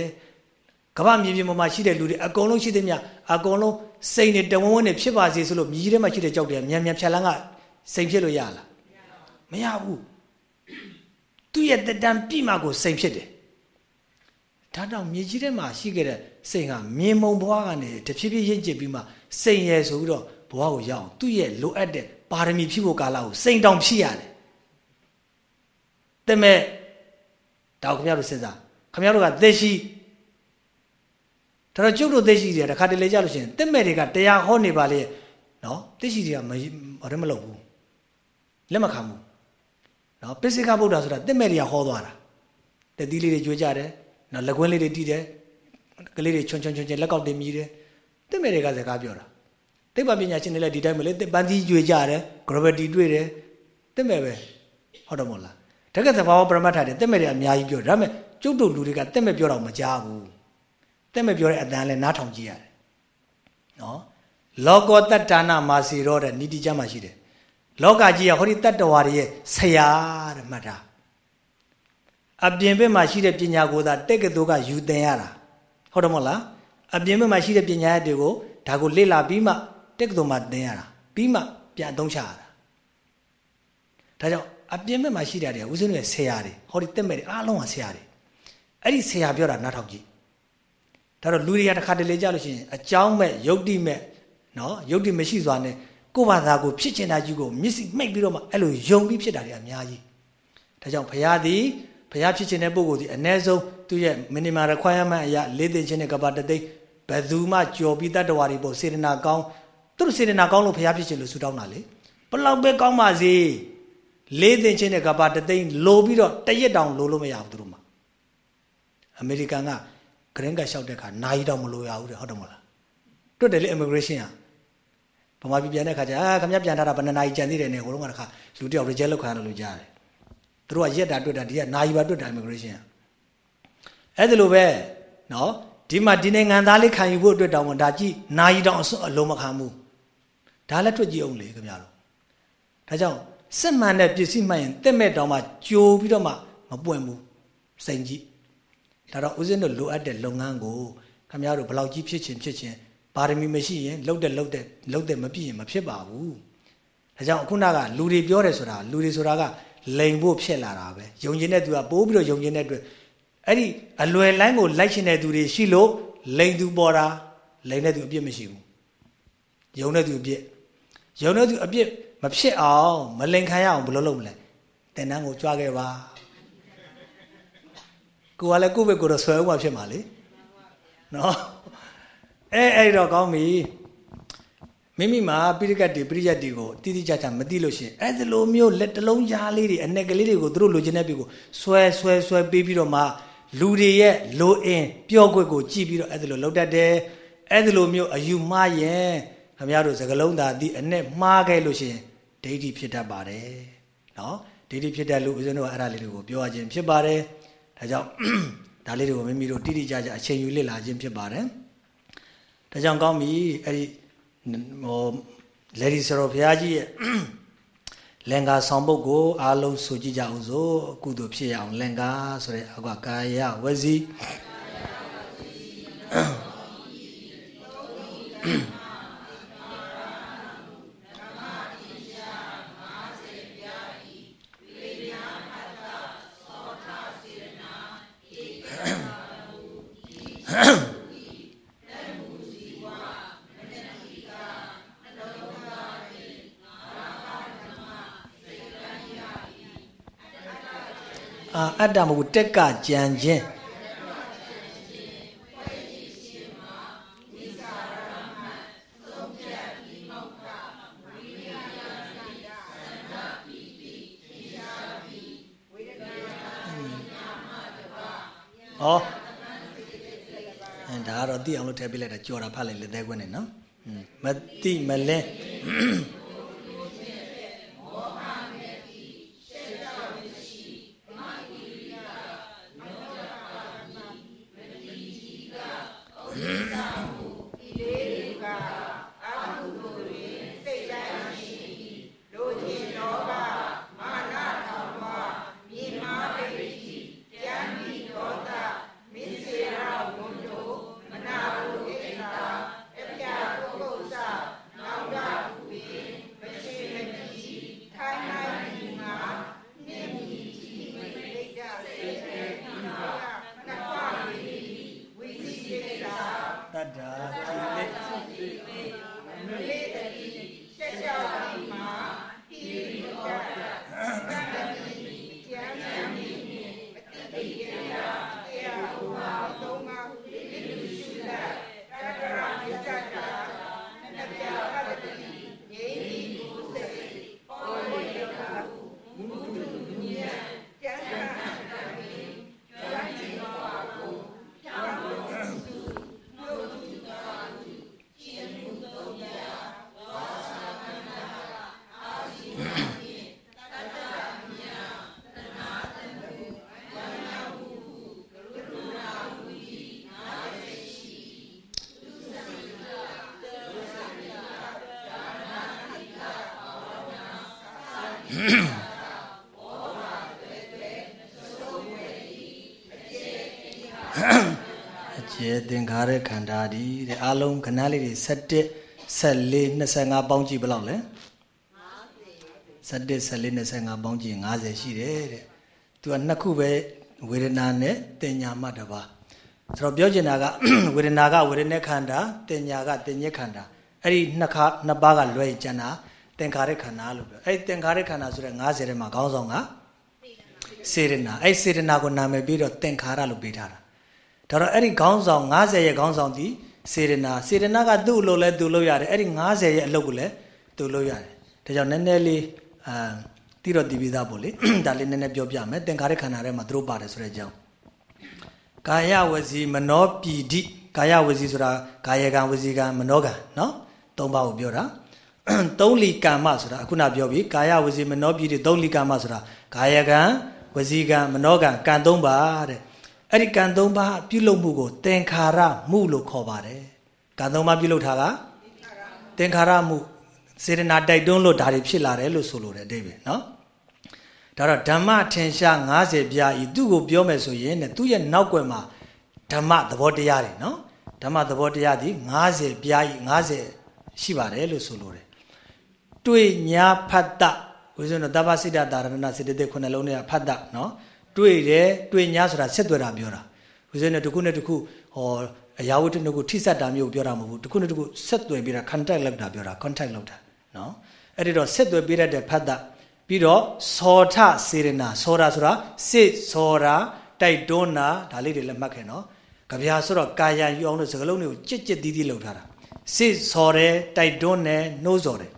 ကမ္ဘာမြေပြင်ပေါ်မှာရှိတဲ့လူတွေအကုန်လုံးရှိတဲ့မြအကုန်လုံးစိန်တွေတဝန်းဝန်းတွေဖြစ်ပါစေဆိုလို့မြည်ကြီးထဲမှာရှိတဲ့ကြောက်တွေမြန်မြန်ဖြတ်လန်းကစိန်ဖြစ်လို့ရလားမရဘူးသူ့ရဲ့တတန်ပြိမှကိုစိန်ဖြစ်တယ် ဒါတော့မြေကြီးထဲမှာရှိခဲ့တဲ့စိန်ကမြေမုံဘွားကနေတဖြည်းဖြည်းရင့်ကျစ်ပြီးမှစိန်ရယ်ဆိုပြီးတော့ဘွားကိုရအောင်သူ့ရဲ့လိုအပ်တဲ့ပါရမီဖြည့်ဖို့ကာလကိုစိန်တောင်ဖြည့်ရတယ်တဲ့မဲ့တောက်ခင်ဗျားတို့စဉ်းစားခင်ဗျားတို့ကသက်ရှိဒါတော့ကျုပ်တို့သက်ရှိတွေကတခါတလေကြလို့ရှိရင်တဲ့မဲ့တွေကတရားဟောနေပါလေနော်သက်ရှိတွေကမဘာမှမလုပ်ဘူးလက်မခံဘူးနော်ပိစိကဗုဒ္ဓဆိုတာတစ်မဲ့တွေကဟောသွားတာတတိလေးတွေကြွေးကြတယ် နော်လက်ကွင်းလေးတွေတီးတယ်ကလေးတွေချွန်ချွန်ချွန်ချွန်လက်ကောက်တင်မြည်တယ်တစ်မဲ့တွေကစကားပြောတာသိပ္ပံပညာရှင်တွေလည်းဒီတိုင်းပဲလေပန်းသီးကြွေးကြတယ် gravity တွေ့တယ်တစ်မဲ့ပဲဟုတ်တယ်မို့လားတက္ကသဘာဝပရမတ်ထာတွေတစ်မဲ့တွေအများကြီးပြောတယ်ဒါပေမဲ့ကျုပ်တို့လူတွေကတစ်မဲ့ပြောတော့မကြားဘူးတစ်မဲ့ပြောတဲ့အတန်လည်းနားထောင်ကြည့်ရတယ်နော်လောကောတတ္တနာမာစီရောတဲ့နိတိကျမ်းမှာရှိတယ်လောကကြီးကဟောဒီတတ္တဝါတွေရဲ့ဆရာတဲ့မှတ်တာ အပြင်ဘက်မှာရှိတဲ့ပညာကိုသာတက်ကတူကယူသင်ရတာဟုတ်တယ်မဟုတ်လားအပြင်ဘက်မှာရှိတဲ့ပညာရတွေကိုဒါကိုလေ့လာပြီးမှတက္ကသိုလ်မှာသင်ရတာပြီးမှပြန်အသုံးချရတာဒါကြောင့်အပြင်ဘက်မှာရှိတဲ့တွေကဦးဇင်းတို့ရဲ့ဆရာတွေဟောဒီတက်မဲ့တွေအားလုံးကဆရာတွေအဲ့ဒီဆရာပြောတာနားထောင်ကြည့်ဒါတော့လူတွေကတစ်ခါတလေကြလို့ရှိရင်အကြောင်းမဲ့ယုတ်တိမဲ့နော်ယုတ်တိမရှိစွာနဲ့ကိုယ့်ဘာသာကိုဖြစ်ချင်တာကြီးကိုမျက်စိမှိတ်ပြီးတော့မှအဲ့လိုယုံပြီးဖြစ်တာတွေအများကြီးဒါကြောင့်ဘုရားသည် ဘုရားဖြစ်ခြင်းတဲ့ပုဂ္ဂိုလ်ဒီအ ਨੇ ဆုံးသူ့ရဲ့ minimum requirement အရာလေးသိခြင်းနဲ့ကပ္ပတသိဘယ်သူမှကြော်ပြီးတတ္တဝါတွေပေါ့စေတနာကောင်းသူတို့စေတနာကောင်းလို့ဘုရားဖြစ်ခြင်းလို့ဆုတောင်းတာလေဘလောက်ပဲကောင်းပါစေလေးသိခြင်းနဲ့ကပ္ပတသိလိုပြီးတော့တရက်တောင်လိုလို့မရဘူးသူတို့မှာအမေရိကန်ကဂရင်းကတ်လျှောက်တဲ့အခါနာရီတောင်မလိုရဘူးတဲ့ဟုတ်တယ်မလားတွတ်တယ်လေ immigration ကဗမာပြည်ပြန်တဲ့အခါကျအာခမပြန်ထားတာဘယ်နှစ်နာရီကြံသေးတယ်နဲ့ဟိုလုံးကတခါလူတယောက် reject လောက်ခံရလို့ကြားတယ် သူတို့ကရက်တာတွေ့တာဒီကနာယီပါတွေ့တာ immigration အဲ့ဒါလိုပဲနော်ဒီမှာဒီနိုင်ငံသားလေးခံယူဖို့အတွက်တောင်းမှဒါကြည့်နာယီတောင်အလုံးမခံဘူးဒါလည်းတွေ့ကြည့်အောင်လေခင်ဗျားတို့ဒါကြောင့်စစ်မှန်တဲ့ပစ္စည်းမှန်ရင်တက်မဲ့တောင်မှကြိုပြီးတော့မှမပွင့်ဘူးစိန်ကြည့်ဒါတော့ဦးဇင်းတို့လိုအပ်တဲ့လုပ်ငန်းကိုခင်ဗျားတို့ဘယ်လောက်ကြီးဖြစ်ချင်းဖြစ်ချင်းပါရမီမရှိရင်လှုပ်တဲ့လှုပ်တဲ့လှုပ်တဲ့မပြည့်ရင်မဖြစ်ပါဘူးဒါကြောင့်ခုနကလူတွေပြောတယ်ဆိုတာလူတွေဆိုတာက လိန်ဖို့ဖြစ်လာတာပဲယုံကျင်တဲ့သူကပိုးပြီးတော့ယုံကျင်တဲ့အတွက်အဲ့ဒီအလွယ်လန်းကိုလိုက်ရှင်တဲ့သူတွေရှိလို့လိန်သူပေါ်တာလိန်တဲ့သူအပြစ်မရှိဘူးယုံတဲ့သူအပြစ်ယုံတဲ့သူအပြစ်မဖြစ်အောင်မလိန်ခံရအောင်ဘယ်လိုလုပ်မလဲတင်တန်းကိုကြွားခဲ့ပါကိုကလည်းကိုယ့်ဘက်ကိုတော့ဆွဲဥမှဖြစ်မှာလေနော်အဲအဲ့တော့ကောင်းပြီ မိမိမှာပိရိကတ်တွေပရိယတ်တွေကိုတိတိကျကျမသိလို့ရှိရင်အဲ့ဒီလိုမျိုးလက်တလုံးကြားလေးတွေအ내ကလေးတွေကိုသူတို့လိုချင်တဲ့ပြီကိုဆွဲဆွဲဆွဲပေးပြီးတော့မှလူတွေရဲ့လိုအင်ပြောခွက်ကိုကြည့်ပြီးတော့အဲ့ဒီလိုလောက်တတ်တယ်အဲ့ဒီလိုမျိုးအယူမှားရင်ခမရတို့စကလုံးသာဒီအ내မှားခဲ့လို့ရှိရင်ဒိဋ္ဌိဖြစ်တတ်ပါတယ်နော်ဒိဋ္ဌိဖြစ်တတ်လို့ဦးဇင်းတို့ကအဲ့ဒါလေးတွေကိုပြောရခြင်းဖြစ်ပါတယ်ဒါကြောင့်ဒါလေးတွေကိုမိမိတို့တိတိကျကျအချိန်ယူလေ့လာခြင်းဖြစ်ပါတယ်ဒါကြောင့်ကောင်းပြီအဲ့ဒီ ဟိုလေဒီဆရာဘုရားကြီးရဲ့လင်္ကာဆောင်ပုဒ်ကိုအားလုံးဆိုကြည့်ကြအောင်စို့အကုသိုလ်ဖြစ်ရအောင်လင်္ကာဆိုတဲ့အကွာကာယဝစီအာ အတ္တမဟုတ်တက်ကကြံခြင်းဟောအဲဒါကတော့သိအောင်လို့ထည့်ပေးလိုက်တာကြော်တာဖတ်လိုက်လက်သေးခွန်းနဲ့နော်မတိမလဲ အကျဲတယ် သင်္ခါရခန္ဓာဒီတဲ့အလုံးခဏလေးတွေ7 14 25ပေါင်းကြည့်ဘယ်လောက်လဲ 50 14 25ပေါင်းကြည့်50ရှိတယ်တဲ့သူကနှစ်ခုပဲဝေဒနာနဲ့တင်ညာမှတပါဆိုတော့ပြောချင်တာကဝေဒနာကဝေဒနာခန္ဓာတင်ညာကတင်ညက်ခန္ဓာအဲ့ဒီနှစ်ခါနှစ်ပါးကလွဲကျန်တာသင်္ခါရခန္ဓာလို့ပြောအဲ့ဒီသင်္ခါရခန္ဓာဆိုတဲ့90ထဲမှာခေါင်းဆောင်ကစေရနာအဲ့စေရနာကိုနာမည်ပြီးတော့သင်္ခါရလို့ပေးထားတာဒါတော့အဲ့ဒီခေါင်းဆောင်90ရဲ့ခေါင်းဆောင်ဒီစေရနာစေရနာကသူ့အလုပ်လဲသူ့လုပ်ရတယ်အဲ့ဒီ90ရဲ့အလုပ်ကိုလည်းသူ့လုပ်ရတယ်ဒါကြောင့်နည်းနည်းလေး အာတိတော့တိပိသားပေါ့လေဒါလေးနည်းနည်းပြောပြမယ်သင်္ခါရခန္ဓာထဲမှာသူတို့ပါတယ်ဆိုတဲ့အကြောင်းကာယဝစီမနောပိဋိကာယဝစီဆိုတာကာယကံဝစီကံမနောကံနော်သုံးပါးကိုပြောတာသုံးလီကာမဆိုတာအခုနပြောပြီကာယဝစီမနောပိဋိသုံးလီကာမဆိုတာကာယကံဝစီကံမနောကံကံသုံးပါတဲ့အဲ့ဒီကံသုံးပါပြုလုပ်မှုကိုသင်္ခါရမှုလို့ခေါ်ပါတယ်ကံသုံးပါပြုလုပ်တာကသင်္ခါရမှု စေတနာတိုက်တွန်းလို့ဒါတွေဖြစ်လာတယ်လို့ဆိုလိုတယ်အတိပ္ပယ်နော်ဒါတော့ဓမ္မထင်ရှား90ပြားဤသူ့ကိုပြောမယ်ဆိုရင်သူ့ရဲ့နောက်ွယ်မှာဓမ္မသဘောတရားတွေနော်ဓမ္မသဘောတရားဒီ90ပြားဤ90ရှိပါတယ်လို့ဆိုလိုတယ်တွေ့ညာဖတ်တဝိဇ္ဇနတပ္ပစိတ္တတာရဏစေတသိက်ခုနှလုံးနဲ့ဖတ်တနော်တွေ့တယ်တွေ့ညာဆိုတာဆက်သွယ်တာပြောတာဝိဇ္ဇနတခုနဲ့တခုဟောအရာဝတ္ထုနှစ်ခုထိစပ်တာမျိုးပြောတာမဟုတ်ဘူးတခုနဲ့တခုဆက်သွယ်ပြီးတာ contact လုပ်တာပြောတာ contact လုပ်တာ နော်အဲ့ဒီတော့ဆက်သွယ်ပေးရတဲ့ဖတ်တာပြီးတော့သောထစေရနာသောတာဆိုတာစစ်သောတာတိုက်တွန်းတာဒါလေးတွေလည်းမှတ်ခဲ့နော်ကြဗျာဆိုတော့ကာယယူအောင်လို့စကလုံးတွေကိုကြစ်ကြစ်တီးတီးလုပ်ထားတာစစ်သောတယ်တိုက်တွန်းတယ်နှိုးစော်တယ်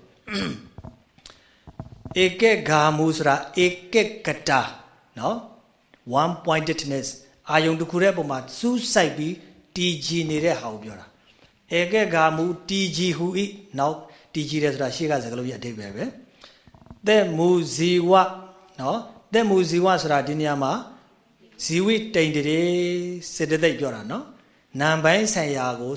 ဧကဂါမူဆိုတာဧကကတာနော် one pointedness အာယုံတစ်ခုရဲ့ပုံမှာစူးစိုက်ပြီးတည်ကြည်နေတဲ့ဟာကိုပြောတာဧကဂါမူတည်ကြည်ဟူဤနောက် တည်ကြည်တယ်ဆိုတာရှေ့ကစကားလုံးရဲ့အဓိပ္ပာယ်ပဲသက်မူဇီဝနော်သက်မူဇီဝဆိုတာဒီနေရာမှာဇီဝိတိန်တေစေတသိက်ပြောတာနော်နံပိုင်းဆိုင်ရာကို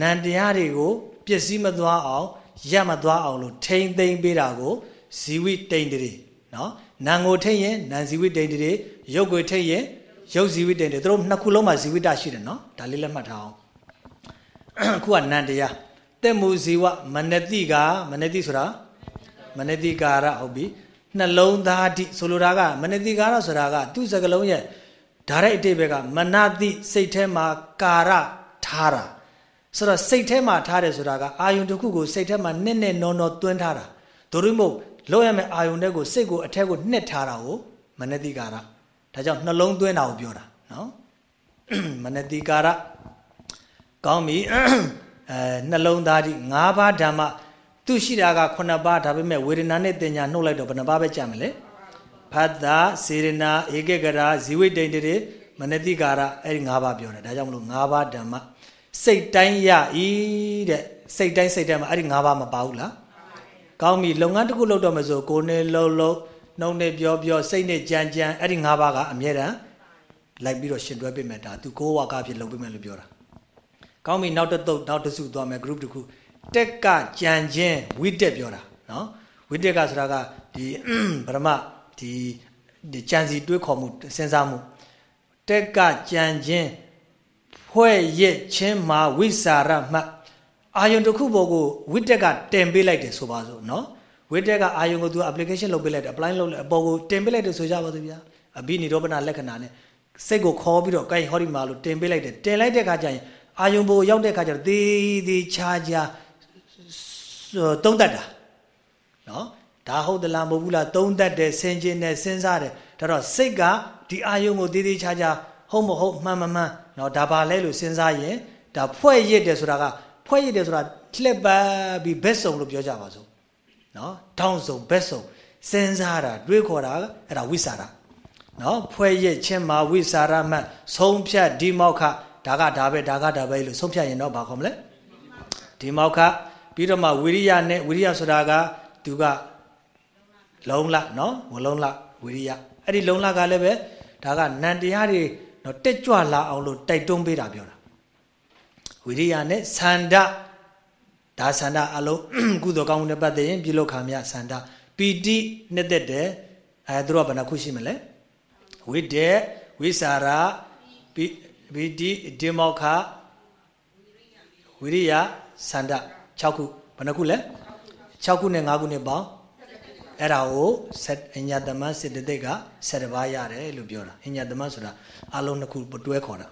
နံတရားတွေကိုပျက်စီးမသွားအောင်ရပ်မသွားအောင်လို့ထိမ့်သိမ့်ပေးတာကိုဇီဝိတိန်တေနော်နံကိုထိမ့်ရင်နံဇီဝိတိန်တေရုပ်ကိုထိမ့်ရင်ရုပ်ဇီဝိတိန်တေတို့နှစ်ခုလုံးမှာဇီဝိတရှိတယ်နော်ဒါလေးလည်းမှတ်ထားအောင်အခုကနံတရား တက်မှုဇီဝမနတိကမနတိဆိုတာမနတိကာရဟုတ်ပြီနှလုံးသားတိဆိုလိုတာကမနတိကာရဆိုတာကသူ့စကလုံးရဲ့ဓာတ်အတိဘက်ကမနတိစိတ်ထဲမှာကာရထားတာဆိုတော့စိတ်ထဲမှာထားတယ်ဆိုတာကအာယုန်တစ်ခုကိုစိတ်ထဲမှာနှစ်နဲ့နော်နော်သွင်းထားတာတို့ရမို့လောက်ရမယ့်အာယုန်တဲ့ကိုစိတ်ကိုအထက်ကိုနှစ်ထားတာကိုမနတိကာရဒါကြောင့်နှလုံးသွင်းတာကိုပြောတာနော်မနတိကာရကောင်းပြီ အဲနှလုံးသားဒီ၅ပါးဓမ္မသူရှိတာက9ပါးဒါပေမဲ့ဝေဒနာနဲ့တင်ညာနှုတ်လိုက်တော့ဘယ်နှပါးပဲကြံမလဲဖတ်တာစေရနာဧကဂရာဇီဝိတိန်တေမနတိကာရအဲ့ဒီ၅ပါးပြောတယ်ဒါကြောင့်မလို့၅ပါးဓမ္မစိတ်တိုင်းရဤတဲ့စိတ်တိုင်းစိတ်တိုင်းမှာအဲ့ဒီ၅ပါးမပါဘူးလားကောင်းပြီလုပ်ငန်းတစ်ခုလုပ်တော့မယ်ဆိုကိုယ်နဲ့လှုပ်လှုပ်နှုတ်နဲ့ပြောပြောစိတ်နဲ့ကြံကြံအဲ့ဒီ၅ပါးကအမြဲတမ်းလိုက်ပြီးတော့ရှင်တွဲပေးမယ်ဒါသူကိုးဝါကဖြစ်လုပ်ပေးမယ်လို့ပြောတာ ကောင်းပြီနောက်တစ်တုပ်နောက်တစ်စုသွားမယ် group တစ်ခုတက်ကကြံချင်းဝိတက်ပြောတာနော်ဝိတက်ကဆိုတာကဒီဗရမဒီဒီကြံစီတွေးခေါ်မှုစဉ်းစားမှုတက်ကကြံချင်းဖွဲ့ရချင်းမှာဝိစာရမှအာယုံတစ်ခုပေါ်ကိုဝိတက်ကတင်ပေးလိုက်တယ်ဆိုပါစို့နော်ဝိတက်ကအာယုံကိုသူ application လုပ်ပေးလိုက်တယ် apply လုပ်လိုက်အပေါ်ကိုတင်ပေးလိုက်တယ်ဆိုကြပါစို့ဗျာအဘိနိရောပဏလက္ခဏာနဲ့စိတ်ကိုခေါ်ပြီးတော့ကိုင်ဟောဒီမှာလို့တင်ပေးလိုက်တယ်တင်လိုက်တဲ့အခါကျရင် အာယုံဘိုရောက်တဲ့ခါကျတော့သေသေးချာချာသုံးတတ်တာနော်ဒါဟုတ်သလားမဟုတ်ဘူးလားသုံးတတ်တယ်ဆင်ခြင်တယ်စဉ်းစားတယ်ဒါတော့စိတ်ကဒီအာယုံကိုသေးသေးချာချာဟုတ်မဟုတ်မှန်မမှန်နော်ဒါပါလဲလို့စဉ်းစားရင်ဒါဖွဲ့ရစ်တယ်ဆိုတာကဖွဲ့ရစ်တယ်ဆိုတာလှက်ပတ်ပြီးဘက်စုံလို့ပြောကြပါစို့နော်ဒေါင်းစုံဘက်စုံစဉ်းစားတာတွေးခေါ်တာအဲ့ဒါဝိစာရနော်ဖွဲ့ရစ်ခြင်းမှာဝိစာရမှဆုံးဖြတ်ဒီမောက္ခ ဒါကဒါပဲဒါကဒါပဲလို့ဆုံးဖြတ်ရင်တော့ဘာခေါ်မလဲဒီမောက္ခပြီးတော့မှဝိရိယနဲ့ဝိရိယဆိုတာကသူကလုံလနော်ဝလုံလဝိရိယအဲ့ဒီလုံလကလည်းပဲဒါကနန္တရားတွေနော်တက်ကြွလာအောင်လို့တိုက်တွန်းပေးတာပြောတာဝိရိယနဲ့သန္ဓဒါသန္ဓအလုံးကုသိုလ်ကောင်းမှုနဲ့ပတ်သက်ရင်ပြုလုပ်ခါမြသန္ဓပီတိနှစ်သက်တယ်အဲသူတို့ကဘယ်နှခုရှိမလဲဝိတေဝိสารပိ ဗီတိဒီမောခဝိရိယစန္ဒ6ခုဘယ်နှခုလဲ6ခုနဲ့5ခုနဲ့ပေါင်းအဲ့ဒါကိုအညာသမစေတသိက်က7ပါးရတယ်လို့ပြောတာအညာသမဆိုတာအလုံးနှစ်ခုတွဲခေါ်တာ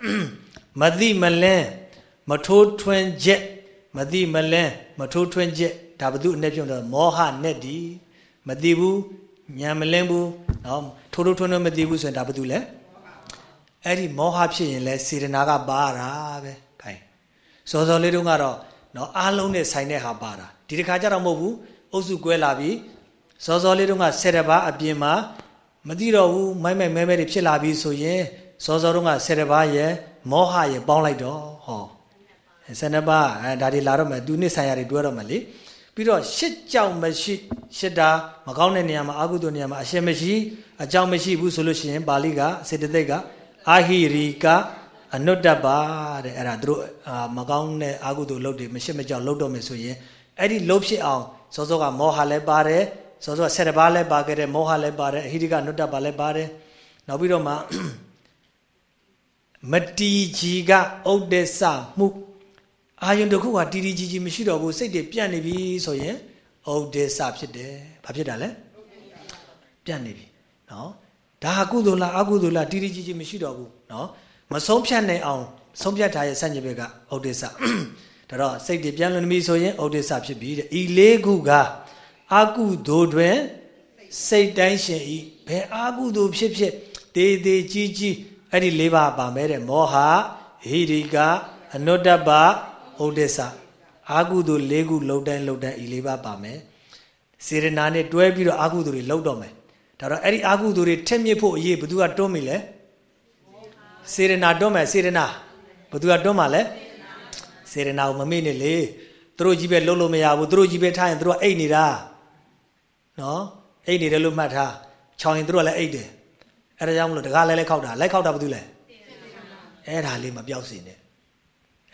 မသိမလင်းမထိုးထွင်းချက်မသိမလင်းမထိုးထွင်းချက်ဒါဘု து အနေပြုံးတော့မောဟနဲ့ဒီမသိဘူးညံမလင်းဘူးနော်ထိုးထိုးထွန်းထွန်းမသိဘူးဆိုရင်ဒါဘု து လဲ အဲ့ဒီမောဟဖြစ်ရင်လဲစေတနာကပါတာပဲခိုင်းစောစောလေးတုန်းကတော့နော်အားလုံးနဲ့ဆိုင်တဲ့ဟာပါတာဒီတစ်ခါကျတော့မဟုတ်ဘူးအုပ်စုကွဲလာပြီစောစောလေးတုန်းက၁၀ပါးအပြင်မှာမသိတော့ဘူးမိုက်မိုက်မဲမဲတွေဖြစ်လာပြီဆိုရင်စောစောတုန်းက၁၀ပါးရဲ့မောဟရဲ့ပေါင်းလိုက်တော့ဟော၁၂ပါးအဲဒါတွေလာတော့မယ်သူနှစ်ဆိုင်ရာတွေတွဲတော့မယ်လေပြီးတော့ရှစ်ကြောင်မရှိရှစ်တာမကောင်းတဲ့နေရာမှာအာဟုတုနေရာမှာအရှင်မရှိအကြောင်းမရှိဘူးဆိုလို့ရှိရင်ပါဠိကစေတသိက်က အာဟိရိကအနုတ္တပါတဲ့အဲ့ဒါသူတို့မကောင်းတဲ့အာဟုတုလုပ်တွေမရှိမကြောက်လုပ်တော့မယ်ဆိုရင်အဲ့ဒီလှုပ်ဖြစ်အောင်စောစောကမောဟလည်းပါတယ်စောစောဆယ်တပါးလည်းပါခဲ့တယ်မောဟလည်းပါတယ်အဟိရိကနုတ္တပါလည်းပါတယ်နောက်ပြီးတော့မှမတီကြီးကဥဒ္ဒစမှုအာယုန်တစ်ခုကတီတီကြီးကြီးမရှိတော့ဘူးစိတ်တွေပြန့်နေပြီဆိုရင်ဥဒ္ဒစဖြစ်တယ်ဘာဖြစ်တာလဲပြန့်နေပြီနော် ဒါဟာကုသိုလ်လားအကုသိုလ်လားတီတီကြီးကြီးမရှိတော့ဘူးနော်မဆုံးဖြတ်နိုင်အောင်ဆုံးဖြတ်ထားရဲ့စัญญဘက်ကဥဒ္ဒစဒါတော့စိတ်တွေပြန့်လွန်ပြီဆိုရင်ဥဒ္ဒစဖြစ်ပြီတဲ့ဤလေးခုကအကုသိုလ်တွင်စိတ်တိုင်းရှင်ဤဘယ်အကုသိုလ်ဖြစ်ဖြစ်တေးသေးကြီးကြီးအဲ့ဒီ၄ပါးပါမယ်တဲ့မောဟဟိရိကအနုတ္တပဥဒိစ္စအာကုသိုလ်၄ခုလှုပ်တိုင်းလှုပ်တိုင်းဤ၄ပါးပါမယ်စေရနာနဲ့တွဲပြီးတော့အာကုသိုလ်တွေလှုပ်တော့မယ် ဒါတော့အဲ့ဒီအာကုသိုလ်တွေထက်မြက်ဖို့အရေးဘသူကတွန်းမိလဲစေရနာတွန်းမယ်စေရနာဘသူကတွန်းမှာလဲစေရနာကိုမမေ့နဲ့လေသူတို့ကြီးပဲလှုပ်လို့မရဘူးသူတို့ကြီးပဲထားရင်သူတို့အိတ်နေတာနော်အိတ်နေတယ်လို့မှတ်ထားချောင်းရင်သူတို့လည်းအိတ်တယ်အဲဒါကြောင့်မလို့တကားလဲလဲခောက်တာလိုက်ခောက်တာဘာလို့လဲအဲ့ဒါလေးမပြောက်စေနဲ့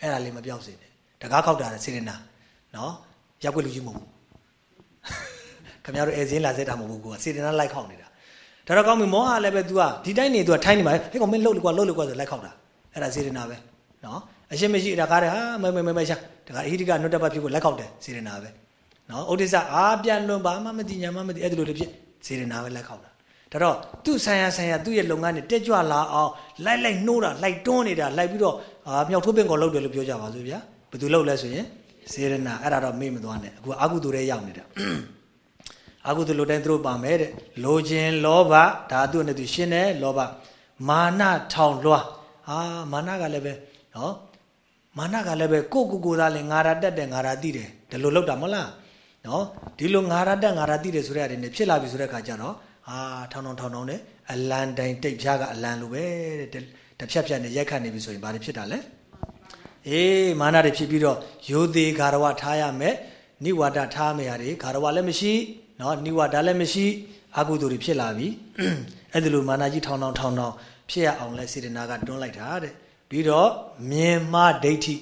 အဲ့ဒါလေးမပြောက်စေနဲ့တကားခောက်တာစေရနာနော်ရက်ွက်လူကြီးမဟုတ်ဘူး ခင်ဗျားတို့အဲစင်းလာစက်တာမဟုတ်ဘူးကွာစေရနာလိုက်ခောက်နေတာဒါတော့ကောင်းပြီမောဟလည်းပဲ तू ကဒီတိုင်းနေ तू ကထိုင်းနေမှာဟဲ့ကောင်မင်းလှုပ်လို့ကွာလှုပ်လို့ကွာဆိုလိုက်ခောက်တာအဲ့ဒါစေရနာပဲနော်အရှင်းမရှိဒါကားတယ်ဟာမဲမဲမဲမဲရှာဒါကအဟိတိကနုတ္တပဖြစ်ကိုလိုက်ခောက်တယ်စေရနာပဲနော်ဥဒိစ္စအားပြန်လွန်ဘာမှမသိညာမှမသိအဲ့ဒါလိုတဖြစ်စေရနာပဲလိုက်ခောက်တာဒါတော့သူ့ဆိုင်ရာဆိုင်ရာသူ့ရဲ့လုပ်ငန်းတွေတက်ကြွလာအောင်လိုက်လိုက်နှိုးတာလိုက်တွန်းနေတာလိုက်ပြီးတော့အာမြောက်ထိုးပင်ကောလုပ်တယ်လို့ပြောကြပါစို့ဗျာဘယ်သူလုပ်လဲဆိုရင်စေရနာအဲ့ဒါတော့မေ့မသွားနဲ့အခုအာကုသူတွေရောက်နေတာ အာကုသူလိုတိုင်းသူတို့ပါမယ်တဲ့လိုခြင်းလောဘဒါသူ့နဲ့သူရှင်းတယ်လောဘမာနထောင်လွှာအာမာနကလည်းပဲနော်မာနကလည်းပဲကိုကိုကိုသားလည်းငါရာတက်တယ်ငါရာတိတယ်ဒီလိုလောက်တာမဟုတ်လားနော်ဒီလိုငါရာတက်ငါရာတိတယ်ဆိုတဲ့အရင်နဲ့ဖြစ်လာပြီဆိုတဲ့ခါကျတော့အာထောင်းထောင်းထောင်းထောင်းနဲ့အလန်တိုင်တိတ်ဖြားကအလန်လိုပဲတဲ့တဖြတ်ဖြတ်နဲ့ရက်ခတ်နေပြီဆိုရင်ဘာတွေဖြစ်တာလဲအေးမာနတွေဖြစ်ပြီးတော့ယောသေးဂါရဝထားရမယ်နိဝါဒထားမယ်ဟာတွေဂါရဝလည်းမရှိ နော်နိဝါဒလည်းမရှိအကုသိုလ်တွေဖြစ်လာပြီအဲ့ဒါလိုမာနကြီးထောင်းထောင်းထောင်းထောင်းဖြစ်ရအောင်လဲစေတနာကတွန်းလိုက်တာတဲ့ပြီးတော့မြင်မှားဒိဋ္ဌိ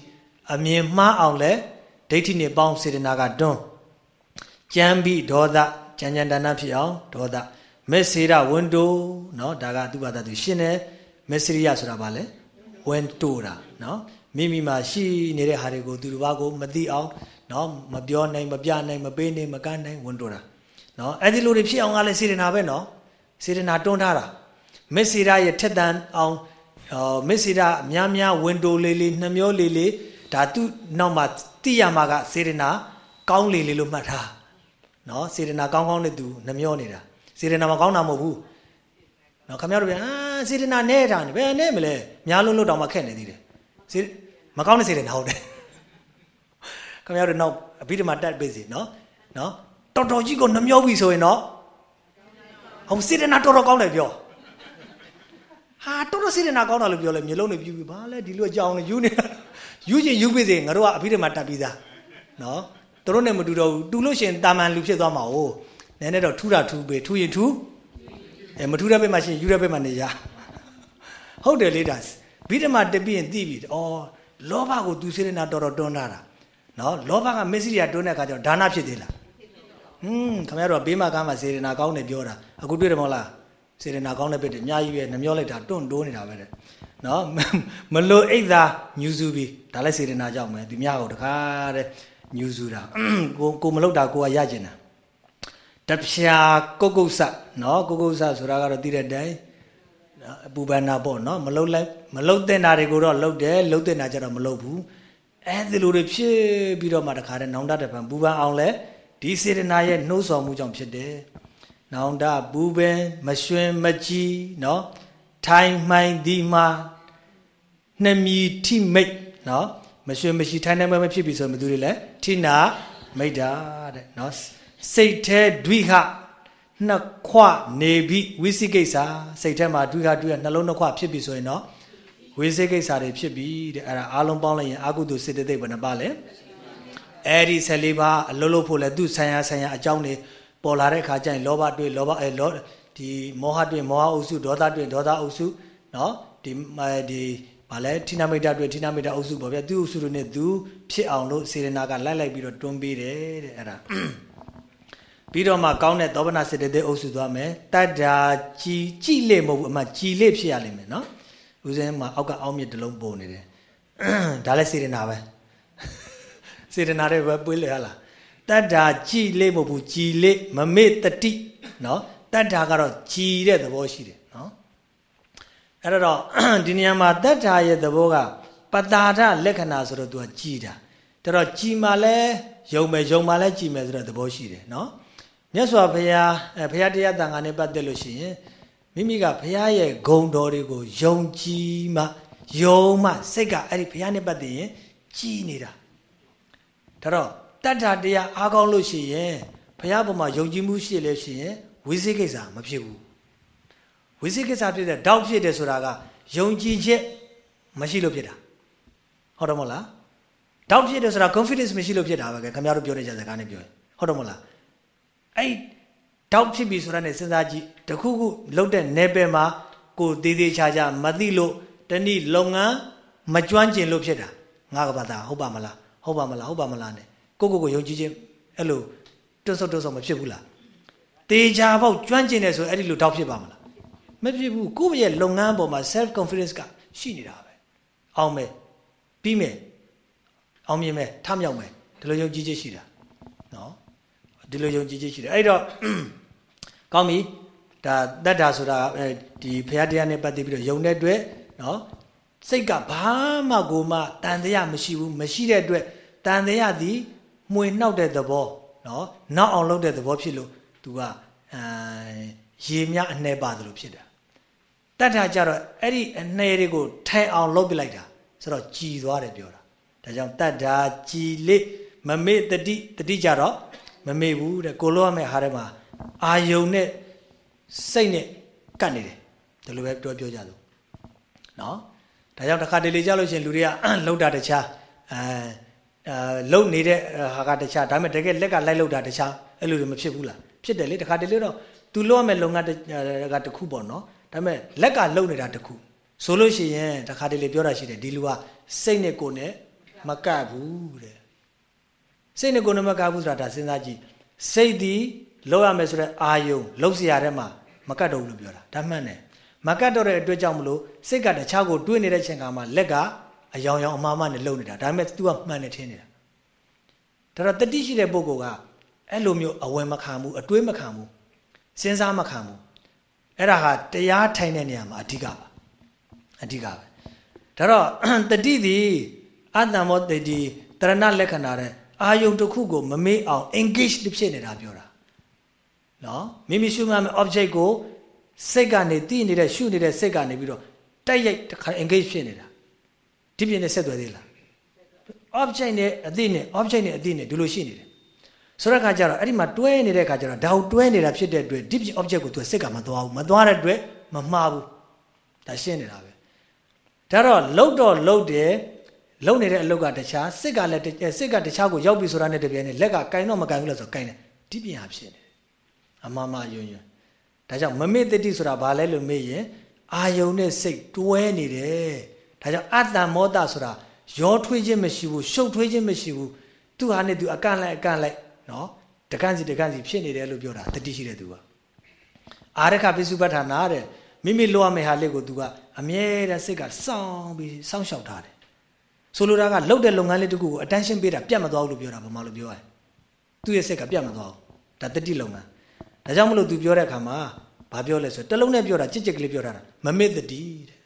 အမြင်မှားအောင်လဲဒိဋ္ဌိနဲ့ပေါင်းစေတနာကတွန်းကြမ်းပြီးဒေါသကြံကြံတဏ္ဍဖြစ်အောင်ဒေါသမက်စေရဝန်တိုเนาะဒါကသူ့ဘာသာသူရှင်းတယ်မက်စရိယဆိုတာဘာလဲဝန်တိုတာเนาะမိမိမှာရှိနေတဲ့ဟာတွေကိုသူတစ်ပါးကိုမသိအောင်เนาะမပြောနိုင်မပြနိုင်မပေးနိုင်မကနိုင်ဝန်တိုတာ နော်အဲ့ဒီလိုတွေဖြစ်အောင်ကလည်းစေတနာပဲနော်စေတနာတွန်းထားတာမစ္စေရာရဲ့ထက်တန်အောင်မစ္စေရာအများများဝင်တိုလေးလေးနှမျောလေးလေးဒါသူ့နောက်မှာတိရမှာကစေတနာကောင်းလေလေလို့မှတ်ထားနော်စေတနာကောင်းကောင်းနဲ့သူနှမျောနေတာစေတနာမကောင်းတာမဟုတ်ဘူးနော်ခမရတို့ပြန်အာစေတနာနဲ့တာဘယ်နဲ့မလဲများလုံးလို့တောင်မှခက်နေသေးတယ်စေမကောင်းတဲ့စေတနာဟုတ်တယ်ခမရတို့နောက်အဘိဓမ္မာတက်ပေးစီနော်နော် တော်တော်ကြီးကိုနှမျောပြီဆိုရင်တော့ဟုတ်စေတနာတော်တော်ကောင်းတယ်ပြောဟာတော်တော်စေတနာကောင်းတာလို့ပြောလဲမျိုးလုံးနေပြူပြီဘာလဲဒီလိုကြောင်နေယူနေယူချင်းယူပြီစေငါတို့ကအဘိဓမ္မာတက်ပြီးသားနော်တို့နဲ့မတူတော့ဘူးတူလို့ရှိရင်တာမန်လူဖြစ်သွားမှာ哦နည်းနည်းတော့ထူတာထူပေထူရင်ထူအဲမထူတဲ့ဘက်မှာရှင်ယူတဲ့ဘက်မှာနေရဟုတ်တယ်လေဒါဗိဓမာတပြင်းသိပြီဩလောဘကိုသူစေရနာတော်တော်တွန်းတာနော်လောဘကမစ္စရိယတွန်းတဲ့အခါကျတော့ဒါနဖြစ်သေးလား ဟွန်းခင်ဗျားတို့ဘေးမှာကမ်းမှာစေရနာကောင်းတယ်ပြောတာအခုတွေ့တယ်မဟုတ်လားစေရနာကောင်းတဲ့ဘက်တွေအများကြီးပဲနှမျောလိုက်တာတွန့်တိုးနေတာပဲတဲ့နော်မလို့အိတ်သာညူစုပြီးဒါလည်းစေတနာကြောင့်ပဲသူများကိုတခါတဲ့ညူစုတာကိုကိုမလုပ်တာကိုကရကျင်တာတဖြာကုတ်ကုတ်ဆနော်ကုတ်ကုတ်ဆဆိုတာကတော့သိတဲ့တိုင်အပူပန္နာပေါ့နော်မလုတ်လိုက်မလုတ်တဲ့နာတွေကိုတော့လုတ်တယ်လုတ်တဲ့နာကျတော့မလုတ်ဘူးအဲဒီလိုတွေဖြစ်ပြီးတော့မှတခါတည်းနောင်တတပံပူပန်အောင်လဲ ဒီစေတနာရဲ့နှိုးဆော်မှုကြောင့်ဖြစ်တယ်နောင်တပူပင်မရွှင်မကြည်နော်ထိုင်မှိုင်ဒီမှာနှမီထိမိတ်နော်မရွှင်မရှိထိုင်နေမဖြစ်ပြီဆိုရင်ဘယ်သူတွေလဲထိနာမိတ်တာတဲ့နော်စိတ်แท้ဒွိဟနှစ်ခွနေပြီဝိသိကိစ္စစိတ်ထဲမှာဒွိဟဒွိဟနှလုံးနှစ်ခွဖြစ်ပြီဆိုရင်တော့ဝိသိကိစ္စတွေဖြစ်ပြီတဲ့အဲ့ဒါအားလုံးပေါင်းလိုက်ရင်အာဟုတုစေတသိက်ဘယ်နှပါလဲ အဲ့ဒီ14ပါးအလုံးလို့ဖို့လဲသူဆံရဆံရအကြောင်းတွေပေါ်လာတဲ့ခါကျရင်လောဘတွေ့လောဘအဲလောဒီမောဟတွေ့မောဟအုပ်စုဒေါသတွေ့ဒေါသအုပ်စုเนาะဒီဒီဗာလဲဌိနမိတ်တွေ့ဌိနမိတ်အုပ်စုပေါ့ဗျာသူအုပ်စုတို့ ਨੇ သူဖြစ်အောင်လို့စေရနာကလိုက်လိုက်ပြီးတော့တွန်းပေးတယ်တဲ့အဲ့ဒါပြီးတော့မှကောင်းတဲ့သောဗနာစေတသိက်အုပ်စုသွားမယ်တတ္တာကြည်ကြည်လေမဟုတ်ဘူးအမှကြည်လေဖြစ်ရလိမ့်မယ်နော်ဦးစင်းမှာအောက်ကအောင်းမြစ်တစ်လုံးပုံနေတယ်ဒါလည်းစေတနာပဲ စေတနာတွေပဲပွေးလေဟလားတတ္တာကြည်လေမဟုတ်ဘူးကြည်လေမမေ့တတိနော်တတ္တာကတော့ကြည်တဲ့သဘောရှိတယ်နော်အဲ့တော့ဒီနေရာမှာတတ္တာရဲ့သဘောကပတာဒလက္ခဏာဆိုတော့ तू ကကြည်တာဒါတော့ကြည်မှလဲယုံမယ်ယုံမှလဲကြည်မယ်ဆိုတဲ့သဘောရှိတယ်နော်မြတ်စွာဘုရားအဲဘုရားတရားတန်ခါနဲ့ပတ်သက်လို့ရှိရင်မိမိကဘုရားရဲ့ဂုဏ်တော်တွေကိုယုံကြည်မှယုံမှစိတ်ကအဲ့ဒီဘုရားနဲ့ပတ်သက်ရင်ကြည်နေတာ ဒါတော့တတ္ထတရားအားကောင်းလို့ရှိရင်ဘုရားပေါ်မှာယုံကြည်မှုရှိလို့ရှိရင်ဝိသိကိစ္စမဖြစ်ဘူးဝိသိကိစ္စဖြစ်တဲ့တောက်ဖြစ်တယ်ဆိုတာကယုံကြည်ချက်မရှိလို့ဖြစ်တာဟုတ်တယ်မဟုတ်လားတောက်ဖြစ်တယ်ဆိုတာ confidence မရှိလို့ဖြစ်တာပဲခင်ဗျားတို့ပြောနေကြစကားနဲ့ပြောရင်ဟုတ်တယ်မဟုတ်လားအဲ့တောက်ဖြစ်ပြီဆိုတာနဲ့စဉ်းစားကြည့်တခုခုလုတ်တဲ့내ပယ်မှာကိုသေးသေးချာချာမသိလို့တနည်းလုပ်ငန်းမကျွမ်းကျင်လို့ဖြစ်တာငါကဘာသာဟုတ်ပါမလား ဟုတ်ပါမလားဟုတ်ပါမလား ਨੇ ကိုကိုကိုယုံကြည်ခြင်းအဲ့လိုတွတ်ဆုတ်တွတ်ဆုတ်မဖြစ်ဘူးလားတေချာပေါက်ကျွမ်းကျင်တယ်ဆိုအဲ့ဒီလိုတောက်ဖြစ်ပါမလားမဖြစ်ဘူးကိုယ့်ရဲ့လုပ်ငန်းပေါ်မှာ self confidence ကရှိနေတာပဲအောင်မယ်ပြီးမယ်အောင်မြင်မယ်ထမြောက်မယ်ဒီလိုယုံကြည်ခြင်းရှိတာနော်ဒီလိုယုံကြည်ခြင်းရှိတယ်အဲ့တော့ကောင်းပြီဒါတတ္တာဆိုတာဒီဘုရားတရားနဲ့ပတ်သက်ပြီးတော့ယုံတဲ့အတွက်နော် စိတ်ကဘာမှကိုမှတန်တရားမရှိဘူးမရှိတဲ့အတွက်တန်တရားသည်မှွေနှောက်တဲ့သဘောနော်နောက်အောင်လုပ်တဲ့သဘောဖြစ်လို့ तू ကအဲရေမြအနှဲပါသလိုဖြစ်တာတတ္ထာကြတော့အဲ့ဒီအနှဲတွေကိုထိုင်အောင်လုပ်ပြလိုက်တာဆိုတော့ကြည်သွားတယ်ပြောတာဒါကြောင့်တတ္ထာကြည်လေမမေ့တတိတတိကြတော့မမေ့ဘူးတဲ့ကိုလိုရမယ့်ဟာထဲမှာအာယုံနဲ့စိတ်နဲ့ကတ်နေတယ်ဒီလိုပဲပြောပြောကြလို့နော် ဒါကြောင့်တစ်ခါတလေကြလို့ရှင်လူတွေကလှုပ်တာတခြားအဲအဲလှုပ်နေတဲ့ဟာကတခြားဒါပေမဲ့တကယ်လက်ကလိုက်လှုပ်တာတခြားအဲ့လိုတွေမဖြစ်ဘူးလားဖြစ်တယ်လေတစ်ခါတလေတော့သူလှုပ်ရမယ့်လုပ်ငန်းကတခုပေါ့နော်ဒါပေမဲ့လက်ကလှုပ်နေတာတခုဆိုလို့ရှိရင်တစ်ခါတလေပြောတာရှိတယ်ဒီလူကစိတ်နဲ့ကိုယ်နဲ့မကပ်ဘူးတဲ့စိတ်နဲ့ကိုယ်နဲ့မကပ်ဘူးဆိုတာဒါစဉ်းစားကြည့်စိတ်ဒီလောက်ရမယ်ဆိုတော့အာယုံလောက်เสียရတဲ့မှာမကတ်တော့ဘူးလို့ပြောတာဒါမှန်တယ် မကတ်တော့တဲ့အတွက်ကြောင့်မလို့စိတ်ကတခြားကိုတွေးနေတဲ့ချိန်ကမှလက်ကအယောင်ယောင်အမှားမှနဲ့လှုပ်နေတာဒါပေမဲ့ तू ကမှန်တယ်ထင်နေတာဒါတော့တတိရှိတဲ့ပုဂ္ဂိုလ်ကအဲ့လိုမျိုးအဝယ်မခံဘူးအတွေးမခံဘူးစဉ်းစားမခံဘူးအဲ့ဒါဟာတရားထိုင်တဲ့နေရာမှာအဓိကပါအဓိကပဲဒါတော့တတိသည်အတ္တမောတတိတရဏလက္ခဏာတဲ့အာယုံတစ်ခုကိုမမေ့အောင် engage ဖြစ်နေတာပြောတာနော်မိမိရှုမှတ်မဲ့ object ကို စိတ်ကနေတည်နေတဲ့ရှုနေတဲ့စိတ်ကနေပြီးတော့တိုက်ရိုက်တစ်ခါ engage ဖြစ်နေတာဒီပြင်နဲ့ဆက်သွယ်သေးလား object နဲ့အသိနဲ့ object နဲ့အသိနဲ့ဒီလိုရှိနေတယ်ဆိုတဲ့အခါကျတော့အဲ့ဒီမှာတွဲနေတဲ့အခါကျတော့ဒါကိုတွဲနေတာဖြစ်တဲ့အတွက် deep object ကိုသူစိတ်ကမသွားဘူးမသွားတဲ့အတွက်မမှားဘူးဒါရှင်းနေတာပဲဒါတော့လှုပ်တော့လှုပ်တယ်လုံနေတဲ့အလုပ်ကတခြားစစ်ကလည်းစစ်ကတခြားကိုရောက်ပြီဆိုတာနဲ့တပြိုင်နက်လက်ကကင်တော့မကင်ဘူးလို့ဆိုကင်တယ်ဒီပြင်ဟာဖြစ်နေတယ်အမမယွန်းယွန်း ဒါကြောင့်မမေ့တတိဆိုတာဘာလဲလို့မေ့ရင်အာယုံနဲ့စိတ်တွဲနေတယ်ဒါကြောင့်အတ္တမောတဆိုတာရောထွေးခြင်းမရှိဘူးရှုပ်ထွေးခြင်းမရှိဘူးသူဟာနဲ့သူအကန့်လိုက်အကန့်လိုက်နော်တကန့်စီတကန့်စီဖြစ်နေတယ်လို့ပြောတာတတိရှိတဲ့သူကအာရခပိစုပဋ္ဌာနာတဲ့မိမိလိုရမယ့်ဟာလေးကို तू ကအမြဲတမ်းစိတ်ကစောင်းပြီးစောင့်ရှောက်ထားတယ်ဆိုလိုတာကလှုပ်တဲ့လုပ်ငန်းလေးတစ်ခုကို attention ပေးတာပြတ်မသွားဘူးလို့ပြောတာဘာမှလို့ပြောရလဲသူ့ရဲ့စိတ်ကပြတ်မသွားဘူးဒါတတိလုပ်ငန်း ဒါကြောင့်မလို့ तू ပြောတဲ့အခါမှာဘာပြောလဲဆိုတလုံးနဲ့ပြောတာကြစ်ကြစ်ကလေးပြောတာမမစ်တတိတဲ့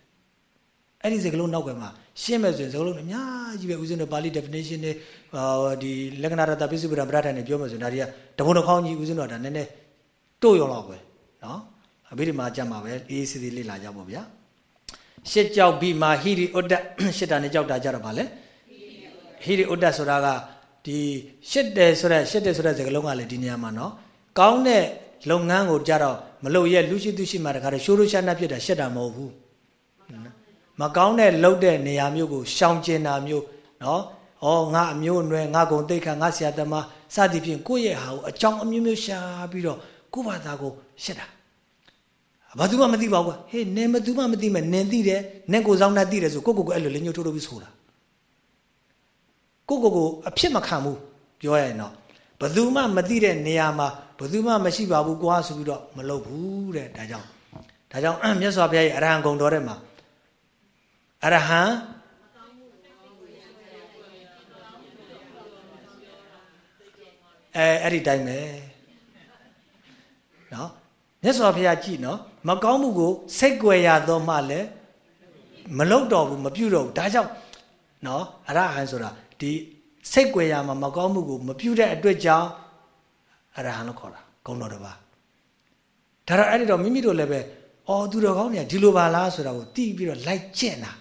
အဲ့ဒီစကားလုံးနောက်ွယ်မှာရှင်းမဲ့ဆိုရင်စကားလုံးအများကြီးပဲဦးဇင်းတို့ပါဠိ definition တွေအာဒီလက္ခဏာရတပိစုပ္ပံပရထန်တွေပြောမယ်ဆိုရင်ဒါတွေကတဘုံတစ်ခေါင်းကြီးဦးဇင်းတို့ကဒါနည်းနည်းတို့ရောတော့ပဲနော်အဘိဓမ္မာကြမှာပဲအေးစီစီလေးလာကြပါဗျာရှစ်ကြောက်ပြီးမှဟိရိဥဒ္ဒရှစ်တာနဲ့ကြောက်တာကြတော့ဗာလဲဟိရိဥဒ္ဒဆိုတာကဒီရှစ်တယ်ဆိုတဲ့ရှစ်တယ်ဆိုတဲ့စကားလုံးကလည်းဒီနေရာမှာနော်ကောင်းတဲ့ လုပ်ငန်းကိုကြတော့မလုပ်ရဲ့လူရှိသူရှိမှတခါတည်းရှိုးရိုးရှားနှပ်ဖြစ်တာရှစ်တာမဟုတ်ဘူးမကောင်းတဲ့လှုပ်တဲ့နေရာမျိုးကိုရှောင်ကျင်တာမျိုးနော်ဩငါအမျိုးအနွယ်ငါကုံတိတ်ခါငါဆရာသမားစသည်ဖြင့်ကိုယ့်ရဲ့ဟာကိုအကြောင်းအမျိုးမျိုးရှာပြီးတော့ကိုယ့်ဘာသာကိုရှစ်တာဘာသူမှမသိပါဘူးကွာဟေးနင်မသူမှမသိမဲ့နင်သိတယ်နင်ကိုစောင်းနဲ့သိတယ်ဆိုကိုကိုကိုအဲ့လိုလင်းညှိုးထိုးထိုးပြီးဆိုတာကိုကိုကိုအဖြစ်မခံဘူးပြောရရင်တော့ဘသူမှမသိတဲ့နေရာမှာ ဘသူမှမရှိပါဘူးကွာဆိုပြီးတော့မလုပ်ဘူးတဲ့ဒါကြောင့်ဒါကြောင့်မြတ်စွာဘုရားရဲ့အရဟံဂုံတော်ထဲမှာအရဟံအဲအဲ့ဒီတိုင်းပဲနော်မြတ်စွာဘုရားကြည့်နော်မကောင်းမှုကိုစိတ်ကြွယ်ရသောမှလည်းမလုံတော့ဘူးမပြုတ်တော့ဘူးဒါကြောင့်နော်အရဟံဆိုတာဒီစိတ်ကြွယ်ရမှာမကောင်းမှုကိုမပြုတ်တဲ့အတွက်ကြောင့် အရဟံလို့ခေါ်တာဂုဏ်တော်တစ်ပါးဒါတော့အဲ့ဒီတော့မိမိတို့လည်းပဲအော်သူတော်ကောင်းတွေကဒီလိုပါလားဆိုတာကိုသိပြီးတော့လိုက်ကျင့်တာ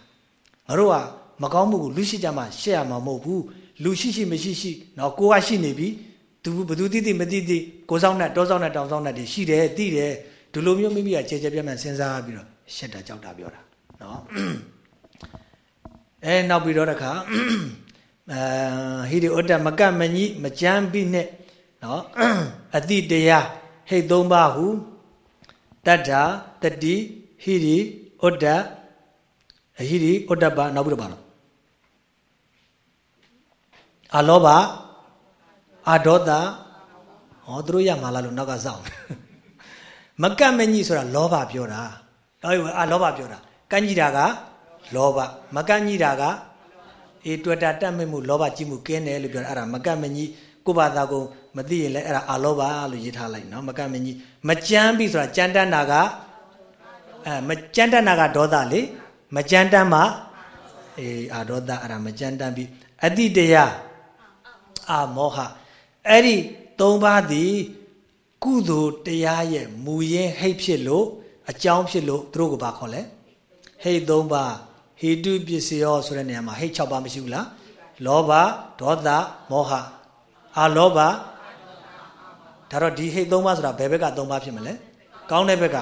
ငါတို့ကမကောင်းမှုကိုလူရှိကြမှာရှက်ရမှာမဟုတ်ဘူးလူရှိရှိမရှိရှိနော်ကိုကရှိနေပြီသူဘသူသိသိမသိသိကိုဆောင်နဲ့တောဆောင်နဲ့တောင်ဆောင်နဲ့တွေရှိတယ်သိတယ်ဒီလိုမျိုးမိမိကကြဲကြဲပြတ်ပြတ်စဉ်းစားပြီးတော့ရှက်တာကြောက်တာပြောတာနော်အဲနောက်ပြီးတော့တခါအဲဟိရိဩတ္တမကမညိမကြမ်းပြီးနဲ့ နော်အတိတရားဟိတ်သုံးပါဟုတတ္ထာတတိဟိရိဩတ္တဟိရိဩတ္တပါနောက်ပြီးတော့ပါတော့အလောဘအာဒေါသဟောသူတို့ရမှာလားလို့နောက်ကစောင့်မကတ်မညိဆိုတာလောဘပြောတာတော့အာလောဘပြောတာကန့်ညိတာကလောဘမကန့်ညိတာကအေးတွေ့တာတတ်မဲ့မှုလောဘကြီးမှုကင်းတယ်လို့ပြောတာအဲ့ဒါမကတ်မညိကိုဘာသာကို မသိရင်လည်းအဲ့ဒါအာလောဘလို့ရေးထားလိုက်နော်မကတ်မညိမကြမ်းပြီဆိုတာကြမ်းတမ်းတာကအဲမကြမ်းတမ်းတာကဒေါသလေမကြမ်းတမ်းမှအေးအာဒေါသအဲ့ဒါမကြမ်းတမ်းပြီအတိတရားအာမောဟအဲ့ဒီသုံးပါးသည်ကုသိုလ်တရားရဲ့မူရင်းဟိတ်ဖြစ်လို့အကြောင်းဖြစ်လို့သူတို့ကဘာခေါ်လဲဟိတ်သုံးပါးဟိတုပစ္စယောဆိုတဲ့နေရာမှာဟိတ်6ပါးမရှိဘူးလားလောဘဒေါသမောဟအာလောဘ ဒါတော့ဒီဟိတ်သုံးပါးဆိုတာဘယ်ဘက်ကသုံးပါးဖြစ်မလဲကောင်းတဲ့ဘက်က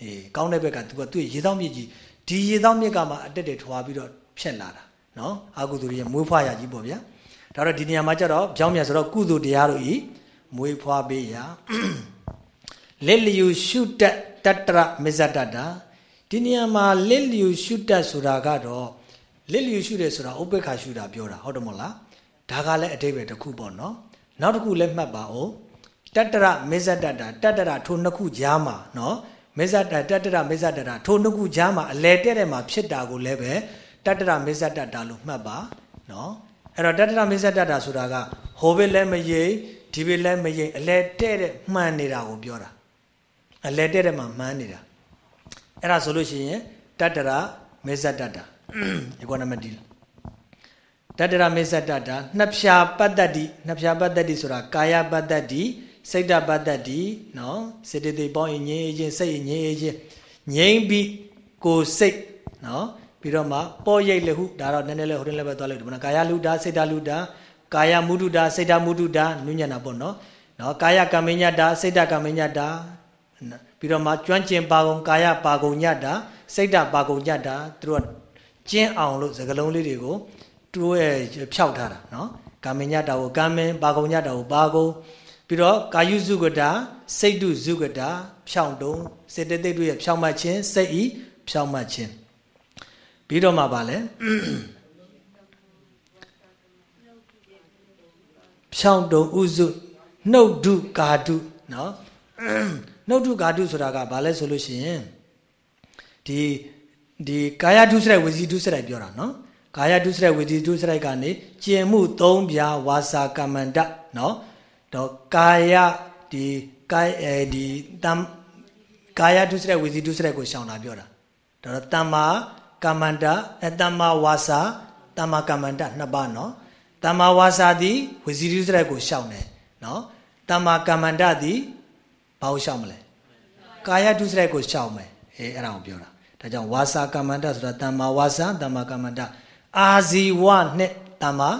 အေးကောင်းတဲ့ဘက်က तू ကသူ့ရေသောမြစ်ကြီးဒီရေသောမြစ်ကမှအတက်တွေထွာပြီးတော့ဖြက်လာတာနော်အာကုသူရဲ့မွေးဖွားရကြီးပေါ့ဗျာဒါတော့ဒီနေရာမှာကျတော့ပြောင်းပြန်ဆိုတော့ကုသိုလ်တရားတို့ဤမွေးဖွားပေးရာလက်လျူရှုတတ်တတရမစ္စတတာဒီနေရာမှာလက်လျူရှုတတ်ဆိုတာကတော့လက်လျူရှုတယ်ဆိုတာဥပ္ပခါရှုတာပြောတာဟုတ်တယ်မို့လားဒါကလည်းအတိပ္ပယ်တစ်ခုပေါ့နော်နောက်တစ်ခုလည်းမှတ်ပါဦး တတရမစ္စတတာတတရထိုနှစ်ခုကြားမှာနော်မစ္စတတတရမစ္စတတာထိုနှစ်ခုကြားမှာအလဲတဲ့တဲ့မှာဖြစ်တာကိုလည်းပဲတတရမစ္စတတာလို့မှတ်ပါနော်အဲ့တော့တတ္တရမစ္ဆတတ္တာဆိုတာကဟိုဘက်လည်းမရိပ်ဒီဘက်လည်းမရိပ်အလဲတဲ့တဲ့မှန်နေတာကိုပြောတာအလဲတဲ့တဲ့မှာမှန်နေတာအဲ့ဒါဆိုလို့ရှိရင်တတ္တရမစ္ဆတတ္တာဒီကောနမတီတတ္တရမစ္ဆတတ္တာနှစ်ဖြာပတ္တတိနှစ်ဖြာပတ္တတိဆိုတာကာယပတ္တတိ စိတ်တပတ္တတိနော်စေတသိက်ပေါင်းရင်ငြိမ်းခြင်းစိတ်ငြိမ်းခြင်းငြိမ်းပြီးကိုစိတ်နော်ပြီးတော့မှပေါ်ရိတ်လဟုဒါတော့နည်းနည်းလေးဟိုတင်လည်းပဲသွားလိုက်တယ်ဘုရားကာယလူတာစိတ်တလူတာကာယမုဒုတာစိတ်တမုဒုတာနုညံ့တာပေါ့နော်နော်ကာယကမ္မညတာစိတ်တကမ္မညတာပြီးတော့မှကျွမ်းကျင်ပါကုန်ကာယပါကုန်ညတာစိတ်တပါကုန်ညတာသူတို့ကကျင်းအောင်လို့စကလုံးလေးတွေကိုတွဲဖြောက်ထားတာနော်ကာမညတာကိုကာမင်ပါကုန်ညတာကိုပါကုန် ပြီးတော့ကာယုစုကတာစိတ်တုစုကတာဖြောင်းတုံးစေတသိက်တို့ရဲ့ဖြောင်းမှတ်ခြင်းစိတ်ဤဖြောင်းမှတ်ခြင်းပြီးတော့မှပါလဲဖြောင်းတုံဥစုနှုတ်ဒုကာတုနော်နှုတ်ဒုကာတုဆိုတာကဘာလဲဆိုလို့ရှိရင်ဒီဒီကာယဒုစရိုက်ဝစီဒုစရိုက်ပြောတာနော်ကာယဒုစရိုက်ဝစီဒုစရိုက်ကနေကျင်မှု၃ပြားဝါစာကမ္မန္တနော် တော့ကာယဒီကာယအဲဒီတမ်ကာယဒုစရိုက်ဝစီဒုစရိုက်ကိုရှောင်တာပြောတာဒါတော့တမ္မာကမ္မန္တအတမ္မာဝါစာတမ္မာကမ္မန္တနှစ်ပါးနော်တမ္မာဝါစာသည်ဝစီဒုစရိုက်ကိုရှောင်တယ်နော်တမ္မာကမ္မန္တသည်ဘာကိုရှောင်မလဲကာယဒုစရိုက်ကိုရှောင်မယ်အဲအဲ့ဒါကိုပြောတာဒါကြောင့်ဝါစာကမ္မန္တဆိုတာတမ္မာဝါစာတမ္မာကမ္မန္တအာဇီဝနဲ့တမ္မာ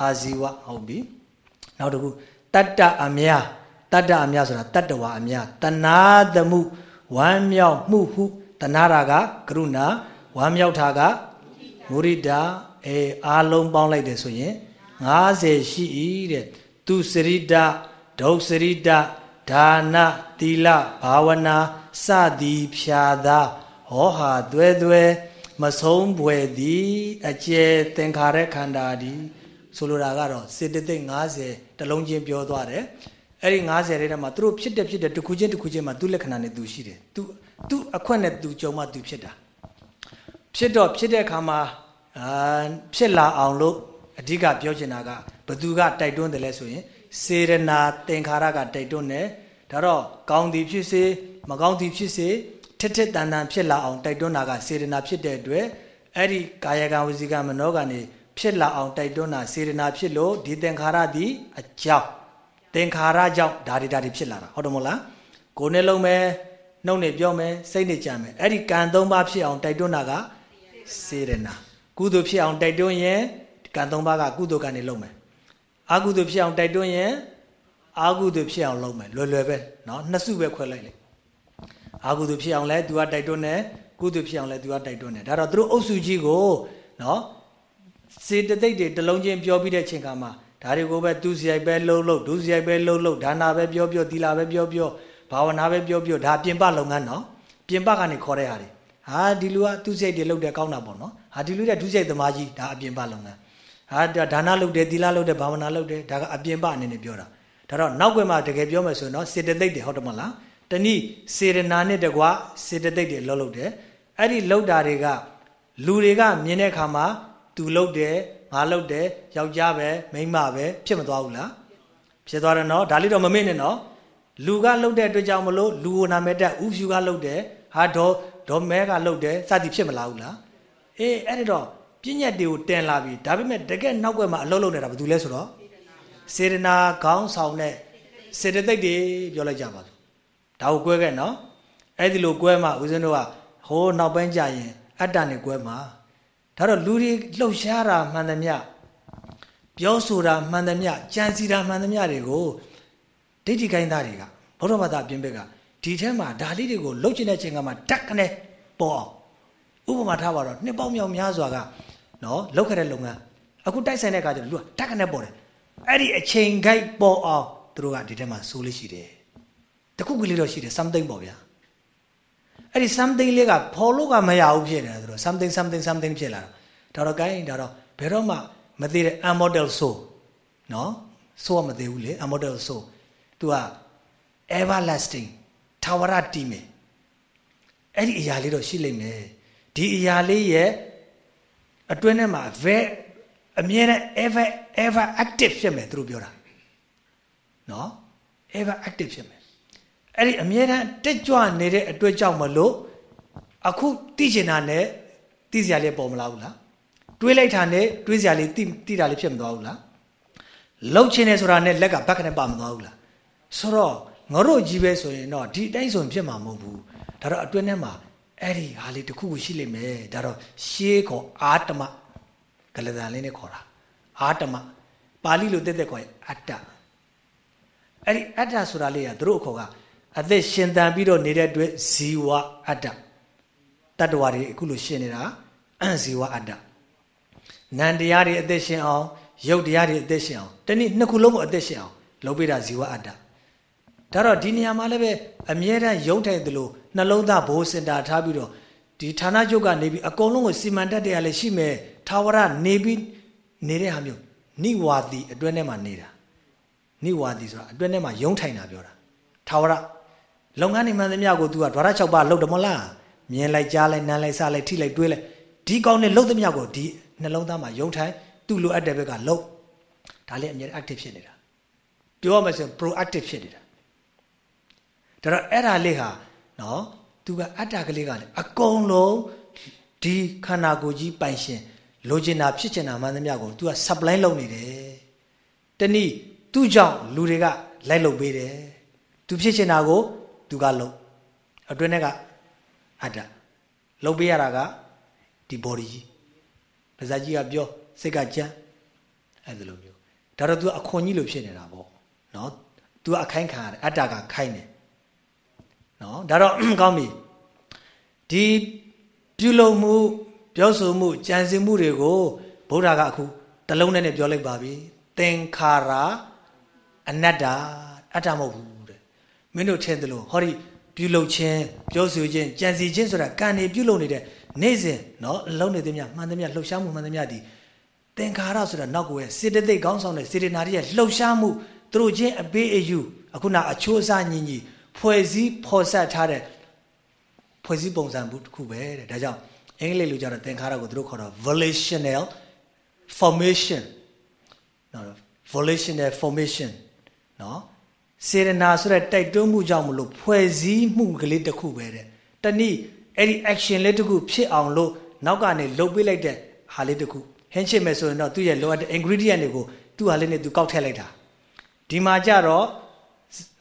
အာဇီဝဟုတ်ပြီနောက်တစ်ခု တတ္တအမြာတတ္တအမြဆိုတာတတ္တဝါအမြာတဏှာသမှုဝမ်းမြောက်မှုဟုတဏှာရာကကရုဏာဝမ်းမြောက်တာကမုရိဒာအဲအားလုံးပေါင်းလိုက်တယ်ဆိုရင်90ရှိ၏တဲ့သူစရိဒဒုစရိဒဒါနသီလဘာဝနာစသည်ဖြာသာဟောဟာသွဲသွဲမဆုံးဘွယ်သည်အကျယ်သင်္ခါရခန္ဓာသည် ဆိုလိုတာကတော့စေတသိက်90တလုံးချင်းပြောသွားတယ်အဲ့ဒီ90ထဲမှာသူတို့ဖြစ်တဲ့ဖြစ်တဲ့တစ်ခုချင်းတစ်ခုချင်းမှာသူ့လက္ခဏာနဲ့သူရှိတယ်သူသူ့အခွင့်နဲ့သူကြုံမှသူဖြစ်တာဖြစ်တော့ဖြစ်တဲ့အခါမှာအာဖြစ်လာအောင်လို့အဓိကပြောချင်တာကဘသူကတိုက်တွန်းတယ်လဲဆိုရင်စေရနာသင်္ခါရကတိုက်တွန်းတယ်ဒါတော့ကောင်းသည်ဖြစ်စေမကောင်းသည်ဖြစ်စေထက်ထက်တန်တန်ဖြစ်လာအောင်တိုက်တွန်းတာကစေရနာဖြစ်တဲ့အတွက်အဲ့ဒီကာယကံဝစီကံမနောကံနေ ဖြစ်လာအောင်တိုက်တွန်းတာစေရနာဖြစ်လို့ဒီသင်္ခါရသည်အကြောင်းသင်္ခါရကြောင့်ဒါတွေဒါတွေဖြစ်လာတာဟုတ်တယ်မို့လားကိုယ်နဲ့လုံးမယ်နှုတ်နဲ့ပြောမယ်စိတ်နဲ့ကြံမယ်အဲ့ဒီကံ၃ပါးဖြစ်အောင်တိုက်တွန်းတာကစေရနာကုသိုလ်ဖြစ်အောင်တိုက်တွန်းရင်ကံ၃ပါးကကုသိုလ်ကံနေလုံးမယ်အာကုသိုလ်ဖြစ်အောင်တိုက်တွန်းရင်အာကုသိုလ်ဖြစ်အောင်လုပ်မယ်လွယ်လွယ်ပဲเนาะနှစ်စုပဲခွဲလိုက်လိုက်အာကုသိုလ်ဖြစ်အောင်လဲ तू ကတိုက်တွန်းတယ်ကုသိုလ်ဖြစ်အောင်လဲ तू ကတိုက်တွန်းတယ်ဒါတော့သူတို့အုပ်စုကြီးကိုเนาะ စေတသိက်တွေတလုံးချင်းပြောပြီးတဲ့အချိန်ခါမှာဒါတွေကိုပဲသူစရိုက်ပဲလှုပ်လှုပ်ဒုစရိုက်ပဲလှုပ်လှုပ်ဒါနာပဲပြောပြောသီလပဲပြောပြောဘာဝနာပဲပြောပြောဒါပြင်ပလုပ်ငန်းနော်ပြင်ပကနေခေါ်တဲ့ဟာတွေဟာဒီလူကသူစိတ်တွေလှုပ်တယ်ကောင်းတာပေါ့နော်ဟာဒီလူကဒုစိတ်သမားကြီးဒါအပြင်ပလုပ်ငန်းဟာဒါနာလှုပ်တယ်သီလလှုပ်တယ်ဘာဝနာလှုပ်တယ်ဒါကအပြင်ပအနေနဲ့ပြောတာဒါတော့နောက်ွယ်မှာတကယ်ပြောမယ်ဆိုရင်တော့စေတသိက်တွေဟုတ်တယ်မလားတနည်းစေရနာနဲ့တကွာစေတသိက်တွေလှုပ်လှုပ်တယ်အဲ့ဒီလှုပ်တာတွေကလူတွေကမြင်တဲ့အခါမှာ သူလှုပ်တယ်ငါလှုပ်တယ်ယောက်ျားပဲမိန်းမပဲဖြစ်မသွားဘူးလားဖြစ်သွားတယ်နော်ဒါလေးတော့မမေ့နဲ့နော်လူကလှုပ်တဲ့အတွက်ကြောင့်မလို့လူကိုနာမည်တက်ဥဖြူကလှုပ်တယ်ဟာဒေါ်ဒေါ်မဲကလှုပ်တယ်စသည်ဖြစ်မလာဘူးလားအေးအဲ့ဒီတော့ပြည့်ညက်တွေကိုတင်လာပြီဒါပေမဲ့တကယ်နောက်ွယ်မှာအလုပ်လုပ်နေတာဘာလို့လဲဆိုတော့စေရနာခေါင်းဆောင်တဲ့စေတသိက်တွေပြောလိုက်ကြပါစို့ဒါကိုကွဲခဲ့နော်အဲ့ဒီလိုကွဲမှဦးဇင်းတို့ကဟိုးနောက်ပိုင်းကြရင်အတ္တနဲ့ကွဲမှာ ဒါတော့လူတွေလှုပ်ရှားတာမှန်သမျှပြောဆိုတာမှန်သမျှကြံစီတာမှန်သမျှတွေကိုဒိဋ္ဌိကိုင်းသားတွေကဘုရားဘာသာပြင်ဘက်ကဒီထဲမှာဒါလေးတွေကိုလှုပ်ချင်တဲ့ချိန်ကမှတက်ကနေပေါ်အောင်ဥပမာထားပါတော့နှစ်ပေါင်းမြောက်များစွာကနော်လှုပ်ခဲ့တဲ့လုပ်ငန်းအခုတိုက်ဆိုင်တဲ့အခါကျတော့လူကတက်ကနေပေါ်တယ်အဲ့ဒီအချိန်ခိုက်ပေါ်အောင်သူတို့ကဒီထဲမှာစိုးလေးရှိတယ်တခုကလေးတော့ရှိတယ် something ပေါ့ဗျာ အဲ့ဒီ something လေးကဖော်လို့ကမရဘူးဖြစ်နေတာသူတို့ something something something ဖြစ်လာတာဒါတော့ gain ဒါတော့ဘယ်တော့မှမသေးတဲ့ immortal soul နော် soul ကမသေးဘူးလေ immortal soul तू က everlasting ထာဝရတည်မယ်အဲ့ဒီအရာလေးတော့ရှိလိမ့်မယ်ဒီအရာလေးရဲ့အတွင်းထဲမှာ very အမြဲတမ်း ever ever active ဖြစ်မယ်သူတို့ပြောတာနော် ever active ဖြစ်မယ် အဲ့ဒီအမြဲတမ်းတက်ကြွနေတဲ့အတွက်ကြောင့်မလို့အခုသိချင်တာနဲ့သိစရာလေးပေါ်မလာဘူးလားတွေးလိုက်တာနဲ့တွေးစရာလေးသိသိတာလေးဖြစ်မသွားဘူးလားလှုပ်ချင်တယ်ဆိုတာနဲ့လက်ကဘက်ကနေပါမသွားဘူးလားဆိုတော့ငါတို့ကြီးပဲဆိုရင်တော့ဒီအတိုင်းဆိုရင်ဖြစ်မှာမဟုတ်ဘူးဒါတော့အတွင်းထဲမှာအဲ့ဒီဟာလေးတစ်ခုခုရှိလိမ့်မယ်ဒါတော့ရှေးခေါ်အာတမကလဒန်လေးနဲ့ခေါ်တာအာတမပါဠိလိုတက်တက်ခေါ်ရင်အတ္တအဲ့ဒီအတ္တဆိုတာလေးကသူတို့အခေါ်က အသက်ရှင်သန်ပြီးတော့နေတဲ့အတွက်ဇီဝအတ္တတတ္တဝါတွေအခုလိုရှင်နေတာဇီဝအတ္တနံတရားတွေအသက်ရှင်အောင်ရုပ်တရားတွေအသက်ရှင်အောင်တနည်းနှစ်ခုလုံးကိုအသက်ရှင်အောင်လုပ်ပေးတာဇီဝအတ္တဒါတော့ဒီနေရာမှာလည်းပဲအမြဲတမ်းယုံထိုင်သလိုနှလုံးသားဘိုးစင်တာထားပြီးတော့ဒီဌာနချုပ်ကနေပြီးအကုန်လုံးကိုစီမံတတ်တဲ့အလည်းရှိမယ်ထာဝရနေပြီးနေတဲ့ဟာမျိုးနိဝါတိအတွင်းထဲမှာနေတာနိဝါတိဆိုတာအတွင်းထဲမှာယုံထိုင်တာပြောတာထာဝရ လုပ်ငန်းနေမှန်သမျှကို तू ကဒွါရ6ပါးလုပ်တယ်မလားမြင်လိုက်ကြားလိုက်နားလိုက်စားလိုက်ထိလိုက်တွေးလိုက်ဒီကောင်းတဲ့လှုပ်သမျှကိုဒီနှလုံးသားမှာယုံထိုင်သူ့လိုအပ်တဲ့ဘက်ကလှုပ်ဒါလည်းအမြဲ active ဖြစ်နေတာပြောရမယ်ဆိုရင် proactive ဖြစ်နေတာဒါတော့အဲ့ဒါလေးဟာနော်သူကအတ္တကလေးကလည်းအကုန်လုံးဒီခန္ဓာကိုယ်ကြီးပိုင်ရှင်လိုချင်တာဖြစ်ချင်တာမှန်သမျှကို तू က supply လုပ်နေတယ်တနည်းသူ့ကြောင့်လူတွေကလိုက်လုပ်ပေးတယ်သူဖြစ်ချင်တာကို သူကလုံအတွင်းထဲကအတ္တလုံပေးရတာကဒီ body ကြီးဗဇာကြီးကပြောစိတ်ကကြမ်းအဲ့ဒီလိုမျိုးဒါတော့ तू အခွန်ကြီးလို့ဖြစ်နေတာပေါ့နော် तू အခိုင်းခံရတယ်အတ္တကခိုင်းတယ်နော်ဒါတော့ကောင်းပြီဒီပြုလုပ်မှုပြောဆိုမှုကြံစည်မှုတွေကိုဗုဒ္ဓကအခုတလုံးနဲ့ပြောလိုက်ပါပြီသင်္ခါရအနတ္တအတ္တမဟုတ်ဘူး မင်းတို့ထင်တယ်လို့ဟောဒီပြုလုပ်ခြင်းပြောဆိုခြင်းကြံစည်ခြင်းဆိုတာကံနေပြုလုပ်နေတဲ့နေ့စဉ်နော်အလုံးနေသမျှမှန်သမျှလှုပ်ရှားမှုမှန်သမျှဒီသင်္ခါရဆိုတာနောက်ကိုရဲ့စေတသိက်ကောင်းဆောင်တဲ့စေတနာတွေရဲ့လှုပ်ရှားမှုသူတို့ချင်းအပေးအယူအခုနအချိုးအစားညီညီဖွဲ့စည်းဖော်ဆက်ထားတဲ့ဖွဲ့စည်းပုံစံဘူးတစ်ခုပဲတဲ့ဒါကြောင့်အင်္ဂလိပ်လိုကြတော့သင်္ခါရကိုသူတို့ခေါ်တော့ volitional formation နော် volitional formation နော် စေရနာဆိုတဲ့တိုက်တွန်းမှုကြောင့်မလို့ဖွဲ့စည်းမှုကလေးတစ်ခုပဲတဲ့တနည်းအဲ့ဒီ action လေးတစ်ခုဖြစ်အောင်လို့နောက်ကနေလုပ်ပေးလိုက်တဲ့ဟာလေးတစ်ခုဟင်းချစ်မယ်ဆိုရင်တော့သူ့ရဲ့လိုအပ်တဲ့ ingredient တွေကိုသူ့ဟာလေးနဲ့သူကောက်ထည့်လိုက်တာဒီမှာကြတော့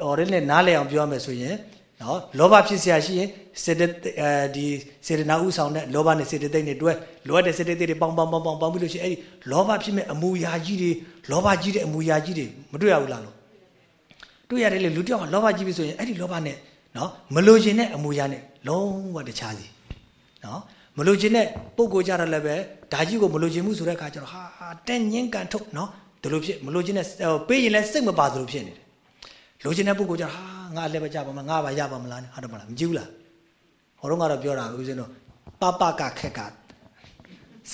ဟော်ရင်းနဲ့နားလည်အောင်ပြောရမယ်ဆိုရင်နော်လောဘဖြစ်เสียရှိရင်စေတအဲဒီစေတနာဥဆောင်တဲ့လောဘနဲ့စေတသိက်နဲ့တွဲလောဘတဲ့စေတသိက်တွေပေါင်းပေါင်းပေါင်းပေါင်းပေါင်းပြီးလို့ရှိရင်အဲ့ဒီလောဘဖြစ်မဲ့အမူအရာကြီးတွေလောဘကြီးတဲ့အမူအရာကြီးတွေမတွေ့ရဘူးလားလို့ တွေ့ရတယ်လေလူတယောက်ကလောဘကြီးပြီဆိုရင်အဲ့ဒီလောဘနဲ့နော်မလိုချင်တဲ့အမူအရာနဲ့လုံးဝတခြားစီနော်မလိုချင်တဲ့ပုံကိုကြတော့လည်းပဲဒါကြီးကိုမလိုချင်မှုဆိုတဲ့အခါကျတော့ဟာတက်ညင်းကန်ထုတ်နော်ဒီလိုဖြစ်မလိုချင်တဲ့ပေးရင်လည်းစိတ်မပါသလိုဖြစ်နေတယ်လိုချင်တဲ့ပုံကိုကြတော့ဟာငါလည်းပဲကြပါမငါပါရပါမလားဟာတော့မလားမကြည့်ဘူးလားဟောတော့ကတော့ပြောတာဦးဇင်းတို့ပပကခက်က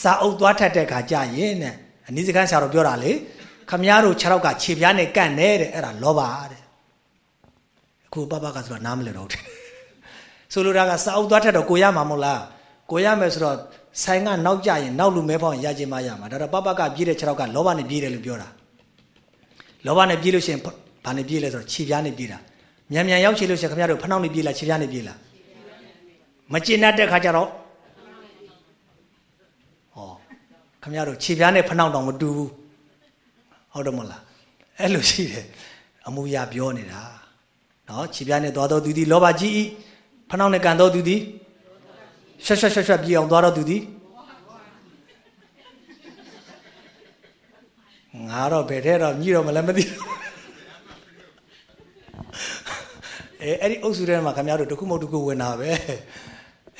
စာအုပ်သွားထက်တဲ့ခါကြရင်နဲ့အနည်းစကန်းဆရာတော်ပြောတာလေခမည်းတော်6ရောက်ကခြေပြားနဲ့ကန့်နေတဲ့အဲ့ဒါလောဘတဲ့ အခုပပကဆိုတော့နားမလည်တော့ဘူးဆိုလိုတာကစာအုပ်သွားထက်တော့ကိုရမှာမဟုတ်လားကိုရမယ်ဆိုတော့ဆိုင်ကနောက်ကြရင်နောက်လူမဲဖောင်းရခြင်းမရမှာဒါတော့ပပကပြေးတဲ့6ရောက်ကလောဘနဲ့ပြေးတယ်လို့ပြောတာလောဘနဲ့ပြေးလို့ရှိရင်ဘာနဲ့ပြေးလဲဆိုတော့ခြေပြားနဲ့ပြေးတာမြန်မြန်ရောက်ချေလို့ရှိရင်ခင်ဗျားတို့ဖနှောက်နေပြေးလားခြေပြားနေပြေးလားမကျင်တတ်တဲ့ခါကျတော့ဟောခင်ဗျားတို့ခြေပြားနဲ့ဖနှောက်တောင်မတူဘူးဟုတ်တယ်မလားအဲ့လိုရှိတယ်အမူအရာပြောနေတာ နော်ခြေပြားနဲ့သွားတော့သူသည်လောဘကြီးဤဖနှောက်နဲ့ကန်တော့သူသည်ရှက်ရှက်ရှက်ရှက်ပြေးအောင်သွားတော့သူသည်ငါတော့ဘယ်ထဲတော့မြည်တော့မလဲမသိဘူးအဲအဲ့ဒီအုပ်စုထဲမှာခင်ဗျားတို့တခုမဟုတ်တခုဝင်တာပဲ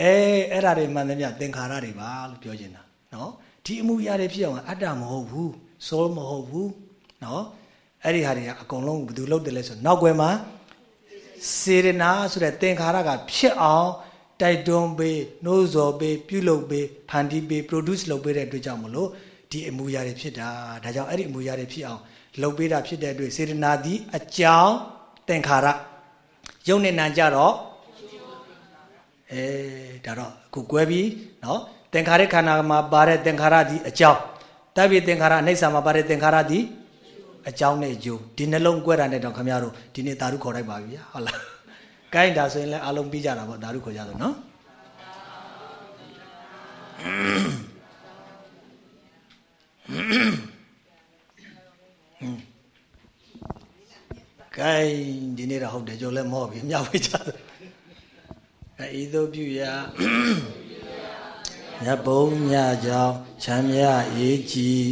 အဲအဲ့ဒါတွေမှန်သမျှသင်္ခါရတွေပါလို့ပြောချင်တာနော်ဒီအမှုရာတွေဖြစ်အောင်အတ္တမဟုတ်ဘူးစောမဟုတ်ဘူးနော်အဲ့ဒီဟာတွေကအကုန်လုံးဘယ်သူလုပ်တယ်လဲဆိုနောက်ွယ်မှာ စေရနာဆိုတဲ့သင်္ခါရကဖြစ်အောင်တိုက်တွန်းပေးနှိုးဆော်ပေးပြုလုပ်ပေးဖန်တီးပေး produce လုပ်ပေးတဲ့အတွက်ကြောင့်မလို့ဒီအမှုရာတွေဖြစ်တာဒါကြောင့်အဲ့ဒီအမှုရာတွေဖြစ်အောင်လုပ်ပေးတာဖြစ်တဲ့အတွက်စေရနာသည်အကြောင်းသင်္ခါရယုံနဲ့နာကြတော့အဲဒါတော့အခုကွဲပြီးနော်သင်္ခါရခန္ဓာမှာပါတဲ့သင်္ခါရသည်အကြောင်းတပ်ပြီးသင်္ခါရအနိစ္စမှာပါတဲ့သင်္ခါရသည် အကြောင်းနဲ့အကျိုးဒီနှလုံးကွဲတာနဲ့တော့ခင်ဗျားတို့ဒီနေ့သာဓုခေါ်လိုက်ပါပြီဟုတ်လား။ကိုင်းဒါဆိုရင်လည်းအလုံးပြီးကြတာပေါ့သာဓုခေါ်ကြဆိုနော်။ကဲဒီနေ့တော့ဟုတ်တယ်ကြိုလည်းမော့ပြီမြောက်ဝေးကြတယ်အဲဤသို့ပြုရာမြတ်ဘုံညကြောင့်ချမ်းမြရေးကြည်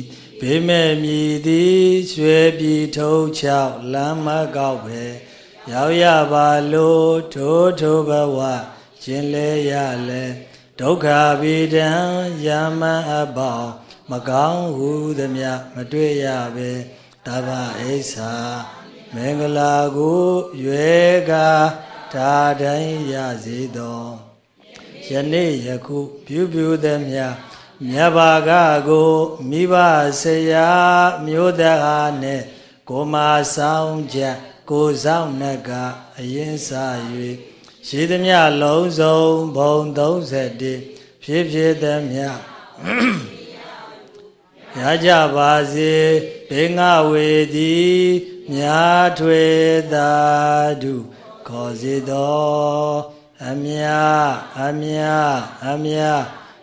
ဘေးမဲ့မြည်သည်ရွှေပြည်ထုံချောက်လမ်းမကောက်ပဲရောက်ရပါလို့ထိုးထိုးဘဝရှင်လဲရလဲဒုက္ခဗေဒံယမအပေါမကောင်းဟုသမျှမတွေ့ရပဲတဗ္ဗအိဆာမင်္ဂလာကိုရွယ်ကာဒါတိုင်းရစေသောယနေ့ယခုပြုပြုသည်မြ မြတ်ဘာကကိုမိဘဆရာမျိုးတဟာနဲ့ကိုမာဆောင်ချက်ကိုဆောင်နှက်ကအရင်စ၍ရှိသမျှလုံးစုံဘုံ31ဖြစ်ဖြစ်သမျှရကြပါစေဘေငါဝေသည်မြာထွေသာဓုခေါ်စေသောအမြအမြအမြ